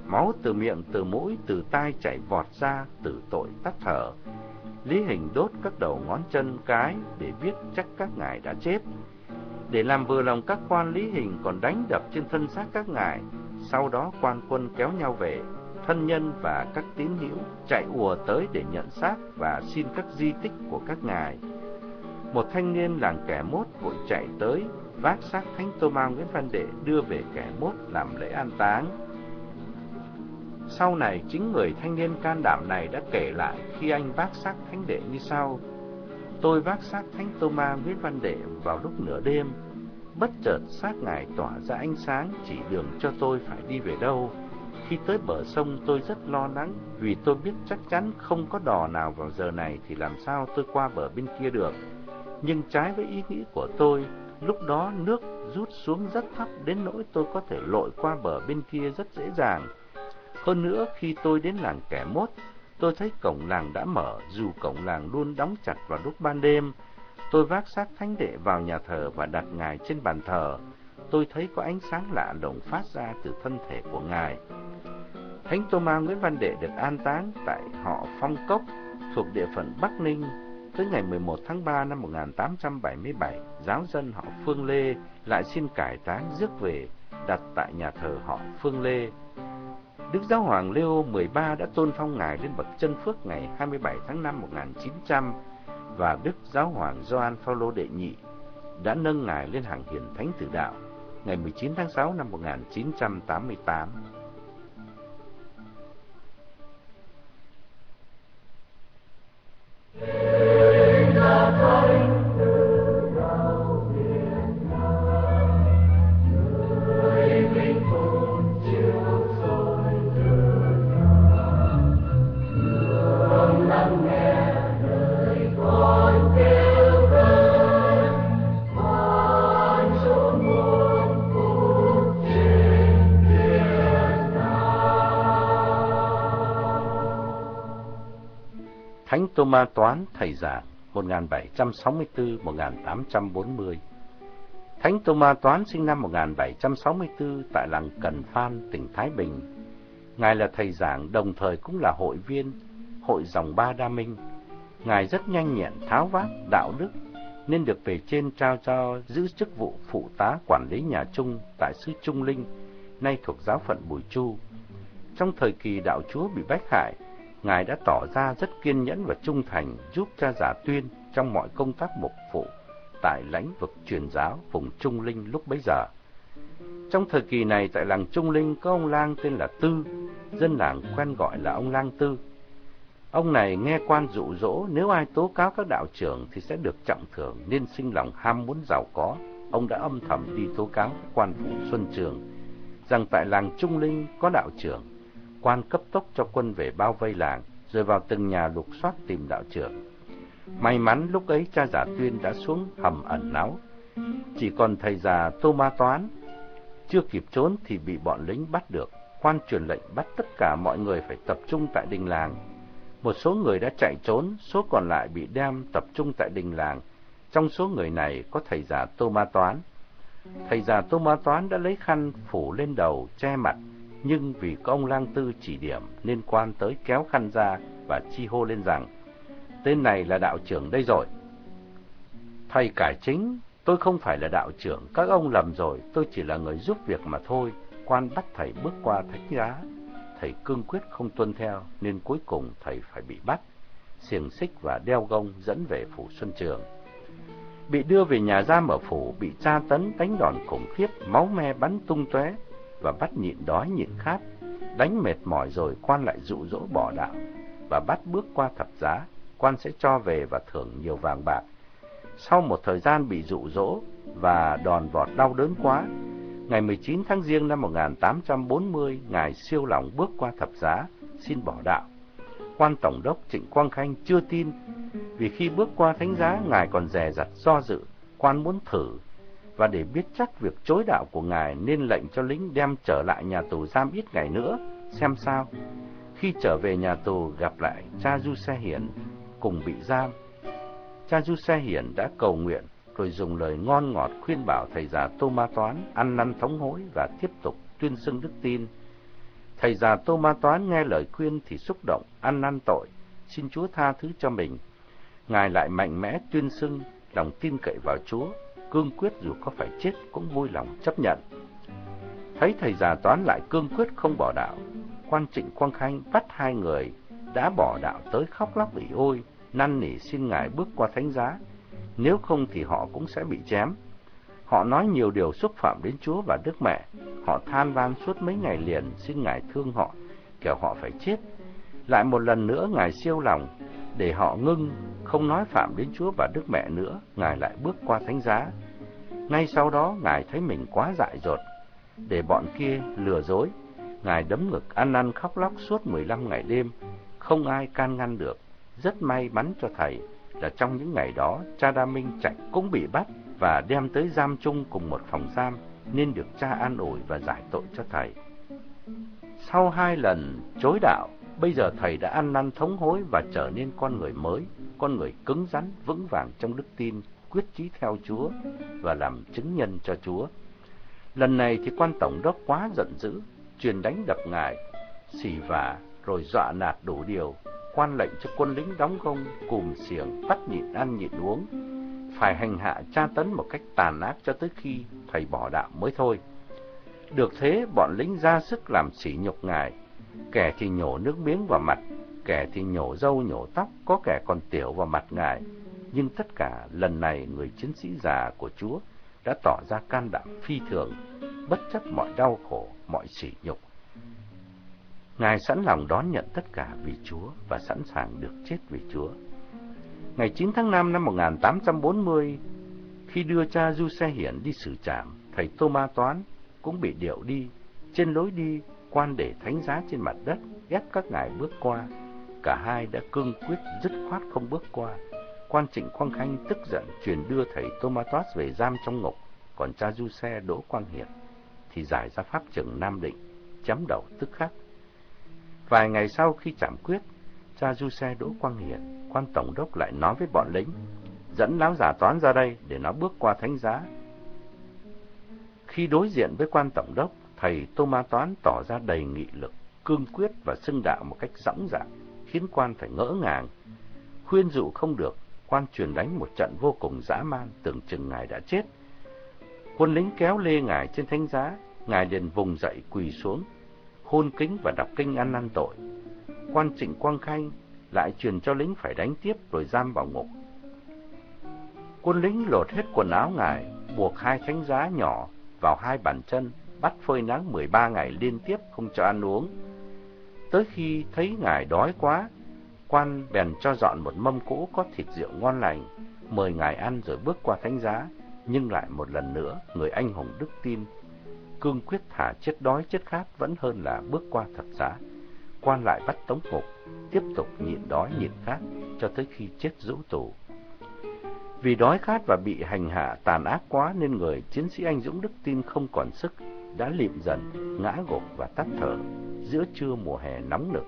Máu từ miệng, từ mũi, từ tai chảy vọt ra, từ tội tắt thở. Lý Hình đốt các đầu ngón chân cái để biết chắc các ngài đã chết. Để làm vừa lòng các quan Lý Hình còn đánh đập trên thân xác các ngài. Sau đó quan quân kéo nhau về, thân nhân và các tín hữu chạy ùa tới để nhận xác và xin các di tích của các ngài. Một thanh niên làng kẻ mốt vội chạy tới, vác xác Thánh Tô Ma Nguyễn Văn Đệ đưa về kẻ mốt làm lễ an táng. Sau này, chính người thanh niên can đảm này đã kể lại khi anh vác xác thánh đệ như sau. Tôi vác xác thánh Tô Ma Nguyễn Văn Đệ vào lúc nửa đêm. Bất chợt xác ngài tỏa ra ánh sáng chỉ đường cho tôi phải đi về đâu. Khi tới bờ sông tôi rất lo lắng vì tôi biết chắc chắn không có đò nào vào giờ này thì làm sao tôi qua bờ bên kia được. Nhưng trái với ý nghĩ của tôi, lúc đó nước rút xuống rất thấp đến nỗi tôi có thể lội qua bờ bên kia rất dễ dàng. Hơn nữa, khi tôi đến làng kẻ mốt, tôi thấy cổng làng đã mở, dù cổng làng luôn đóng chặt vào lúc ban đêm. Tôi vác xác thánh đệ vào nhà thờ và đặt ngài trên bàn thờ. Tôi thấy có ánh sáng lạ lùng phát ra từ thân thể của ngài. Thánh Tô Ma Nguyễn Văn Đệ được an táng tại họ Phong Cốc thuộc địa phận Bắc Ninh. tới ngày 11 tháng 3 năm 1877, giáo dân họ Phương Lê lại xin cải táng rước về đặt tại nhà thờ họ Phương Lê. Đức Giáo Hoàng Leo XIII đã tôn phong ngài lên bậc chân phước ngày 27 tháng 5 1900 và Đức Giáo Hoàng Gioan Phaolô đệ nhị đã nâng ngài lên hàng hiền thánh tử đạo ngày 19 tháng 6 năm 1988. Thánh Thomas Toán Thầy Giảng 1764-1840 Thánh Thomas Toán sinh năm 1764 tại làng Cần Phan, tỉnh Thái Bình. Ngài là thầy giảng đồng thời cũng là hội viên Hội dòng Ba Đa Minh. Ngài rất nhanh nhẹn, tháo vát, đạo đức, nên được về trên trao cho giữ chức vụ phụ tá quản lý nhà Trung tại xứ Trung Linh, nay thuộc giáo phận Bùi Chu. Trong thời kỳ đạo chúa bị bách hại, Ngài đã tỏ ra rất kiên nhẫn và trung thành giúp cha giả tuyên trong mọi công tác mục phụ tại lãnh vực truyền giáo vùng Trung Linh lúc bấy giờ. Trong thời kỳ này tại làng Trung Linh có ông lang tên là Tư, dân làng quen gọi là ông lang Tư. Ông này nghe quan dụ dỗ nếu ai tố cáo các đạo trưởng thì sẽ được trọng thưởng nên sinh lòng ham muốn giàu có. Ông đã âm thầm đi tố cáo quan phủ Xuân Trường rằng tại làng Trung Linh có đạo trưởng quan cấp tốc cho quân về bao vây làng, rồi vào từng nhà lục soát tìm đạo trưởng. May mắn lúc ấy cha giả tuyên đã xuống hầm ẩn náu. Chỉ còn thầy già Tô Ma Toán, chưa kịp trốn thì bị bọn lính bắt được. Quan truyền lệnh bắt tất cả mọi người phải tập trung tại đình làng. Một số người đã chạy trốn, số còn lại bị đem tập trung tại đình làng. Trong số người này có thầy già Tô Ma Toán. Thầy già Tô Ma Toán đã lấy khăn phủ lên đầu, che mặt, nhưng vì có ông lang tư chỉ điểm nên quan tới kéo khăn ra và chi hô lên rằng tên này là đạo trưởng đây rồi. Thầy cải chính, tôi không phải là đạo trưởng, các ông lầm rồi, tôi chỉ là người giúp việc mà thôi. Quan bắt thầy bước qua thánh giá, thầy cương quyết không tuân theo nên cuối cùng thầy phải bị bắt, xiềng xích và đeo gông dẫn về phủ Xuân Trường. Bị đưa về nhà giam ở phủ, bị tra tấn đánh đòn khủng khiếp, máu me bắn tung tóe, và bắt nhịn đói nhịn khát. Đánh mệt mỏi rồi quan lại dụ dỗ bỏ đạo và bắt bước qua thập giá, quan sẽ cho về và thưởng nhiều vàng bạc. Sau một thời gian bị dụ dỗ và đòn vọt đau đớn quá, ngày 19 tháng Giêng năm 1840, ngài siêu lòng bước qua thập giá, xin bỏ đạo. Quan tổng đốc Trịnh Quang Khanh chưa tin, vì khi bước qua thánh giá, ngài còn dè dặt do dự, quan muốn thử và để biết chắc việc chối đạo của ngài nên lệnh cho lính đem trở lại nhà tù giam ít ngày nữa, xem sao. Khi trở về nhà tù gặp lại cha Du Xe Hiển cùng bị giam, cha Du Xe Hiển đã cầu nguyện rồi dùng lời ngon ngọt khuyên bảo thầy già Tô Ma Toán ăn năn thống hối và tiếp tục tuyên xưng đức tin. Thầy già Tô Ma Toán nghe lời khuyên thì xúc động, ăn năn tội, xin Chúa tha thứ cho mình. Ngài lại mạnh mẽ tuyên xưng lòng tin cậy vào Chúa cương quyết dù có phải chết cũng vui lòng chấp nhận. Thấy thầy già toán lại cương quyết không bỏ đạo, quan trịnh Quang Khanh bắt hai người đã bỏ đạo tới khóc lóc ủy ôi, năn nỉ xin ngài bước qua thánh giá, nếu không thì họ cũng sẽ bị chém. Họ nói nhiều điều xúc phạm đến Chúa và Đức Mẹ, họ than van suốt mấy ngày liền xin ngài thương họ, kẻo họ phải chết. Lại một lần nữa ngài siêu lòng, để họ ngưng, không nói phạm đến Chúa và Đức Mẹ nữa, ngài lại bước qua thánh giá, ngay sau đó, Ngài thấy mình quá dại dột, để bọn kia lừa dối. Ngài đấm ngực ăn năn khóc lóc suốt 15 ngày đêm, không ai can ngăn được. Rất may mắn cho thầy là trong những ngày đó, cha Đa Minh Trạch cũng bị bắt và đem tới giam chung cùng một phòng giam, nên được cha an ủi và giải tội cho thầy. Sau hai lần chối đạo, bây giờ thầy đã ăn năn thống hối và trở nên con người mới, con người cứng rắn, vững vàng trong đức tin, quyết chí theo Chúa và làm chứng nhân cho Chúa. Lần này thì quan tổng đốc quá giận dữ, truyền đánh đập ngài, xỉ vả rồi dọa nạt đủ điều, quan lệnh cho quân lính đóng công cùm xiềng bắt nhịn ăn nhịn uống, phải hành hạ tra tấn một cách tàn ác cho tới khi thầy bỏ đạo mới thôi. Được thế, bọn lính ra sức làm sỉ nhục ngài, kẻ thì nhổ nước miếng vào mặt, kẻ thì nhổ râu nhổ tóc, có kẻ còn tiểu vào mặt ngài. Nhưng tất cả lần này người chiến sĩ già của Chúa đã tỏ ra can đảm phi thường, bất chấp mọi đau khổ, mọi sỉ nhục. Ngài sẵn lòng đón nhận tất cả vì Chúa và sẵn sàng được chết vì Chúa. Ngày 9 tháng 5 năm 1840, khi đưa cha Du Xe Hiển đi xử trảm, thầy Tô Ma Toán cũng bị điệu đi. Trên lối đi, quan để thánh giá trên mặt đất, ép các ngài bước qua. Cả hai đã cương quyết dứt khoát không bước qua. Quan trịnh Quang Khanh tức giận truyền đưa thầy Tô Toát về giam trong ngục, còn cha Du Xe Đỗ Quang Hiệt thì giải ra pháp trưởng Nam Định, chấm đầu tức khắc. Vài ngày sau khi chạm quyết, cha Du Xe Đỗ Quang Hiệt, quan tổng đốc lại nói với bọn lính, dẫn lão giả toán ra đây để nó bước qua thánh giá. Khi đối diện với quan tổng đốc, thầy Tô Ma Toán tỏ ra đầy nghị lực, cương quyết và xưng đạo một cách dõng dạc, khiến quan phải ngỡ ngàng. Khuyên dụ không được, quan truyền đánh một trận vô cùng dã man, tưởng chừng ngài đã chết. Quân lính kéo lê ngài trên thánh giá, ngài liền vùng dậy quỳ xuống, hôn kính và đọc kinh ăn năn tội. Quan trịnh Quang Khanh lại truyền cho lính phải đánh tiếp rồi giam vào ngục. Quân lính lột hết quần áo ngài, buộc hai thánh giá nhỏ vào hai bàn chân, bắt phơi nắng 13 ngày liên tiếp không cho ăn uống. Tới khi thấy ngài đói quá, quan bèn cho dọn một mâm cỗ có thịt rượu ngon lành, mời ngài ăn rồi bước qua thánh giá, nhưng lại một lần nữa người anh hùng đức tin cương quyết thả chết đói chết khát vẫn hơn là bước qua thập giá. Quan lại bắt tống phục, tiếp tục nhịn đói nhịn khát cho tới khi chết rũ tù. Vì đói khát và bị hành hạ tàn ác quá nên người chiến sĩ anh Dũng Đức Tin không còn sức, đã lịm dần, ngã gục và tắt thở giữa trưa mùa hè nóng nực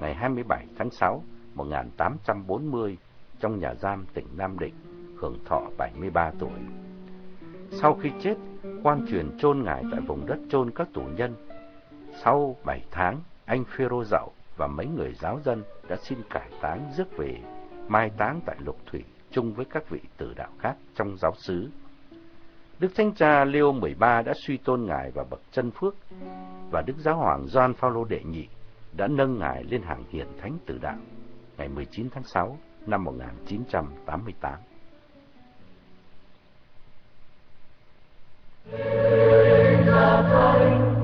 ngày 27 tháng 6 1840 trong nhà giam tỉnh Nam Định, hưởng thọ 73 tuổi. Sau khi chết, quan truyền chôn ngài tại vùng đất chôn các tù nhân. Sau 7 tháng, anh Phêrô Dậu và mấy người giáo dân đã xin cải táng rước về mai táng tại Lục Thủy chung với các vị tử đạo khác trong giáo xứ. Đức Thánh Cha Leo 13 đã suy tôn ngài vào bậc chân phước và Đức Giáo Hoàng Gioan Phaolô đệ nhị đã nâng ngài lên hàng hiền thánh tử đạo ngày 19 tháng 6 năm 1988. Thomas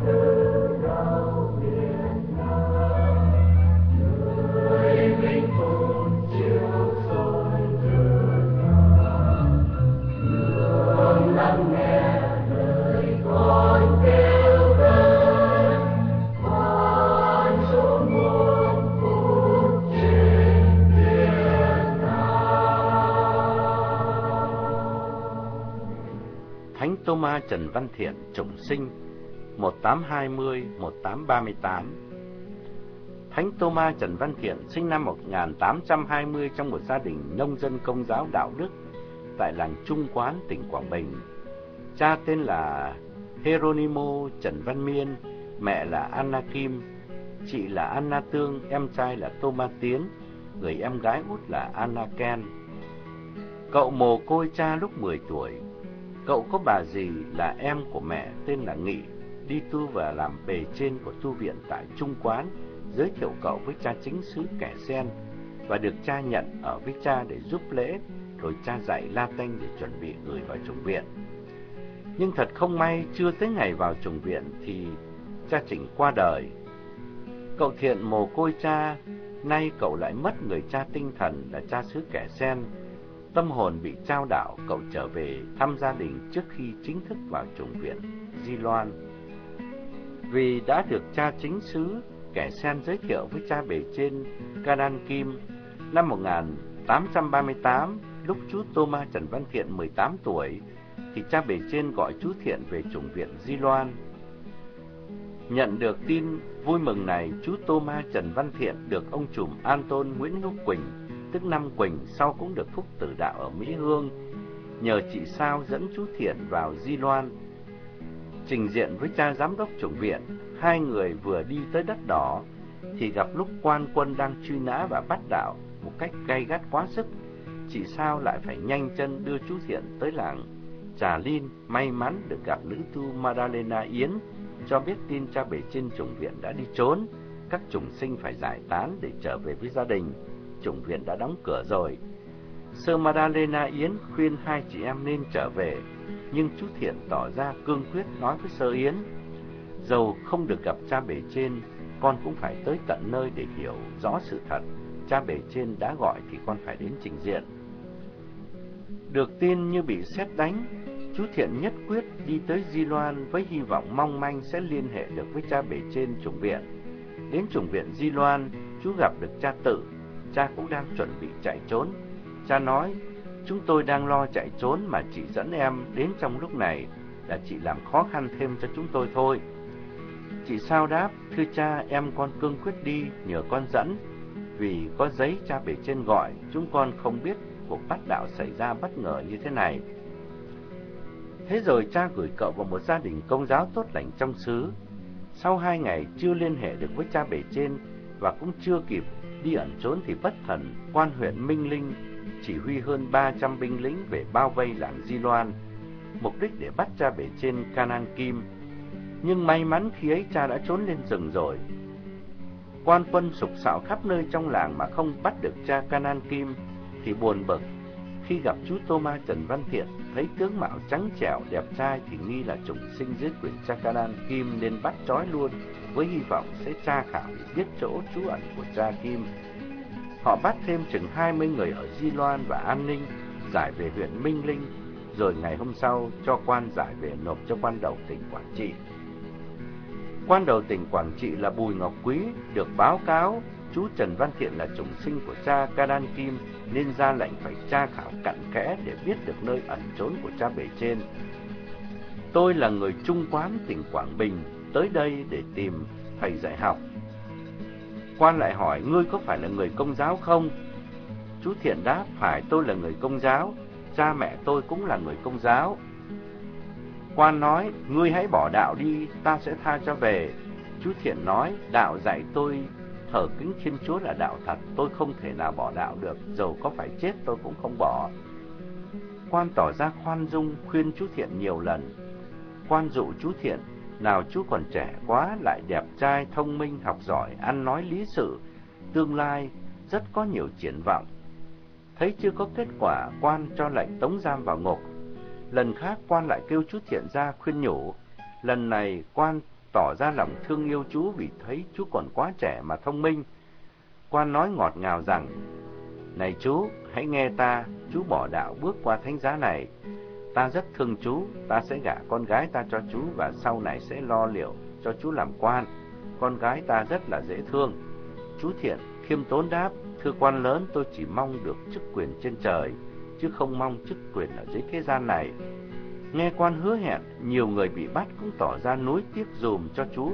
Trần Văn Thiện, Trùng sinh 1820-1838 Thánh Thomas Trần Văn Thiện sinh năm 1820 trong một gia đình nông dân công giáo đạo đức tại làng Trung Quán, tỉnh Quảng Bình. Cha tên là Heronimo Trần Văn Miên, mẹ là Anna Kim, chị là Anna Tương, em trai là Thomas Tiến, người em gái út là Anna Ken. Cậu mồ côi cha lúc 10 tuổi, Cậu có bà dì là em của mẹ tên là Nghị, đi tu và làm bề trên của tu viện tại Trung Quán, giới thiệu cậu với cha chính xứ kẻ sen và được cha nhận ở với cha để giúp lễ, rồi cha dạy La Tanh để chuẩn bị gửi vào trùng viện. Nhưng thật không may, chưa tới ngày vào trùng viện thì cha Chỉnh qua đời. Cậu thiện mồ côi cha, nay cậu lại mất người cha tinh thần là cha xứ kẻ sen, Tâm hồn bị trao đảo, cậu trở về thăm gia đình trước khi chính thức vào chủng viện Di Loan. Vì đã được cha chính xứ, kẻ sen giới thiệu với cha bề trên Canan Kim năm 1838, lúc chú Thomas Trần Văn Thiện 18 tuổi, thì cha bề trên gọi chú Thiện về chủng viện Di Loan. Nhận được tin vui mừng này, chú Thomas Trần Văn Thiện được ông trùm An Tôn Nguyễn Hữu Quỳnh tức Năm Quỳnh sau cũng được phúc tử đạo ở Mỹ Hương, nhờ chị Sao dẫn chú Thiện vào Di Loan. Trình diện với cha giám đốc chủng viện, hai người vừa đi tới đất đỏ, thì gặp lúc quan quân đang truy nã và bắt đạo một cách gay gắt quá sức. Chị sao lại phải nhanh chân đưa chú Thiện tới làng Trà Linh, may mắn được gặp nữ tu Madalena Yến, cho biết tin cha bể trên chủng viện đã đi trốn, các chủng sinh phải giải tán để trở về với gia đình. Chủng viện đã đóng cửa rồi. Sơ Madalena Yến khuyên hai chị em nên trở về, nhưng chú Thiện tỏ ra cương quyết nói với Sơ Yến, dầu không được gặp cha bể trên, con cũng phải tới tận nơi để hiểu rõ sự thật. Cha bể trên đã gọi thì con phải đến trình diện. Được tin như bị xét đánh, chú Thiện nhất quyết đi tới Di Loan với hy vọng mong manh sẽ liên hệ được với cha bể trên chủng viện. Đến chủng viện Di Loan, chú gặp được cha tự, cha cũng đang chuẩn bị chạy trốn. Cha nói, chúng tôi đang lo chạy trốn mà chị dẫn em đến trong lúc này là chị làm khó khăn thêm cho chúng tôi thôi. Chị sao đáp, thưa cha, em con cương quyết đi, nhờ con dẫn. Vì có giấy cha bể trên gọi, chúng con không biết cuộc bắt đạo xảy ra bất ngờ như thế này. Thế rồi cha gửi cậu vào một gia đình công giáo tốt lành trong xứ. Sau hai ngày chưa liên hệ được với cha bể trên và cũng chưa kịp đi ẩn trốn thì bất thần, quan huyện Minh Linh chỉ huy hơn 300 binh lính về bao vây làng Di Loan, mục đích để bắt cha bể trên Canan Kim. Nhưng may mắn khi ấy cha đã trốn lên rừng rồi. Quan quân sục sạo khắp nơi trong làng mà không bắt được cha Canan Kim thì buồn bực. Khi gặp chú Thomas Trần Văn Thiện, thấy tướng mạo trắng trẻo đẹp trai thì nghi là trùng sinh dưới quyền cha Canan Kim nên bắt trói luôn với hy vọng sẽ tra khảo để biết chỗ trú ẩn của cha Kim. Họ bắt thêm chừng 20 người ở Di Loan và An Ninh, giải về huyện Minh Linh, rồi ngày hôm sau cho quan giải về nộp cho quan đầu tỉnh Quảng Trị. Quan đầu tỉnh Quảng Trị là Bùi Ngọc Quý, được báo cáo chú Trần Văn Thiện là chủng sinh của cha Cadan Kim, nên ra lệnh phải tra khảo cặn kẽ để biết được nơi ẩn trốn của cha bể trên. Tôi là người trung quán tỉnh Quảng Bình, tới đây để tìm thầy dạy học. Quan lại hỏi, ngươi có phải là người công giáo không? Chú Thiện đáp, phải tôi là người công giáo, cha mẹ tôi cũng là người công giáo. Quan nói, ngươi hãy bỏ đạo đi, ta sẽ tha cho về. Chú Thiện nói, đạo dạy tôi thờ kính Thiên Chúa là đạo thật, tôi không thể nào bỏ đạo được, dầu có phải chết tôi cũng không bỏ. Quan tỏ ra khoan dung khuyên chú Thiện nhiều lần. Quan dụ chú Thiện, nào chú còn trẻ quá, lại đẹp trai, thông minh, học giỏi, ăn nói lý sự, tương lai rất có nhiều triển vọng. Thấy chưa có kết quả, quan cho lệnh tống giam vào ngục. Lần khác quan lại kêu chú Thiện ra khuyên nhủ. Lần này quan tỏ ra lòng thương yêu chú vì thấy chú còn quá trẻ mà thông minh. Quan nói ngọt ngào rằng, Này chú, hãy nghe ta, chú bỏ đạo bước qua thánh giá này. Ta rất thương chú, ta sẽ gả con gái ta cho chú và sau này sẽ lo liệu cho chú làm quan. Con gái ta rất là dễ thương. Chú Thiện khiêm tốn đáp, thưa quan lớn tôi chỉ mong được chức quyền trên trời, chứ không mong chức quyền ở dưới thế gian này. Nghe quan hứa hẹn, nhiều người bị bắt cũng tỏ ra nuối tiếc dùm cho chú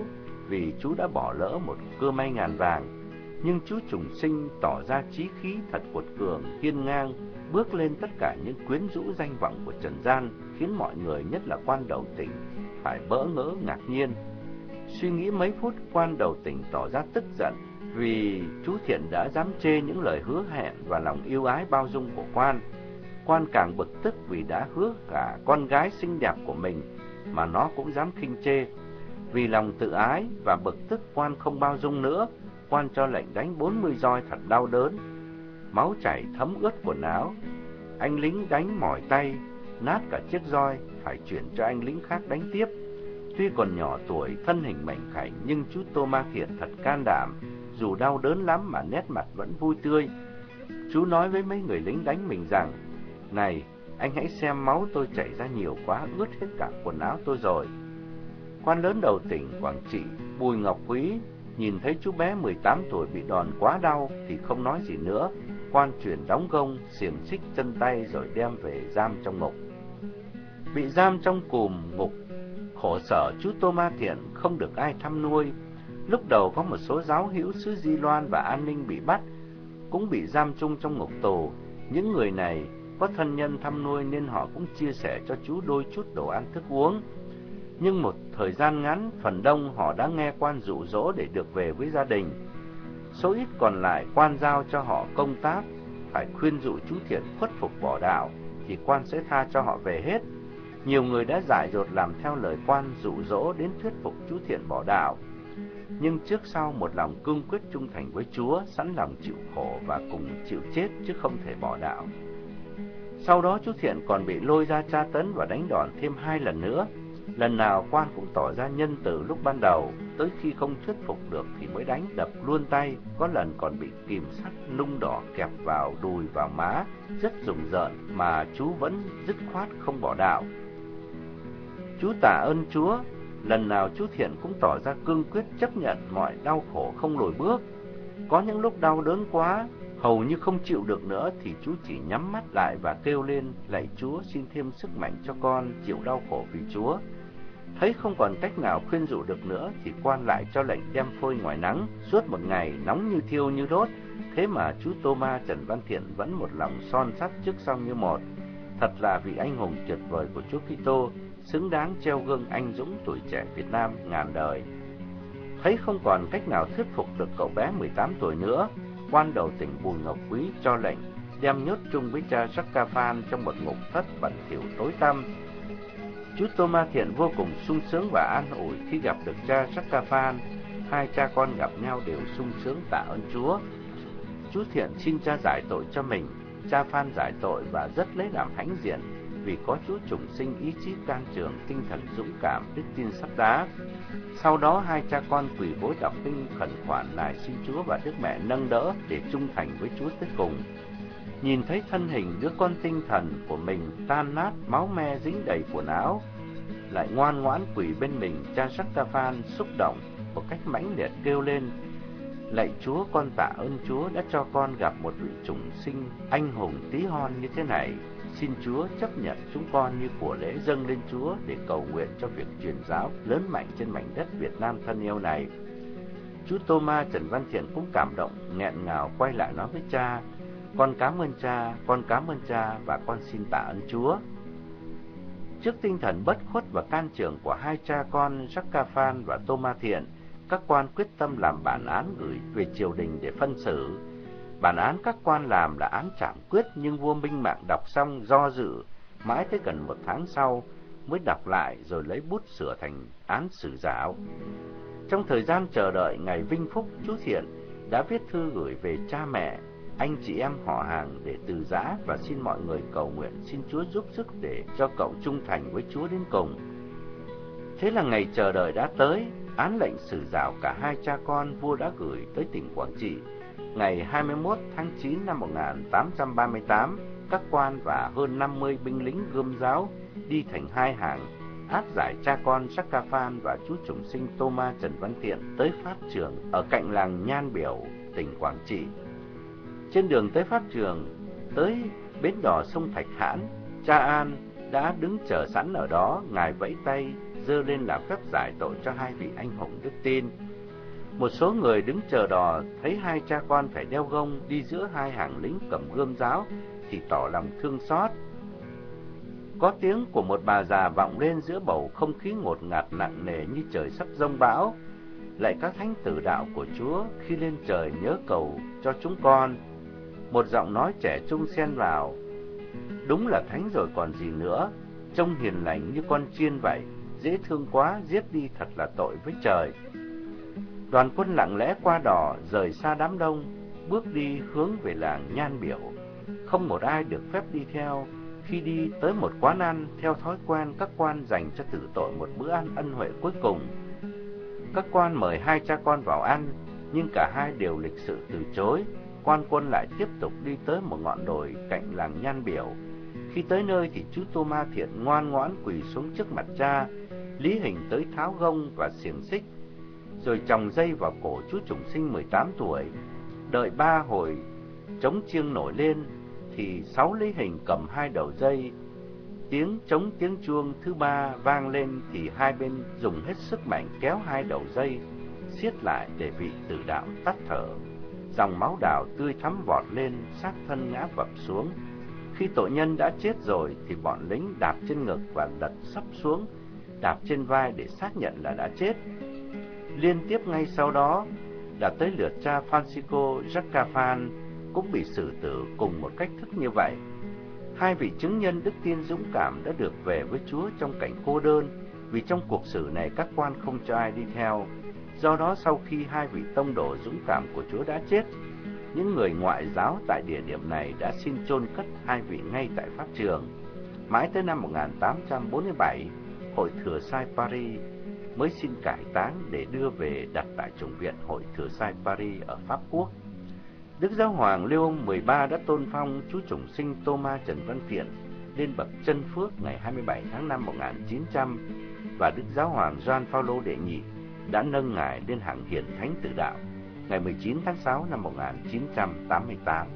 vì chú đã bỏ lỡ một cơ may ngàn vàng. Nhưng chú trùng sinh tỏ ra trí khí thật cuột cường, hiên ngang, bước lên tất cả những quyến rũ danh vọng của Trần gian, khiến mọi người, nhất là quan đầu tỉnh, phải bỡ ngỡ ngạc nhiên. Suy nghĩ mấy phút, quan đầu tỉnh tỏ ra tức giận vì chú Thiện đã dám chê những lời hứa hẹn và lòng yêu ái bao dung của quan quan càng bực tức vì đã hứa cả con gái xinh đẹp của mình mà nó cũng dám khinh chê. Vì lòng tự ái và bực tức quan không bao dung nữa, quan cho lệnh đánh 40 roi thật đau đớn. Máu chảy thấm ướt quần áo. Anh lính đánh mỏi tay, nát cả chiếc roi, phải chuyển cho anh lính khác đánh tiếp. Tuy còn nhỏ tuổi, thân hình mảnh khảnh nhưng chú Tô Ma Thiện thật can đảm, dù đau đớn lắm mà nét mặt vẫn vui tươi. Chú nói với mấy người lính đánh mình rằng này, anh hãy xem máu tôi chảy ra nhiều quá, ướt hết cả quần áo tôi rồi. Quan lớn đầu tỉnh Quảng Trị, Bùi Ngọc Quý, nhìn thấy chú bé 18 tuổi bị đòn quá đau thì không nói gì nữa. Quan chuyển đóng gông, xiềng xích chân tay rồi đem về giam trong ngục. Bị giam trong cùm ngục, khổ sở chú Tô Ma Thiện không được ai thăm nuôi. Lúc đầu có một số giáo hữu xứ Di Loan và An Ninh bị bắt, cũng bị giam chung trong ngục tù. Những người này có thân nhân thăm nuôi nên họ cũng chia sẻ cho chú đôi chút đồ ăn thức uống. Nhưng một thời gian ngắn, phần đông họ đã nghe quan dụ dỗ để được về với gia đình. Số ít còn lại quan giao cho họ công tác, phải khuyên dụ chú Thiện khuất phục bỏ đạo, thì quan sẽ tha cho họ về hết. Nhiều người đã giải dột làm theo lời quan dụ dỗ đến thuyết phục chú Thiện bỏ đạo. Nhưng trước sau một lòng cương quyết trung thành với Chúa, sẵn lòng chịu khổ và cùng chịu chết chứ không thể bỏ đạo. Sau đó chú Thiện còn bị lôi ra tra tấn và đánh đòn thêm hai lần nữa. Lần nào quan cũng tỏ ra nhân từ lúc ban đầu, tới khi không thuyết phục được thì mới đánh đập luôn tay, có lần còn bị kìm sắt nung đỏ kẹp vào đùi và má, rất rùng rợn mà chú vẫn dứt khoát không bỏ đạo. Chú tạ ơn Chúa, lần nào chú Thiện cũng tỏ ra cương quyết chấp nhận mọi đau khổ không lùi bước. Có những lúc đau đớn quá, hầu như không chịu được nữa thì chú chỉ nhắm mắt lại và kêu lên lạy Chúa xin thêm sức mạnh cho con chịu đau khổ vì Chúa. Thấy không còn cách nào khuyên dụ được nữa thì quan lại cho lệnh đem phơi ngoài nắng suốt một ngày nóng như thiêu như đốt. Thế mà chú Tô Ma Trần Văn Thiện vẫn một lòng son sắt trước sau như một. Thật là vị anh hùng tuyệt vời của Chúa Kitô, xứng đáng treo gương anh dũng tuổi trẻ Việt Nam ngàn đời. Thấy không còn cách nào thuyết phục được cậu bé 18 tuổi nữa, quan đầu tỉnh Bùi Ngọc Quý cho lệnh đem nhốt chung với cha Sakka Phan trong một ngục thất bẩn thỉu tối tăm Chú Tô Ma Thiện vô cùng sung sướng và an ủi khi gặp được cha Sakka Phan. Hai cha con gặp nhau đều sung sướng tạ ơn Chúa. Chú Thiện xin cha giải tội cho mình. Cha Phan giải tội và rất lấy làm hãnh diện vì có chú trùng sinh ý chí can trường, tinh thần dũng cảm, đức tin sắt đá. Sau đó hai cha con quỳ gối đọc kinh khẩn khoản lại xin Chúa và Đức Mẹ nâng đỡ để trung thành với Chúa tới cùng. Nhìn thấy thân hình đứa con tinh thần của mình tan nát, máu me dính đầy quần áo, lại ngoan ngoãn quỳ bên mình, cha Saktaphan xúc động một cách mãnh liệt kêu lên: "Lạy Chúa, con tạ ơn Chúa đã cho con gặp một vị chủng sinh anh hùng tí hon như thế này." Xin Chúa chấp nhận chúng con như của lễ dâng lên Chúa để cầu nguyện cho việc truyền giáo lớn mạnh trên mảnh đất Việt Nam thân yêu này. Chú Thomas Trần Văn Thiện cũng cảm động, nghẹn ngào quay lại nói với cha, con cảm ơn cha, con cảm ơn cha và con xin tạ ơn Chúa. Trước tinh thần bất khuất và can trường của hai cha con Phan và Tô Ma Thiện, các quan quyết tâm làm bản án gửi về triều đình để phân xử. Bản án các quan làm là án trảm quyết nhưng vua Minh Mạng đọc xong do dự, mãi tới gần một tháng sau mới đọc lại rồi lấy bút sửa thành án xử giáo. Trong thời gian chờ đợi ngày vinh phúc, chú Thiện đã viết thư gửi về cha mẹ anh chị em họ hàng để từ giã và xin mọi người cầu nguyện xin Chúa giúp sức để cho cậu trung thành với Chúa đến cùng. Thế là ngày chờ đợi đã tới, án lệnh xử rào cả hai cha con vua đã gửi tới tỉnh Quảng Trị. Ngày 21 tháng 9 năm 1838, các quan và hơn 50 binh lính gươm giáo đi thành hai hàng, áp giải cha con Sakka Phan và chú trùng sinh Thomas Trần Văn Thiện tới pháp trường ở cạnh làng Nhan Biểu, tỉnh Quảng Trị. Trên đường tới pháp trường, tới bến đò sông Thạch Hãn, cha An đã đứng chờ sẵn ở đó, ngài vẫy tay, dơ lên làm phép giải tội cho hai vị anh hùng đức tin. Một số người đứng chờ đò thấy hai cha con phải đeo gông đi giữa hai hàng lính cầm gươm giáo thì tỏ lòng thương xót. Có tiếng của một bà già vọng lên giữa bầu không khí ngột ngạt nặng nề như trời sắp rông bão. Lại các thánh tử đạo của Chúa khi lên trời nhớ cầu cho chúng con một giọng nói trẻ trung xen vào. Đúng là thánh rồi còn gì nữa, trông hiền lành như con chiên vậy, dễ thương quá, giết đi thật là tội với trời. Đoàn quân lặng lẽ qua đò, rời xa đám đông, bước đi hướng về làng Nhan Biểu. Không một ai được phép đi theo. Khi đi tới một quán ăn, theo thói quen các quan dành cho tử tội một bữa ăn ân huệ cuối cùng. Các quan mời hai cha con vào ăn, nhưng cả hai đều lịch sự từ chối quan quân lại tiếp tục đi tới một ngọn đồi cạnh làng Nhan Biểu. Khi tới nơi thì chú Tô Ma Thiện ngoan ngoãn quỳ xuống trước mặt cha, Lý Hình tới tháo gông và xiềng xích, rồi chồng dây vào cổ chú Trùng Sinh 18 tuổi. Đợi ba hồi chống chiêng nổi lên thì sáu Lý Hình cầm hai đầu dây. Tiếng chống tiếng chuông thứ ba vang lên thì hai bên dùng hết sức mạnh kéo hai đầu dây siết lại để vị tử đạo tắt thở. Dòng máu đào tươi thắm vọt lên, sát thân ngã vập xuống. Khi tội nhân đã chết rồi thì bọn lính đạp trên ngực và lật sắp xuống, đạp trên vai để xác nhận là đã chết. Liên tiếp ngay sau đó, đã tới lượt cha Francisco Jacafan cũng bị xử tử cùng một cách thức như vậy. Hai vị chứng nhân đức tin dũng cảm đã được về với Chúa trong cảnh cô đơn, vì trong cuộc xử này các quan không cho ai đi theo. Do đó sau khi hai vị tông đồ dũng cảm của Chúa đã chết, những người ngoại giáo tại địa điểm này đã xin chôn cất hai vị ngay tại pháp trường. Mãi tới năm 1847, Hội Thừa Sai Paris mới xin cải táng để đưa về đặt tại chủng viện Hội Thừa Sai Paris ở Pháp Quốc. Đức Giáo Hoàng Leo 13 đã tôn phong chú chủng sinh Thomas Trần Văn Thiện lên bậc chân phước ngày 27 tháng 5 1900 và Đức Giáo Hoàng Gioan Phaolô đệ nhị đã nâng ngài lên hạng hiển thánh tự đạo ngày 19 tháng 6 năm 1988.